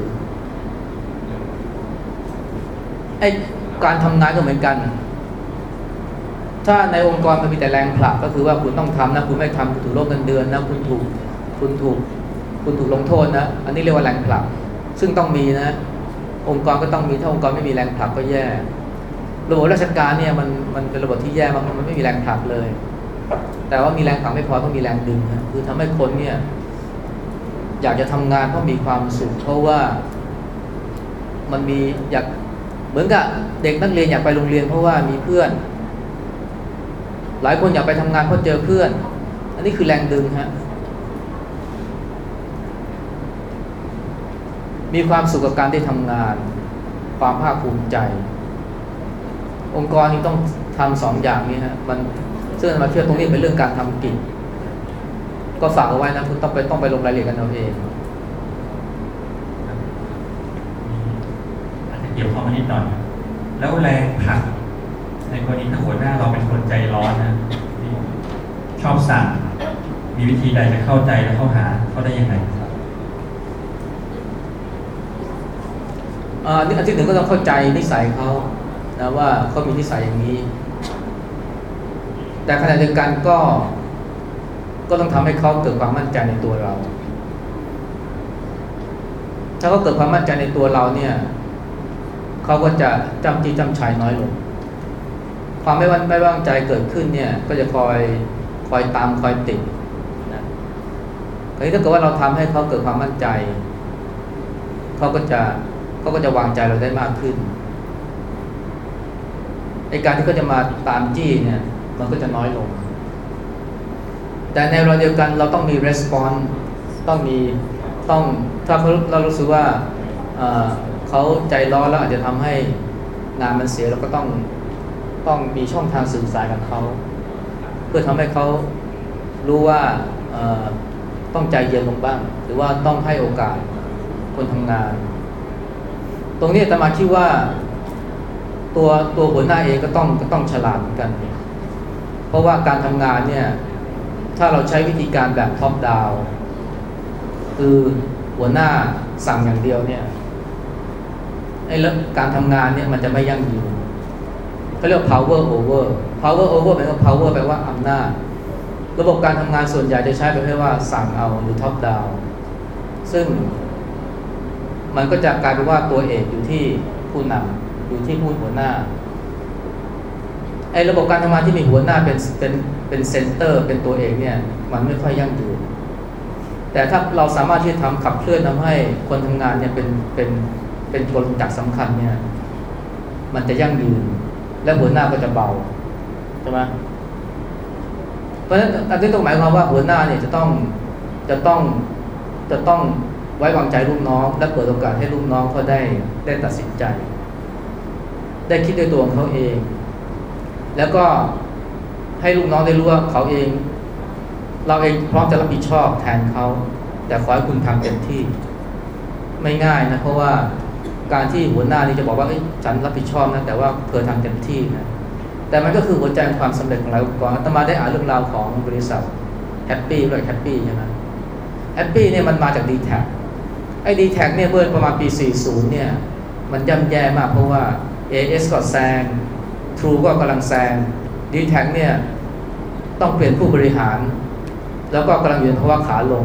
ไอการทำงานก็เหมือนกัน ถ้าในองค์กรมันมีแต่แรงผลักก็คือว่าคุณต้องทำนะคุณไม่ทำคุณถูกลดเงินเดือนนะคุณถูกคุณถูกคุณถูกลงโทษนะอันนี้เรียกว่าแรงผลัก ซึ่งต้องมีนะ องค์กรก็ต้องมีถ้าองค์กรไม่มีแรงผลักก็แย่ ระบบราชการเนี่ยมันมันเป็นระบบที่แย่มากมันไม่มีแรงผลักเลย แต่ว่ามีแรงผลักไม่พอต้องมีแรงดึงนะคือทำให้คนเนี่ยอยากจะทำงานเพราะมีความสุขเพราะว่ามันมีอยากเหมือนกับเด็กนักเรียนอยากไปโรงเรียนเพราะว่ามีเพื่อน หลายคนอยากไปทำงานเพราะเจอเพื่อน อันนี้คือแรงดึงฮะมีความสุขกับการได้ทำงาน ความภาคภูมิใจ องค์กรนี้ต้องทำสองอย่างนี้ฮะมันซึ่งมาเชื่อตรงนี้เป็นเรื่องการทำกิจก็ฝากเอาไว้นะคุณต้องไปต้องไปลงรายละเอียดกันเอาเองอาจจะเกี่ยวข้องมานิดหน่อย แล้วแรงผลัก ในกรณีถ้าหัวหน้าเราเป็นคนใจร้อนนะชอบสั่ง มีวิธีใดจะเข้าใจและเข้าหาเขาได้ยังไงอ่าอันที่หนึ่งก็ต้องเข้าใจนิสัยเขานะว่าเขามีนิสัยอย่างนี้ แต่ขณะเดียวกันก็ ก็ต้องทำให้เขาเกิดความมั่นใจในตัวเรา ถ้าเขาเกิดความมั่นใจในตัวเราเนี่ยเขาก็จะจำจีจำชัยน้อยลง ความไม่ไว้ไม่วางใจเกิดขึ้นเนี่ย ก็จะคอยคอยตามคอยติดนะคราวนี้ถ้าเกิดว่าเราทำให้เขาเกิดความมั่นใจเขาก็จะเขาก็จะวางใจเราได้มากขึ้นในการที่เขาจะมาตามจี้เนี่ย มันก็จะน้อยลง แต่ในเวลาเดียวกันเราต้องมี response ต้องมีต้องถ้าเขาเรารู้สึกว่าเอ่อเขาใจร้อนแล้วอาจจะทำให้งานมันเสียเราก็ต้อง ต้องมีช่องทางสื่อสารกับเขา เพื่อทำให้เขารู้ว่าต้องใจเย็นลงบ้าง หรือว่าต้องให้โอกาสคนทำงาน ตรงนี้ตมาคิดว่าตัวตัวหัวหน้าเองก็ต้องก็ต้องฉลาดเหมือนกัน เพราะว่าการทำงานเนี่ยถ้าเราใช้วิธีการแบบ top down คือหัวหน้าสั่งอย่างเดียวเนี่ยไอ้เรื่องการทำงานเนี่ยมันจะไม่ยั่งยืน เขาเรียก power over power over แปลว่า power แปลว่าอำนาจ ระบบการทำงานส่วนใหญ่จะใช้ประเภทว่าสั่งเอาหรือ top down ซึ่ง มันก็จะกลายเป็นว่าตัวเอกอยู่ที่ผู้นำอยู่ที่ผู้หัวหน้าไอ้ระบบการทำงานที่มีหัวหน้าเป็นเป็นเป็นเซนเตอร์ เป็นตัวเอกเนี่ย มันไม่ค่อยยั่งยืนแต่ถ้าเราสามารถที่จะทำขับเคลื่อนทำให้คนทำงานเนี่ยเป็นเป็นเป็นกลจักรสำคัญเนี่ย มันจะยั่งยืน และหัวหน้าก็จะเบาใช่ไหมเพราะฉะนั้นอันนี้ต้องหมายความว่าหัวหน้าเนี่ยจะต้องจะต้องจะต้องไว้วางใจลูกน้อง และเปิดโอกาสให้ลูกน้องเขาได้ได้ตัดสินใจ ได้คิดด้วยตัวของเขาเอง แล้วก็ให้ลูกน้องได้รู้ว่าเขาเอง เราเองพร้อมจะรับผิดชอบแทนเขา แต่ขอให้คุณทำเต็มที่ ไม่ง่ายนะเพราะว่า การที่หัวหน้านี่จะบอกว่าฉันรับผิดชอบนะแต่ว่าเธอทำเต็มที่นะแต่มันก็คือหัวใจความสำเร็จของเราก่อนอาตมาได้อ่านเรื่องราวของบริษัทHappy ด้วย Happy ใช่ไหม Happy เนี่ยมันมาจาก DTAC ไอ้ DTAC เนี่ยเมื่อประมาณปี 40 เนี่ย มันย่ำแย่มากเพราะว่า AIS ก็แซง True ก็กำลังแซง d t แท็เนี่ยต้องเปลี่ยนผู้บริหาร แล้วก็กำลังอยู่ในภาวะขาลง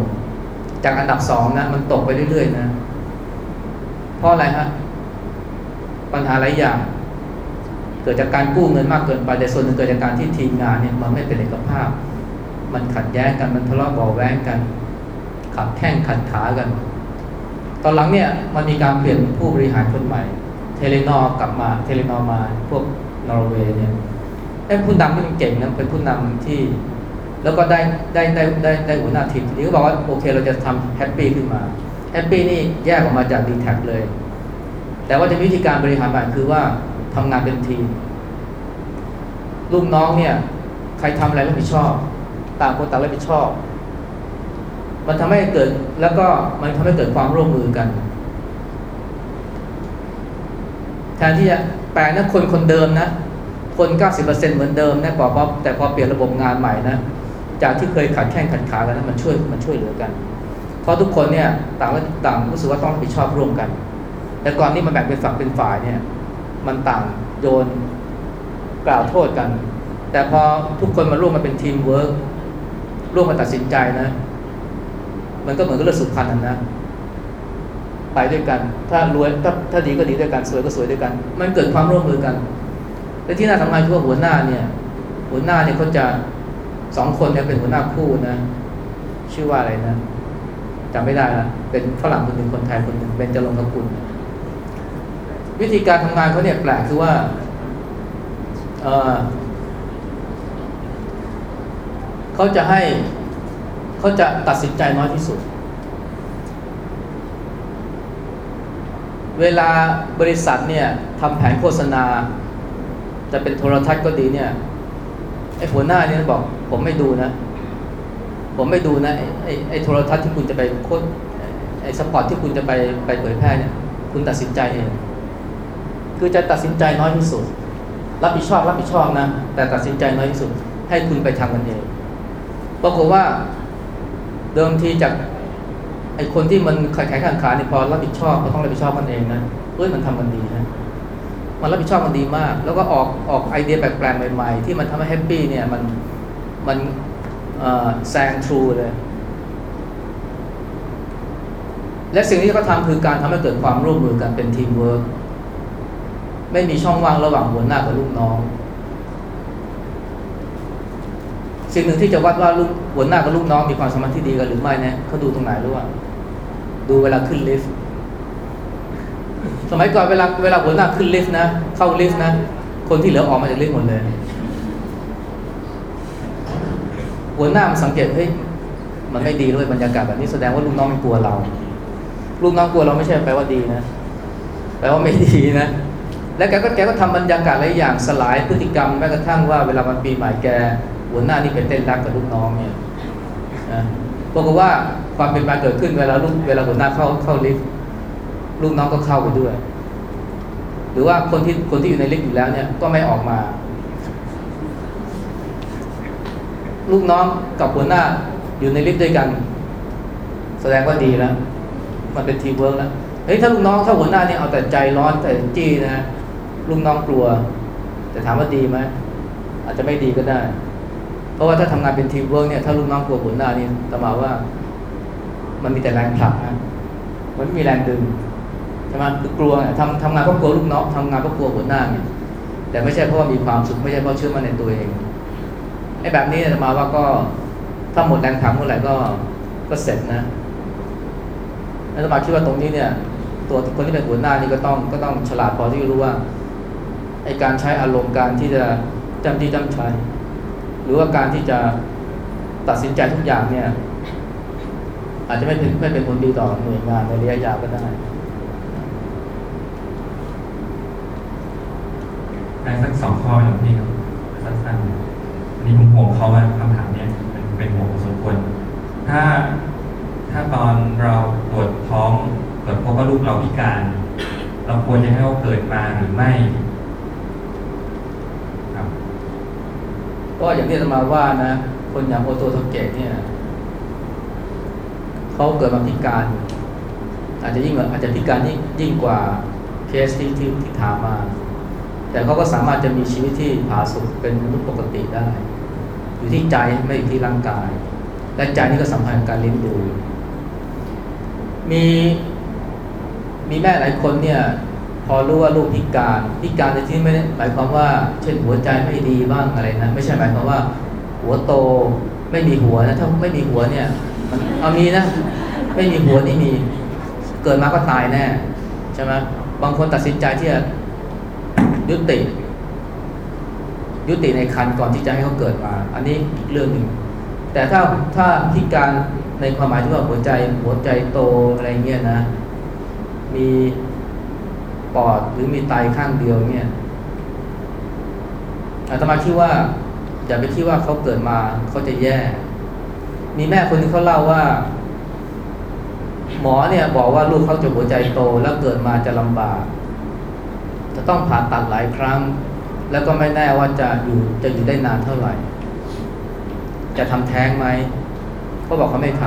จากอันดับสองนะมันตกไปเรื่อยๆนะ เพราะอะไรฮะปัญหาหลายอย่าง เกิดจากการกู้เงินมากเกินไปแต่ส่วนหนึ่งเกิดจากการที่ทีมงานเนี่ยมันไม่เป็นเอกภาพ มันขัดแย้งกันมันทะเลาะเบาแว้งกัน ขับแข้งขัดขากัน ตอนหลังเนี่ยมันมีการเปลี่ยนผู้บริหารคนใหม่ เทเลนอร์กลับมาเทเลนอร์มาพวกนอร์เวย์เนี่ยไอ้ผู้นำที่มันเก่งนะเป็นผู้นำที่แล้วก็ได้ได้ได้ได้ได้หัวหน้าทีมทีนี้ก็บอกว่าโอเคเราจะทำ Happy ขึ้นมา Happy นี่แยกออกมาจาก DTAC เลย แต่ว่าจะมีวิธีการบริหารแบบคือว่าทำงานเป็นทีมลูกน้องเนี่ย ใครทำอะไรรับผิดชอบ ต่างคนต่างรับผิดชอบ มันทำให้เกิดแล้วก็มันทำให้เกิดความร่วมมือกัน แทนที่จะแปลนะคนคนเดิมนะ คน 90%เหมือนเดิมนะพอแต่พอเปลี่ยนระบบงานใหม่นะ จากที่เคยขัดแข้งขัดขากันนะมันช่วยมันช่วยเหลือกัน ราะทุกคนเนี่ยต่างก็ต่างรู้สึกว่าต้องรับผิดชอบร่วมกัน แต่ก่อนนี้มันแบ่งเป็นฝักเป็นฝ่ายเนี่ยมันต่างโยนกล่าวโทษกัน แต่พอทุกคนมาร่วมมาเป็นทีมเวิร์กร่วมมาตัดสินใจนะ มันก็เหมือนกับเรื่องสุพรรณนะไปด้วยกัน ถ้ารวยถ้าถ้าดีก็ดีด้วยกันสวยก็สวยด้วยกัน มันเกิดความร่วมมือกัน และที่น่าสำคัญคือว่าหัวหน้าเนี่ย หัวหน้าเนี่ยเขาจะสองคนเนี่ยเป็นหัวหน้าคู่นะ ชื่อว่าอะไรนะ จำไม่ได้ละเป็นฝรั่งคนหนึ่งคนไทยคนหนึ่งเป็นจรงกกุลวิธีการทำงานเขาเนี่ยแปลกคือว่าเออเขาจะให้เขาจะตัดสินใจน้อยที่สุด เวลาบริษัทเนี่ยทำแผนโฆษณา จะเป็นโทรทัศน์ก็ดีเนี่ยไอ้หัวหน้าเนี่ยบอกผมไม่ดูนะ ผมไม่ดูนะไอ้ไอ้โทรทัศน์ที่คุณจะไปโคดไอ้สปอตที่คุณจะไปไปเผยแพร่เนี่ยคุณตัดสินใจเอง คือจะตัดสินใจน้อยที่สุด รับผิดชอบรับผิดชอบนะ แต่ตัดสินใจน้อยที่สุด ให้คุณไปทำกันเองปรากฏว่าเดิมทีจากไอ้คนที่มันขายขายข้างขาเนี่ยพอรับผิดชอบก็ต้องรับผิดชอบมันเองนะเอ้ยมันทำมันดีนะมันรับผิดชอบมันดีมาก แล้วก็ออกออกไอเดียแปลกๆใหม่ ๆ ที่มันทำให้แฮปปี้เนี่ยมันมัน แซง True เลย และสิ่งที่เขาทำคือการทำให้เกิดความร่วมมือกันเป็นทีมเวิร์กไม่มีช่องว่างระหว่างหัวหน้ากับลูกน้อง สิ่งหนึ่งที่จะวัดว่าลูกหัวหน้ากับลูกน้องมีความสัมพันธ์ที่ดีกันหรือไม่เนี่ยเขาดูตรงไหนรู้ว่า ดูเวลาขึ้นลิฟต์สมัยก่อนเวลาเวลาหัวหน้าขึ้นลิฟต์นะ เข้าลิฟต์นะ คนที่เหลือออกมาจากลิฟต์หมดเลย หัวหน้ามันสังเกตเฮ้ยมันไม่ดีด้วยบรรยากาศแบบนี้แสดงว่าลูกน้องมันกลัวเรา ลูกน้องกลัวเราไม่ใช่แปลว่าดีนะแปลว่าไม่ดีนะ แล้วแกก็แกก็ทำบรรยากาศหลายอย่างสลายพฤติกรรมแม้กระทั่งว่าเวลามันปีใหม่แกหัวหน้านี่ไปเต้นรักกับลูกน้องเนี่ยนะบอกฏว่าความเป็นมาเกิดขึ้นเวลาลูกเวลาหัวหน้าเข้าเข้าลิฟต์ลูกน้องก็เข้าไปด้วย หรือว่าคนที่คนที่อยู่ในลิฟต์อยู่แล้วเนี่ยก็ไม่ออกมา ลูกน้องกับหัวหน้าอยู่ในลิฟต์ด้วยกัน แสดงว่าดีแล้ว มันเป็นทีมเวิร์กแล้วเฮ้ยถ้าลูกน้องถ้าหัวหน้าเนี่ยเอาแต่ใจร้อนแต่จี้นะลูกน้องกลัว แต่ถามว่าดีไหมอาจจะไม่ดีก็ได้ เพราะว่าถ้าทำงานเป็นทีมเวิร์กเนี่ยถ้าลูกน้องกลัวหัวหน้านี่อาตมาว่า มันมีแต่แรงผลักนะมันไม่มีแรงดึงใช่ไหมคือกลัวไงทำทำงานเพราะกลัวลูกน้องทำงานเพราะกลัวหัวหน้าเนี่ยแต่ไม่ใช่เพราะว่ามีความสุขไม่ใช่เพราะเชื่อมั่นในตัวเอง แบบนี้เนี่ยมาว่าก็ถ้าหมดแรงผลักเมื่อไหร่ก็ก็เสร็จนะอาตมาคิดว่าตรงนี้เนี่ยตัวคนที่เป็นหัวหน้านี่ก็ต้องก็ต้องฉลาดพอที่จะรู้ว่าไอการใช้อารมณ์การที่จะจำที่จำชัยหรือว่าการที่จะตัดสินใจทุกอย่างเนี่ย อาจจะไม่เป็นไม่เป็นผลดีต่อหน่วยงานในระยะยาวก็ได้ได้สักสองข้อหลวงพี่ครับสั้นๆ นนี้ผมห่วงเขาว่าคำถามเนี้ยเป็นเป็นห่วงพอสมควรถ้าถ้าตอนเราตรวจท้องตรวจพบว่าลูกเราพิการ เราควรจะให้เขาเกิดมาหรือไม่ครับก็อย่างที่อาตมาว่านะ คนอย่างโอโตโทเกะเนี่ยเขาเกิดมาพิการ อาจจะยิ่งอาจจะพิการยิ่งยิ่งกว่าเคสที่ที่ที่ถามมา แต่เขาก็สามารถจะมีชีวิตที่ผาสุกเป็นมนุษย์ปกติได้ อยู่ที่ใจไม่อยู่ที่ร่างกาย และใจนี่ก็สำคัญกับการเลี้ยงดู มีมีแม่หลายคนเนี่ยพอรู้ว่าลูกพิการพิการในที่นี้ไม่ได้หมายความว่า เช่นหัวใจไม่ดีบ้างอะไรนะไม่ใช่หมายความว่า หัวโตไม่มีหัวนะถ้าไม่มีหัวเนี่ยมันเอามีนะ ไม่มีหัวนี่มี เกิดมาก็ตายแน่ใช่ไหมบางคนตัดสินใจที่จะยุติ ยุติในคันก่อนที่จะให้เขาเกิดมา อันนี้อีกเรื่องหนึ่งแต่ถ้าถ้าพิการในความหมายที่ว่าหัวใจหัวใจโตอะไรเงี้ยนะ มีปอดหรือมีไตข้างเดียวเนี่ยอาตมาคิดว่า อย่าไปคิดว่าเขาเกิดมาเขาจะแย่ มีแม่คนนึงเขาเล่าว่า หมอเนี่ยบอกว่าลูกเขาจะหัวใจโตแล้วเกิดมาจะลำบาก จะต้องผ่าตัดหลายครั้ง แล้วก็ไม่แน่ว่าจะอยู่จะอยู่ได้นานเท่าไหร่ จะทำแท้งไหมเขาบอกเขาไม่ท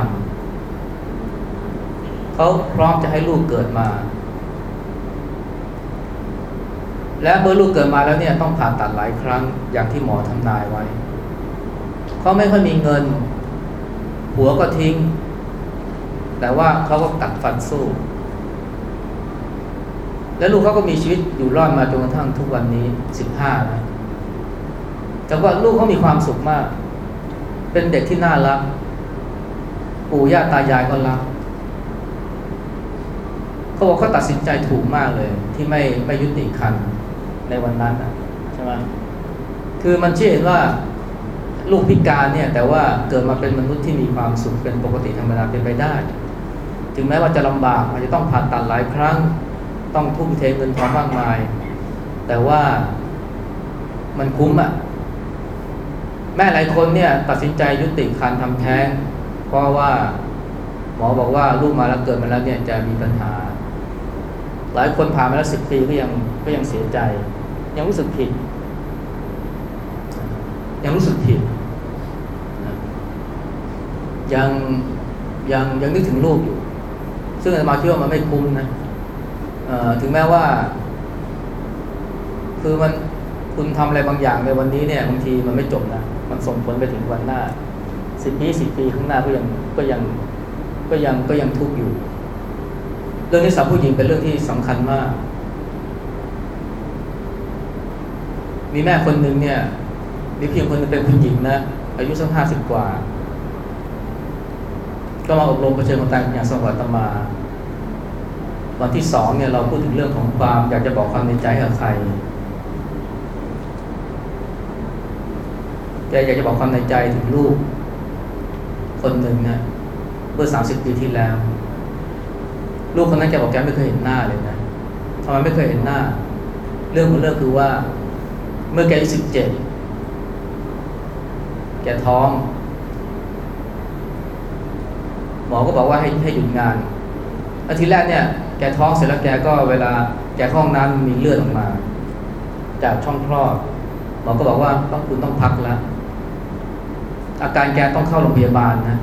ำเขาพร้อมจะให้ลูกเกิดมา และเมื่อลูกเกิดมาแล้วเนี่ยต้องผ่าตัดหลายครั้งอย่างที่หมอทำนายไว้เขาไม่ค่อยมีเงิน หัวก็ทิ้ง แต่ว่าเขาก็กัดฟันสู้ แล้วลูกเขาก็มีชีวิตอยู่รอดมาจนกระทั่งทุกวันนี้สิบห้านะแต่ว่าลูกเขามีความสุขมาก เป็นเด็กที่น่ารัก ปู่ย่าตายายก็รักเขาบอกเขาตัดสินใจถูกมากเลย ที่ไม่ไม่ยุติคันในวันนั้นนะใช่ไหมคือมันเชื่อเห็นว่าลูกพิการเนี่ย แต่ว่าเกิดมาเป็นมนุษย์ที่มีความสุขเป็นปกติธรรมดาเป็นไปได้ ถึงแม้ว่าจะลำบากอาจจะต้องผ่าตัดหลายครั้ง ต้องทุ่มเทเงินทองมากมาย แต่ว่ามันคุ้มอะ่ะ แม่หลายคนเนี่ย ตัดสินใจยุติคันทำแท้ง เพราะว่าหมอบอกว่าลูกมาแล้วเกิดมาแล้วเนี่ยจะมีปัญหา หลายคนผ่านมาแล้วสิบปีก็ยังก็ยังเสียใจ ยังรู้สึกผิด ยังรู้สึกผิด ยังยังยังนึกถึงลูกอยู่ ซึ่งอาตมาคิดว่ามันไม่คุ้มนะ ถึงแม้ว่า คือมันคุณทำอะไรบางอย่างในวันนี้เนี่ยบางทีมันไม่จบนะมันส่งผลไปถึงวันหน้าสิบปีสิบปีข้างหน้าก็ยังก็ยังก็ยังก็ยังทุกข์อยู่ เรื่องนี้สาวผู้หญิงเป็นเรื่องที่สำคัญมาก มีแม่คนหนึ่งเนี่ยมีเพียงคนหนึงเป็นผู้หญิงนะอายุสักห้าสิบกว่า ก็มาอบรมประเชิญคนตายอย่างสวัสดิ์มา วันที่สองเนี่ยเราพูดถึงเรื่องของความอยากจะบอกความในใจกับใครแกอยากจะบอกความในใจถึงลูก คนหนึ่งนะเมื่อสามสิบปีที่แล้ว ลูกคนนั้นแกบอกแกไม่เคยเห็นหน้าเลยนะทำไมไม่เคยเห็นหน้า เรื่องของเรื่องคือว่า เมื่อแกอายุสิบเจ็ดแกท้อง หมอก็บอกว่าให้ให้หยุดงานอาทิตย์แรกเนี่ย แกท้องเสร็จแล้วแกก็เวลาแกเข้าห้องน้ำมีเลือดออกมา จากช่องคลอดหมอก็บอกว่าต้องคุณต้องพักแล้ว อาการแกต้องเข้าโรงพยาบาลนะ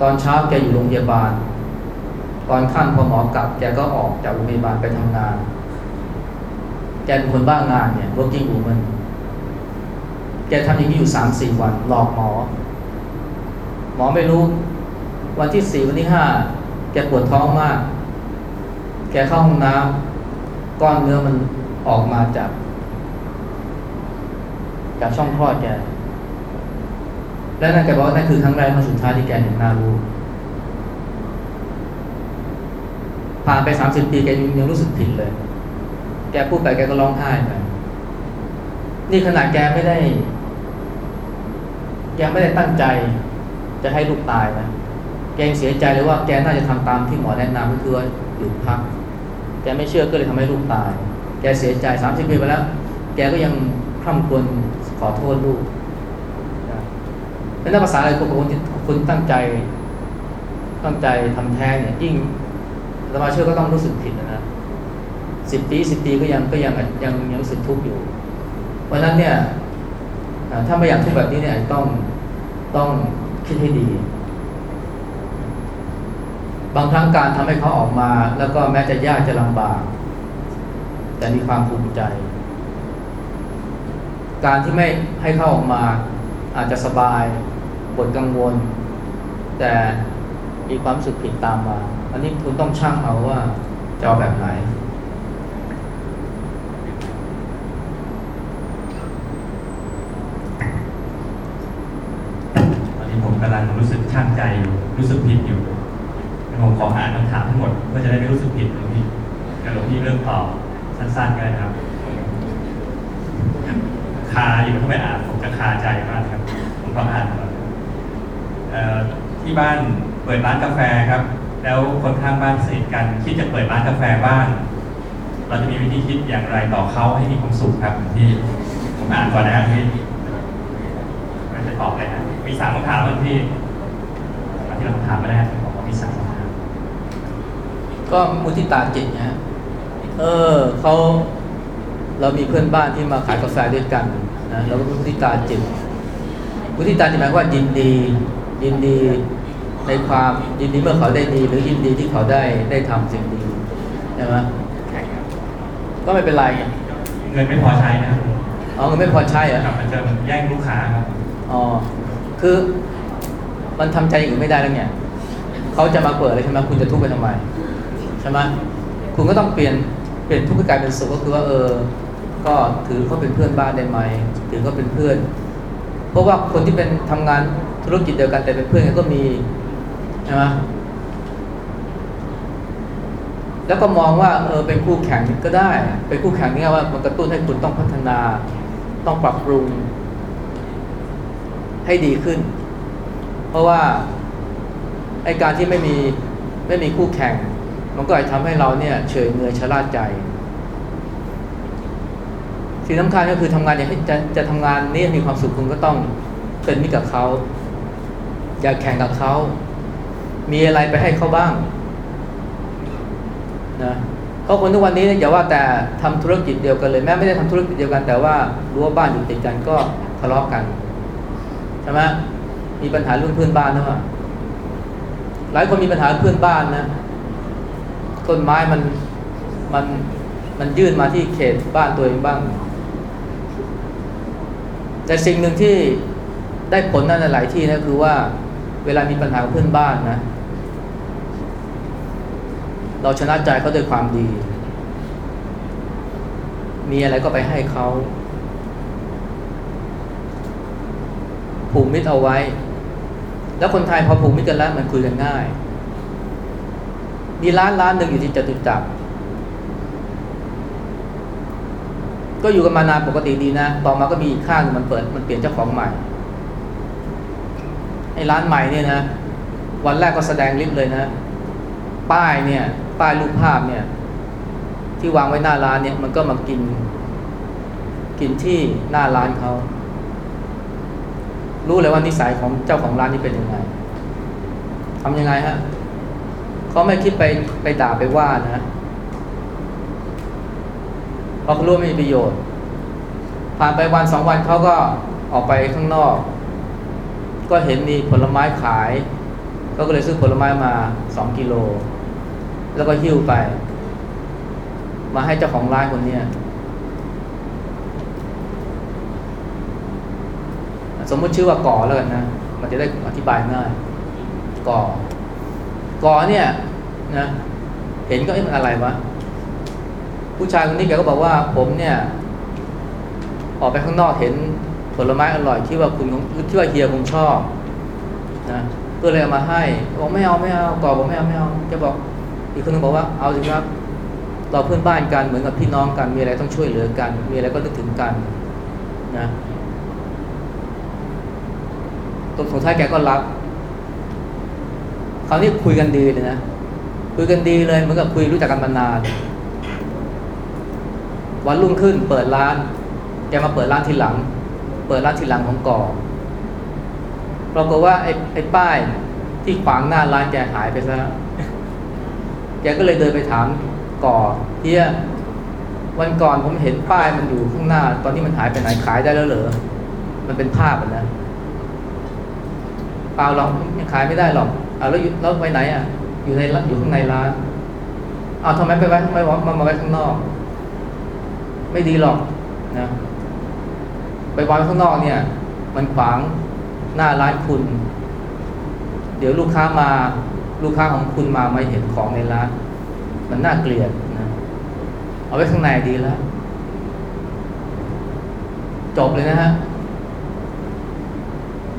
ตอนเช้าแกอยู่โรงพยาบาล ตอนค่ำพอหมอกลับ แกก็ออกจากโรงพยาบาลไปทำงาน แกเป็นคนบ้างานเนี่ย working woman แกทำอย่างนี้อยู่สามสี่วัน หลอกหมอ หมอไม่รู้ วันที่สี่วันที่ห้า แกปวดท้องมาก แกเข้าห้องน้ำก้อนเนื้อมันออกมาจาก จากช่องคลอดแก และนั่นแกบอกว่านั่นคือครั้งแรกครั้งสุดท้ายที่แกเห็นหน้าลูกผ่านไปสามสิบปีแกยังรู้สึกผิดเลย แกพูดไปแกก็ร้องไห้ไปนี่ขนาดแกไม่ได้ แกไม่ได้ตั้งใจ จะให้ลูกตายนะ ยังเสียใจเลยว่าแกน่าจะทำตามที่หมอแนะนำก็คือว่าหยุดพัก แกไม่เชื่อก็เลยทำให้ลูกตาย แกเสียใจสามสิบปีไปแล้ว แกก็ยังคร่ำควรขอโทษลูกนะเป็นภาษาอะไรคนคนที่คนตั้งใจ ตั้งใจทำแท้งเนี่ยยิ่งสมาเชื่อก็ต้องรู้สึกผิดนะสิบปีสิบปีก็ยังก็ยังยังยังรู้สึกทุกข์อยู่ เพราะฉะนั้นเนี่ยถ้าไม่อยากทุกข์แบบนี้เนี่ยต้องต้องคิดให้ดี บางครั้งการทำให้เขาออกมา แล้วก็แม้จะยากจะลำบาก แต่มีความภูมิใจ การที่ไม่ให้เขาออกมา อาจจะสบายปวดกังวล แต่มีความสึกผิดตามมา อันนี้คุณต้องช่างเอาว่าจะเอาแบบไหนตอนนี้ผมกำลังรู้สึกช่างใจอยู่ รู้สึกผิดอยู่ ผมขออ่านคำถามทั้งหมดเพื่อจะได้ไม่รู้สึกผิดหลวงพี่กับหลวงพี่เริ่มตอบสั้นๆก็ได้ครับคาอยู่ถ้าไมอ่านผมจะคาใจมากครับ ผมต้องอ่านที่บ้านเปิดร้านกาแฟครับ แล้วคนข้างบ้านสนิทกัน คิดจะเปิดร้านกาแฟบ้านเราจะมีวิธีคิดอย่างไรต่อเขาให้มีความสุขครับที่ผมอ่านก่อนนะครับที่ไม่จะตอบเลยนะมีสามคำถามครับที่มาที่เราถามมาแล้วบอกว่ามีสามคำถาม ก็มุทิตาจิตนะฮะเออเขาเรามีเพื่อนบ้านที่มาขายกาแฟด้วยกันนะเราก็มุทิตาจิตมุทิตาจิตหมายความว่ายินดียินดีในความยินดีเมื่อเขาได้ดี หรือยินดีที่เขาได้ได้ทำสิ่งดีใช่ไหมก็ไม่เป็นไรไงเงินไม่พอใช้นะครับเอาเงินไม่พอใช้เหรอครับมันจะแย่งลูกค้าครับอ๋อคือมันทำใจอย่างอื่นไม่ได้แล้วเนี่ยเขาจะมาเปิดอะไรใช่ไหมคุณจะทุกข์ไปทำไม ใช่ไหมคุณก็ต้องเปลี่ยนเปลี่ยนทุกข์ให้กลายเป็นสุขก็คือว่าเออ ก็ถือเขาเป็นเพื่อนบ้านได้ไหมถือเขาเป็นเพื่อน เพราะว่าคนที่เป็นทำงานธุรกิจเดียวกันแต่เป็นเพื่อนกันก็มีใช่ไหมแล้วก็มองว่าเออเป็นคู่แข่งก็ได้ เป็นคู่แข่งนี่ว่ามันกระตุ้นให้คุณต้องพัฒนา ต้องปรับปรุง ให้ดีขึ้น เพราะว่าไอการที่ไม่มีไม่มีคู่แข่ง มันก็อาจทำให้เราเนี่ยเฉยเงยชะล่าใจ สิ่งสำคัญก็คือทำงานอย่างให้จะจะทำงานนี้มีความสุขคุณก็ต้องเป็นมิตรกับเขาอย่าแข่งกับเขา มีอะไรไปให้เขาบ้างนะเพราะคนทุกวันนี้เนี่ยอย่าว่าแต่ทำธุรกิจเดียวกันเลยแม้ไม่ได้ทำธุรกิจเดียวกัน แต่ว่ารู้วบ้านอยู่ติดกันก็ทะเลาะกันใช่ไหมมีปัญหาเรื่องเพื่อนบ้านนะว่าหลายคนมีปัญหาเพื่อนบ้านนะ ต้นไม้มันมันมันยื่นมาที่เขตบ้านตัวเองบ้าง แต่สิ่งหนึ่งที่ได้ผลนั่นหลายที่นะคือว่าเวลามีปัญหาเพื่อนบ้านนะ เราชนะใจเขาด้วยความดี มีอะไรก็ไปให้เขาผูกมิตรเอาไว้ แล้วคนไทยพอผูกมิตรกันแล้วมันคุยกันง่าย มีร้านร้านหนึ่งอยู่ที่จตุจักรก็อยู่กันมานานปกติดีนะ ต่อมาก็มีอีกข้างหนึ่งมันเปิดมันเปลี่ยนเจ้าของใหม่ ไอ้ร้านใหม่เนี่ยนะ วันแรกก็แสดงลิฟต์เลยนะ ป้ายเนี่ย ป้ายรูปภาพเนี่ย ที่วางไว้หน้าร้านเนี่ย มันก็มากิน กินที่หน้าร้านเขา รู้เลยว่านิสัยของเจ้าของร้านนี่เป็นยังไงทำยังไงฮะ เขาไม่คิดไปไปด่าไปว่านะเพราะเขารู้ว่าไม่มีประโยชน์ ผ่านไปวันสองวันเขาก็ออกไปข้างนอก ก็เห็นมีผลไม้ขายเขาก็เลยซื้อผลไม้มาสองกิโล แล้วก็หิ้วไป มาให้เจ้าของร้านคนเนี้ยสมมติชื่อว่าก่อแล้วกันนะ มันจะได้อธิบายง่ายก่อ กอเนี่ยนะเห็นก็เอ๊ะมันอะไรวะผู้ชายคนนี้แกก็บอกว่าผมเนี่ย ออกไปข้างนอกเห็นผลไม้อร่อยที่ว่าคุณที่ว่าเฮียคงชอบนะก็เลยเอามาให้บอกไม่เอาไม่เอากอบอกไม่เอาไม่เอาแกบอกอีกคนนึงบอกว่าเอาสิครับเราเพื่อนบ้านกันเหมือนกับพี่น้องกันมีอะไรต้องช่วยเหลือกัน มีอะไรก็นึกถึงกันนะตรงสุดท้ายแกก็รับ คราวนี้คุยกันดีเลยนะ คุยกันดีเลยเหมือนกับคุยรู้จักกันมานาน วันรุ่งขึ้นเปิดร้าน แกมาเปิดร้านทีหลัง เปิดร้านทีหลังของก่อปรากฏว่าไอ้ไอ้ป้ายที่ขวางหน้าร้านแกหายไปซะแกก็เลยเดินไปถามก่อเฮียวันก่อนผมเห็นป้ายมันอยู่ข้างหน้า ตอนนี้มันหายไปไหนขายได้แล้วเหรอมันเป็นภาพอะนะเปล่าหรอกยังขายไม่ได้หรอก อ่าแล้วแล้วไปไหนอะ อยู่ในร้านอยู่ข้างในร้านอ้าวทำไมไปไว้ทำไมวะมามาไว้ข้างนอก ไม่ดีหรอกนะ ไปวางไว้ข้างนอกเนี่ย มันขวางหน้าร้านคุณ เดี๋ยวลูกค้ามา ลูกค้าของคุณมาไม่เห็นของในร้าน มันน่าเกลียดนะ เอาไว้ข้างในดีแล้ว จบเลยนะฮะ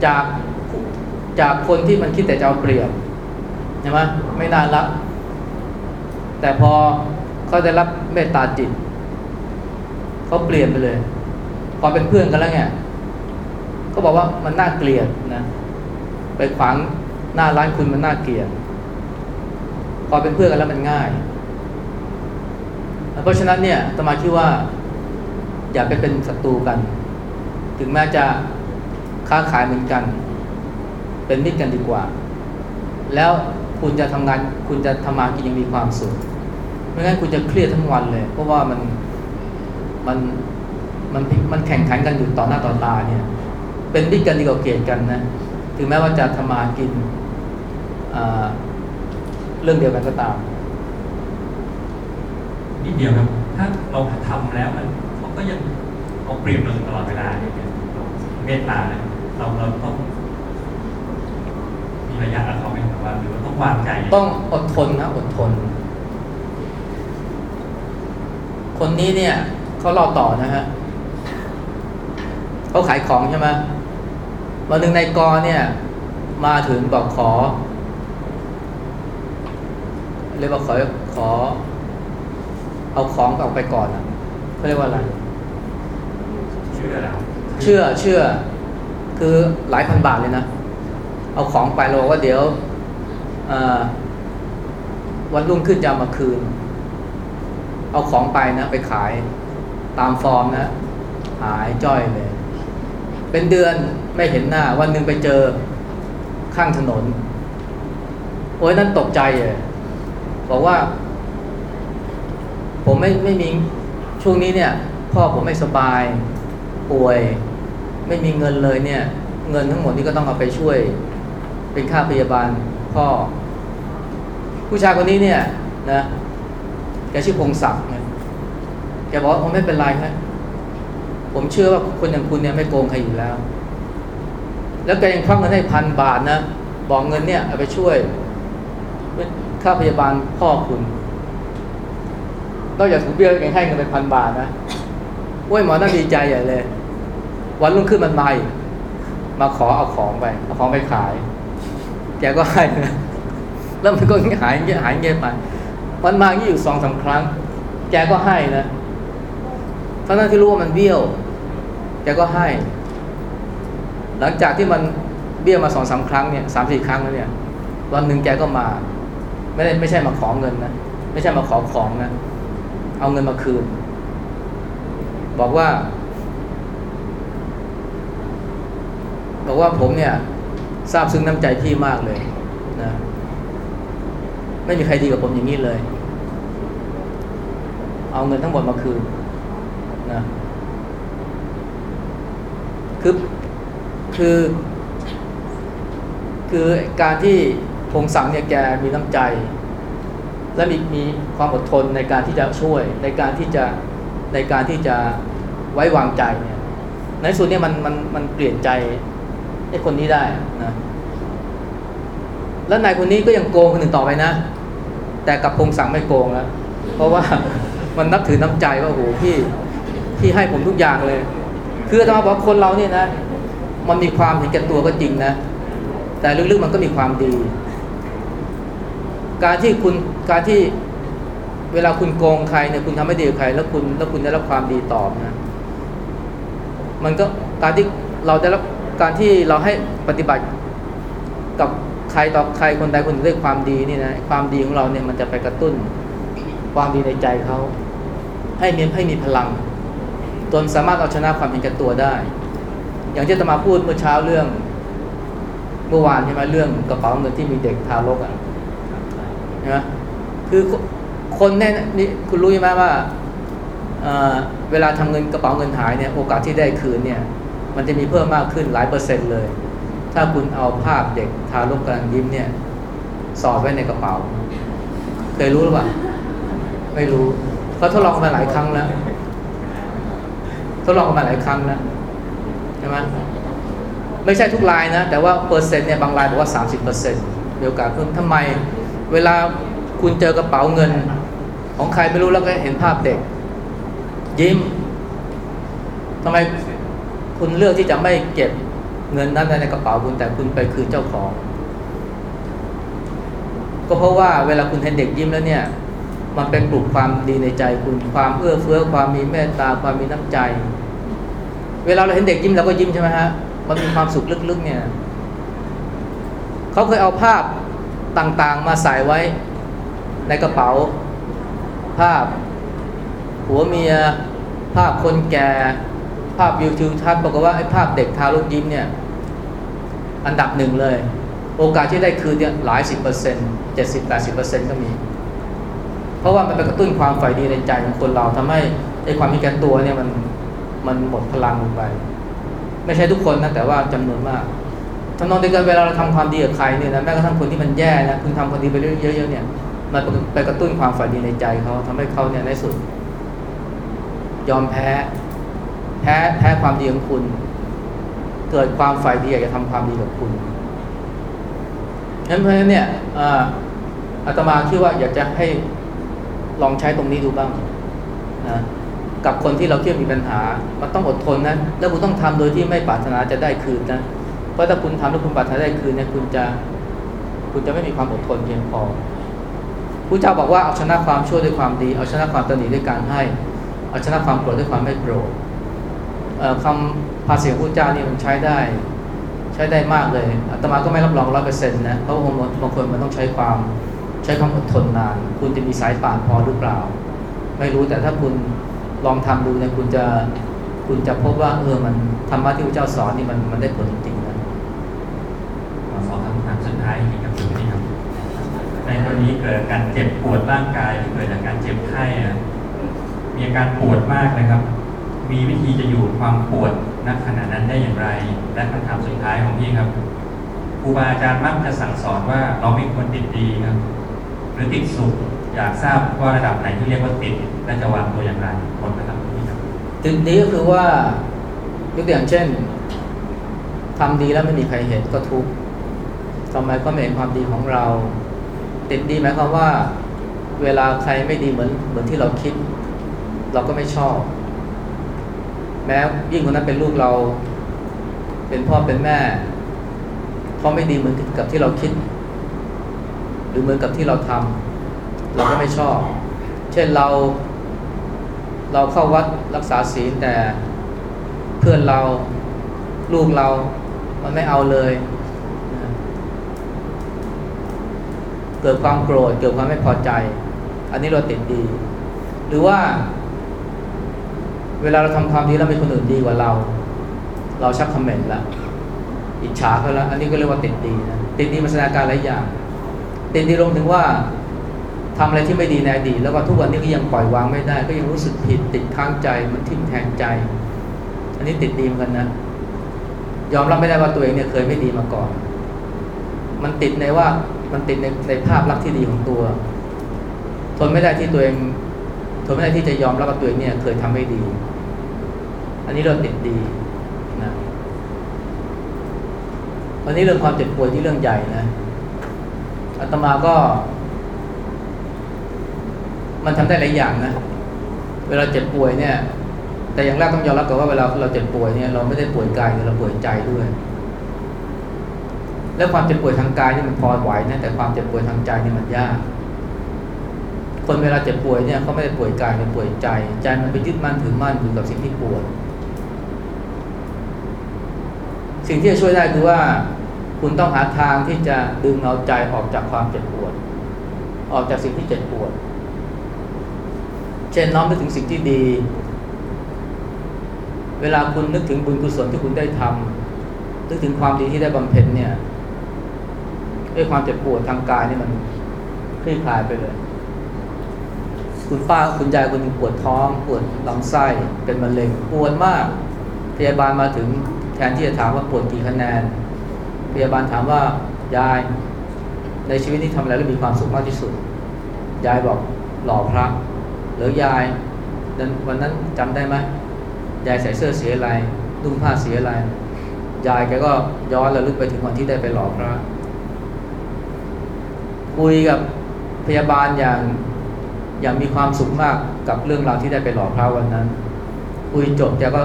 จาก จากคนที่มันคิดแต่จะเอาเปรียบใช่ไหมไม่น่ารัก แต่พอเขาได้รับเมตตาจิตเขาเปลี่ยนไปเลย พอเป็นเพื่อนกันแล้วเนี่ยก็บอกว่ามันน่าเกลียดนะไปขวางหน้าร้านคุณมันน่าเกลียดพอเป็นเพื่อนกันแล้วมันง่าย เพราะฉะนั้นเนี่ยตมาคิดว่า อย่าไปเป็นศัตรูกัน ถึงแม้จะค้าขายเหมือนกัน เป็นมิตรกันดีกว่า แล้วคุณจะทำงานคุณจะทำมากินยังมีความสุขไม่งั้นคุณจะเครียดทั้งวันเลย เพราะว่ามันมันมันมันแข่งขันกันอยู่ต่อหน้าต่อตาเนี่ย เป็นมิตรกันดีกว่าเกลียดกันนะถึงแม้ว่าจะทำมากินเรื่องเดียวกันก็ตามนิดเดียวครับ ถ้าเราทำแล้วมันเขาก็ยังเอาเปรียบเราตลอดเวลาเงี้ยเมตตาเนี่ยเราเราต้อง ระยะกับเขาไหมครับว่าหรือว่าต้องวางใจต้องอดทนนะอดทน คนนี้เนี่ยเขาเล่าต่อนะฮะเขาขายของใช่ไหมวันหนึ่งนายกรเนี่ย มาถึงบอกขอเรียกว่าขอขอ เอาของออกไปก่อนอะเขาเรียกว่าอะไร เชื่อแล้วเชื่อเชื่อ คือหลายพันบาทเลยนะ เอาของไปเราบอกว่าเดี๋ยววันรุ่งขึ้นจะมาคืน เอาของไปนะ ไปขายตามฟอร์มนะ หายจ้อยเลย เป็นเดือนไม่เห็นหน้า วันหนึ่งไปเจอข้างถนน โอ้ยนั่นตกใจเลยบอกว่า ผมไม่ไม่มีช่วงนี้เนี่ย พ่อผมไม่สบายป่วย ไม่มีเงินเลยเนี่ย เงินทั้งหมดนี้ก็ต้องเอาไปช่วย เป็นค่าพยาบาลพ่อ ผู้ชายคนนี้เนี่ยนะแกชื่อพงศักดิ์เนี่ยแกบอกว่าไม่เป็นไรครับผมเชื่อว่าคนอย่างคุณเนี่ยไม่โกงใครอยู่แล้ว แล้วแกยังควักเงินให้พันบาทนะ บอกเงินเนี่ยเอาไปช่วยค่าพยาบาลพ่อคุณ นอกจากถูกเบี้ยยังให้เงินเป็นพันบาทนะโอ้ยหมอน่าดีใจใหญ่เลย วันรุ่งขึ้นมันมาอีกมาขอเอาของไปเอาของไปขาย แกก็ให้แล้วมันก็หายเงี้ยหายเงี้ยไปมันมาอย่างนี้อยู่สองสามครั้ง แกก็ให้นะทั้งนั้นที่รู้ว่ามันเบี้ยว แกก็ให้ หลังจากที่มันเบี้ยวมาสองสามครั้งเนี่ยสามสี่ครั้งแล้วเนี่ย วันหนึ่งแกก็มา ไม่ได้ไม่ใช่มาขอเงินนะไม่ใช่มาขอของนะ เอาเงินมาคืน บอกว่า บอกว่าผมเนี่ย ทราบซึ้งน้ำใจพี่มากเลยนะไม่มีใครดีกับผมอย่างนี้เลย เอาเงินทั้งหมดมาคืนนะคือคือคือการที่พงศังเนี่ยแกมีน้ำใจ และมีมีความอดทนในการที่จะช่วย ในการที่จะในการที่จะไว้วางใจเนี่ยในสุดเนี่ยมันมันมันเปลี่ยนใจ ไอ้คนนี้ได้นะแล้วนายคนนี้ก็ยังโกงคนอื่นต่อไปนะ แต่กับพงศังไม่โกงแล้ว เพราะว่ามันนับถือน้ำใจว่าโอ้โหพี่พี่ให้ผมทุกอย่างเลย คืออาตมาบอกคนเราเนี่ยนะ มันมีความเห็นแก่ตัวก็จริงนะ แต่ลึกๆมันก็มีความดี การที่คุณการที่เวลาคุณโกงใครเนี่ยคุณทำไม่ดีกับใคร แล้วคุณแล้วคุณได้รับความดีตอบนะ มันก็การที่เราได้รับ การที่เราให้ปฏิบัติกับใครต่อใครคนใดคนหนึ่งด้วยความดีนี่นะความดีของเราเนี่ยมันจะไปกระตุ้นความดีในใจเขาให้มีให้มีพลังจนสามารถเอาชนะความเห็นแก่ตัวได้ อย่างที่ตมาพูดเมื่อเช้าเรื่อง เมื่อวานใช่ไหมเรื่องกระเป๋าเงินที่มีเด็กทารกอะนะคือคนแน่นี่คุณรู้ไหมว่าเเวลาทำเงินกระเป๋าเงินหายเนี่ยโอกาสที่ได้คืนเนี่ย มันจะมีเพิ่มมากขึ้นหลายเปอร์เซ็นต์เลย ถ้าคุณเอาภาพเด็กทารกกำลังยิ้มเนี่ย สอดไว้ในกระเป๋า เคยรู้หรือเปล่า ไม่รู้เขาทดลองมาหลายครั้งแล้วทดลองมาหลายครั้งแล้วใช่ไหมไม่ใช่ทุกรายนะ แต่ว่าเปอร์เซ็นต์เนี่ยบางรายบอกว่า 30เปอร์เซ็นต์มีโอกาสเพิ่มทำไม เวลาคุณเจอกระเป๋าเงิน ของใครไม่รู้แล้วก็เห็นภาพเด็ก ยิ้มทำไม คุณเลือกที่จะไม่เก็บเงินนั้นไว้ในกระเป๋าคุณแต่คุณไปคืนเจ้าของ ก็เพราะว่าเวลาคุณเห็นเด็กยิ้มแล้วเนี่ย มันเป็นปลุกความดีในใจคุณความเอื้อเฟื้อความมีเมตตาความมีน้ำใจ เวลาเราเห็นเด็กยิ้มเราก็ยิ้มใช่ไหมฮะมันมีความสุขลึกๆเนี่ยเขาเคยเอาภาพต่างๆ มาใส่ไว้ในกระเป๋า ภาพผัวเมีย ภาพคนแก่าพวิวทิวทัศน์บอกว่าไอ้ภาพเด็กทารกยิ้มเนี่ย อันดับหนึ่งเลย โอกาสที่ได้คืนเนี่ยหลายสิบเปอร์เซ็นต์เจ็ดสิบแปดสิบเปอร์เซ็นต์ก็มี เพราะว่ามันไปกระตุ้นความฝ่ายดีในใจของคนเราทำให้ไอ้ความมีแก่ตัวเนี่ยมันมันหมดพลังลงไป ไม่ใช่ทุกคนนะแต่ว่าจำนวนมากทำนองเดียวกันเวลาเราทำความดีกับใครเนี่ยนะแม้กระทั่งคนที่มันแย่นะคุณทำความดีไปเรื่อยๆเนี่ยมันไปกระตุ้นความฝ่ายดีในใจเขาทำให้เขาเนี่ยในสุด ยอมแพ้ แพ้แพ้ความดีของคุณ เกิดความฝ่ดีอยากจะทำความดีกับคุณงั้นเพราะฉะนั้นเนี่ยอาตมาคิดว่าอยากจะให้ลองใช้ตรงนี้ดูบ้างนะกับคนที่เราคิดว่ามีปัญหา มันต้องอดทนนะแล้วคุณต้องทำโดยที่ไม่ปรารถนาจะได้คืนนะเพราะถ้าคุณทำแล้วคุณปรารถนาได้คืนเนี่ยคุณจะคุณจะไม่มีความอดทนเพียงพอผู้เจ้าบอกว่าเอาชนะความชั่วด้วยความดี เอาชนะความตนีด้วยการให้ เอาชนะความโกรธด้วยความไม่โกรธ คำภาษีของผู้เจ้านี่มันใช้ได้ ใช้ได้มากเลยอาตมาก็ไม่รับรองร้อยเปอร์เซ็นต์นะเพราะว่าบางคนมันต้องใช้ความใช้ความอดทนนาน คุณจะมีสายป่านพอหรือเปล่า ไม่รู้แต่ถ้าคุณลองทำดูเนี่ยคุณจะคุณจะพบว่าเออมันธรรมะที่พระเจ้าสอนนี่มันมันได้ผลจริงๆนะขอสอบคำถามสุดท้ายอีกครับคุณนี่ครับในกรณีเกิดการเจ็บปวดร่างกายหรือเกิดจากการเจ็บไข้มีอาการปวดมากนะครับ มีวิธีจะอยู่ความปวดณขณะนั้นได้อย่างไร และคำถามสุดท้ายของพี่ครับครูบาอาจารย์มักจะสั่งสอนว่าเราไม่ควรติดดีครับ หรือติดสุขอยากทราบว่าระดับไหนที่เรียกว่าติดและจะวางตัวอย่างไรหมดนะครับพี่ครับติดดีก็คือว่ายกตัวอย่างเช่นทำดีแล้วไม่มีใครเห็นก็ทุกข์ทำไมก็ไม่เห็นความดีของเรา ติดดีหมายความว่า เวลาใครไม่ดีเหมือนเหมือนที่เราคิด เราก็ไม่ชอบ แม้ยิ่งคนนั้นเป็นลูกเรา เป็นพ่อเป็นแม่เขาไม่ดีเหมือนกับที่เราคิด หรือเหมือนกับที่เราทำเราก็ไม่ชอบ เช่นเรา เราเข้าวัดรักษาศีลแต่เพื่อนเราลูกเรา มันไม่เอาเลย เกิดความโกรธเกิดความไม่พอใจ อันนี้เราติดดี หรือว่า เวลาเราทำความดีแล้วมีคนอื่นดีกว่าเรา เราชักคอมเมนต์ละอิจฉาเขาล้วอันนี้ก็เรียกว่าติดดีนะติดดีมันแสดงการหลายอย่าง ติดดีลงถึงว่าทำอะไรที่ไม่ดีในอดีตแล้วก็ทุกวันนี้ก็ยังปล่อยวางไม่ได้ ก็ยังรู้สึกผิดติดค้างใจมันทิ่มแทงใจ อันนี้ติดดีเหมือนกันนะยอมรับไม่ได้ว่าตัวเองเนี่ยเคยไม่ดีมาก่อน มันติดในว่ามันติดในในภาพลักษณ์ที่ดีของตัว ทนไม่ได้ที่ตัวเองทนไม่ได้ที่จะยอมรับว่าตัวเองเนี่ยเคยทำไม่ดี อันนี้เราติดดีนะวันนี้เรื่องความเจ็บป่วยที่เรื่องใหญ่นะอาตมาก็ มันทำได้หลายอย่างนะ เวลาเจ็บป่วยเนี่ย แต่อย่างแรกต้องยอมรับก่อนว่าเวลาเราเจ็บป่วยเนี่ยเราไม่ได้ป่วยกายแต่เราป่วยใจด้วย แล้วความเจ็บป่วยทางกายนี่มันพอไหวนะแต่ความเจ็บป่วยทางใจนี่มันยาก คนเวลาเจ็บป่วยเนี่ยเขาไม่ได้ป่วยกายแต่ป่วยใจ ใจมันไปยึดมั่นถือมั่นอยู่กับสิ่งที่ปวด สิ่งที่จะช่วยได้คือว่าคุณต้องหาทางที่จะดึงเอาใจออกจากความเจ็บปวด ออกจากสิ่งที่เจ็บปวด เช่นน้อมนึกถึงสิ่งที่ดี เวลาคุณนึกถึงบุญกุศลที่คุณได้ทำนึกถึงความดีที่ได้บำเพ็ญเนี่ยด้วยความเจ็บปวดทางกายนี่มันคลี่คลายไปเลย คุณป้าคุณยายคนหนึงปวดท้อง ปวดลำไส้เป็นมะเร็งปวดมากพยาบาลมาถึง ทนที่จะถามว่าปวดกี่คะแนน พยาบาลถามว่ายายในชีวิตนี้ทำอะไรแล้วมีความสุขมากที่สุด ยายบอกหล่อพระหรือยายวันนั้นจำได้ไหมยายใส่เสื้อสีอะไรนุ่งผ้าสีอะไร ยายแกก็ย้อนระลึกไปถึงวันที่ได้ไปหล่อพระ คุยกับพยาบาลอย่างอย่างมีความสุขมากกับเรื่องราวที่ได้ไปหล่อพระวันนั้น คุยจบแกก็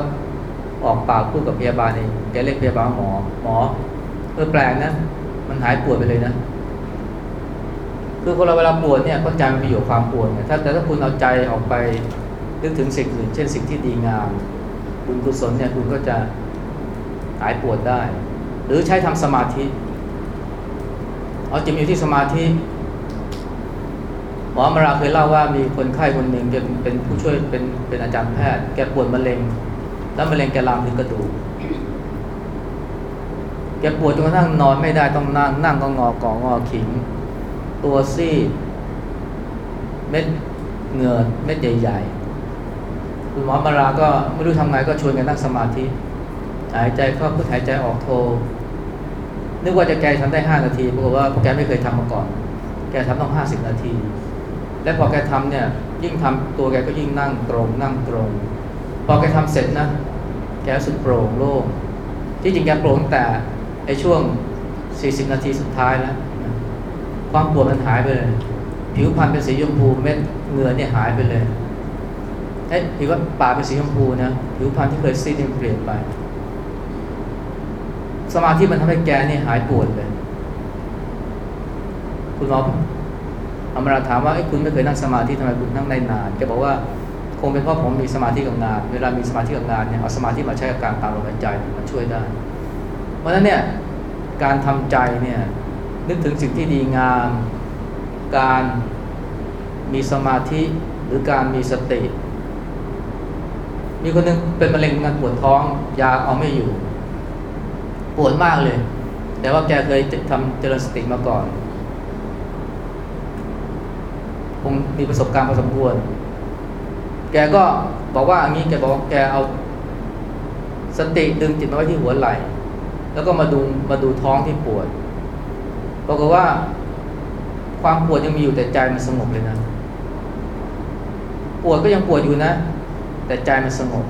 ออกปากพูดกับพยาบาลเองแกเรียกพยาบาลว่าหมอ หมอเออแปลกนะ มันหายปวดไปเลยนะ คือคนเราเวลาปวดเนี่ยก็ใจมันไปอยู่ความปวดไงถ้าแต่ถ้าคุณเอาใจออกไปนึกถึงสิ่งอื่น เช่นสิ่งที่ดีงามบุญกุศลเนี่ยคุณก็จะหายปวดได้ หรือใช้ทำสมาธิ เอาจิตอยู่ที่สมาธิหมออมราเคยเล่าว่ามีคนไข้คนหนึ่งแกเป็นผู้ช่วยเป็นเป็นอาจารย์แพทย์ แกปวดมะเร็ง แล้วมะเร็งแกลามถึงกระดูกแกปวดจนกระทั่งนอนไม่ได้ต้องนั่ง นั่งก็งอกองอขิง ตัวซีดเม็ดเหงื่อเม็ดใหญ่ๆคุณหมอมาราก็ไม่รู้ทำไงก็ชวนกันนั่งสมาธิ หายใจเข้าพุทหายใจออกโทนึกว่าจะแกทำได้ห้านาทีปรากฏว่าแกไม่เคยทำมาก่อน แกทำต้องห้าสิบนาที และพอแกทำเนี่ยยิ่งทำตัวแกก็ยิ่งนั่งตรง นั่งตรง พอแกทำเสร็จนะ แกรู้สึกโปร่งโล่งที่จริงแกโปร่งแต่ในช่วง 40 นาทีสุดท้ายแล้วความปวดมันหายไปเลย ผิวพรรณเป็นสีชมพูเม็ดเหงื่อเนี่ยหายไปเลยเอ๊ะผิวว่าปากเป็นสีชมพูนะผิวพรรณที่เคยซีดเนี่ยเปลี่ยนไป สมาธิมันทำให้แกเนี่ยหายปวดเลย คุณหมออมราถามว่าไอ้คุณไม่เคยนั่งสมาธิทำไมคุณนั่งได้นานแกบอกว่า งเป็นเพราะผมมีสมาธิกับงาน เวลามีสมาธิกับงานเนี่ยเอาสมาธิมาใช้กับการตามลมหายใจมันช่วยได้ เพราะฉะนั้นเนี่ยการทำใจเนี่ยนึกถึงสิ่งที่ดีงาม การมีสมาธิหรือการมีสติ มีคนหนึงเป็นมะเร็งงานปวดท้องยาเอาไม่อยู่ ปวดมากเลย แต่ว่าแกเคยทำเจริญสติมาก่อนคงมีประสบการณ์พอสมควร แกก็บอกว่าอันนี้แกบอกแกเอาสติดึงจิตมาไว้ที่หัวไหล่ แล้วก็มาดูมาดูท้องที่ปวดปรากฏว่าความปวดยังมีอยู่แต่ใจมันสงบเลยนะ ปวดก็ยังปวดอยู่นะ แต่ใจมันสงบ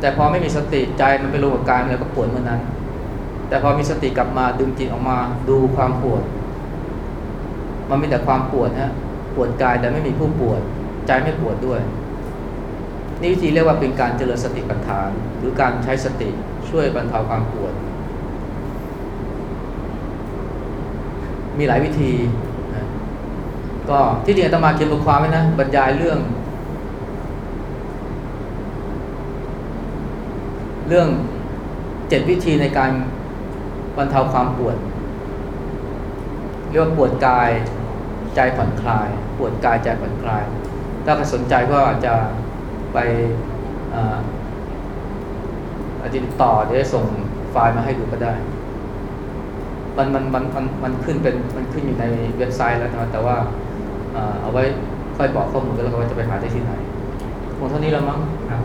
แต่พอไม่มีสติใจมันไปรวมกับกายมันแล้วก็ปวดเมื่อนั้น แต่พอมีสติกลับมาดึงจิตออกมาดูความปวด มันมีแต่ความปวดฮะปวดกายแต่ไม่มีผู้ปวด ใจไม่ปวดด้วย นี่วิธีเรียกว่าเป็นการเจริญสติปัฏฐาน หรือการใช้สติช่วยบรรเทาความปวด มีหลายวิธีนะก็ที่จริงอาตมาเขียนบทความไว้นะ บรรยายเรื่อง เรื่องเจ็ดวิธีในการบรรเทาความปวด เรียกว่าปวดกายใจผ่อนคลาย ปวดกายใจผ่อนคลาย ถ้าใครสนใจก็อาจจะ ไปติดต่อเดี๋ยวส่งไฟล์มาให้ดูก็ได้ มันมันมันมันมันขึ้นเป็นมันขึ้นอยู่ในเว็บไซต์แล้วนะแต่ว่าเอาไว้ค่อยบอกข้อมูลกันแล้วก็ว่าจะไปหาได้ที่ไหนคงเท่านี้แล้วมั้งครับ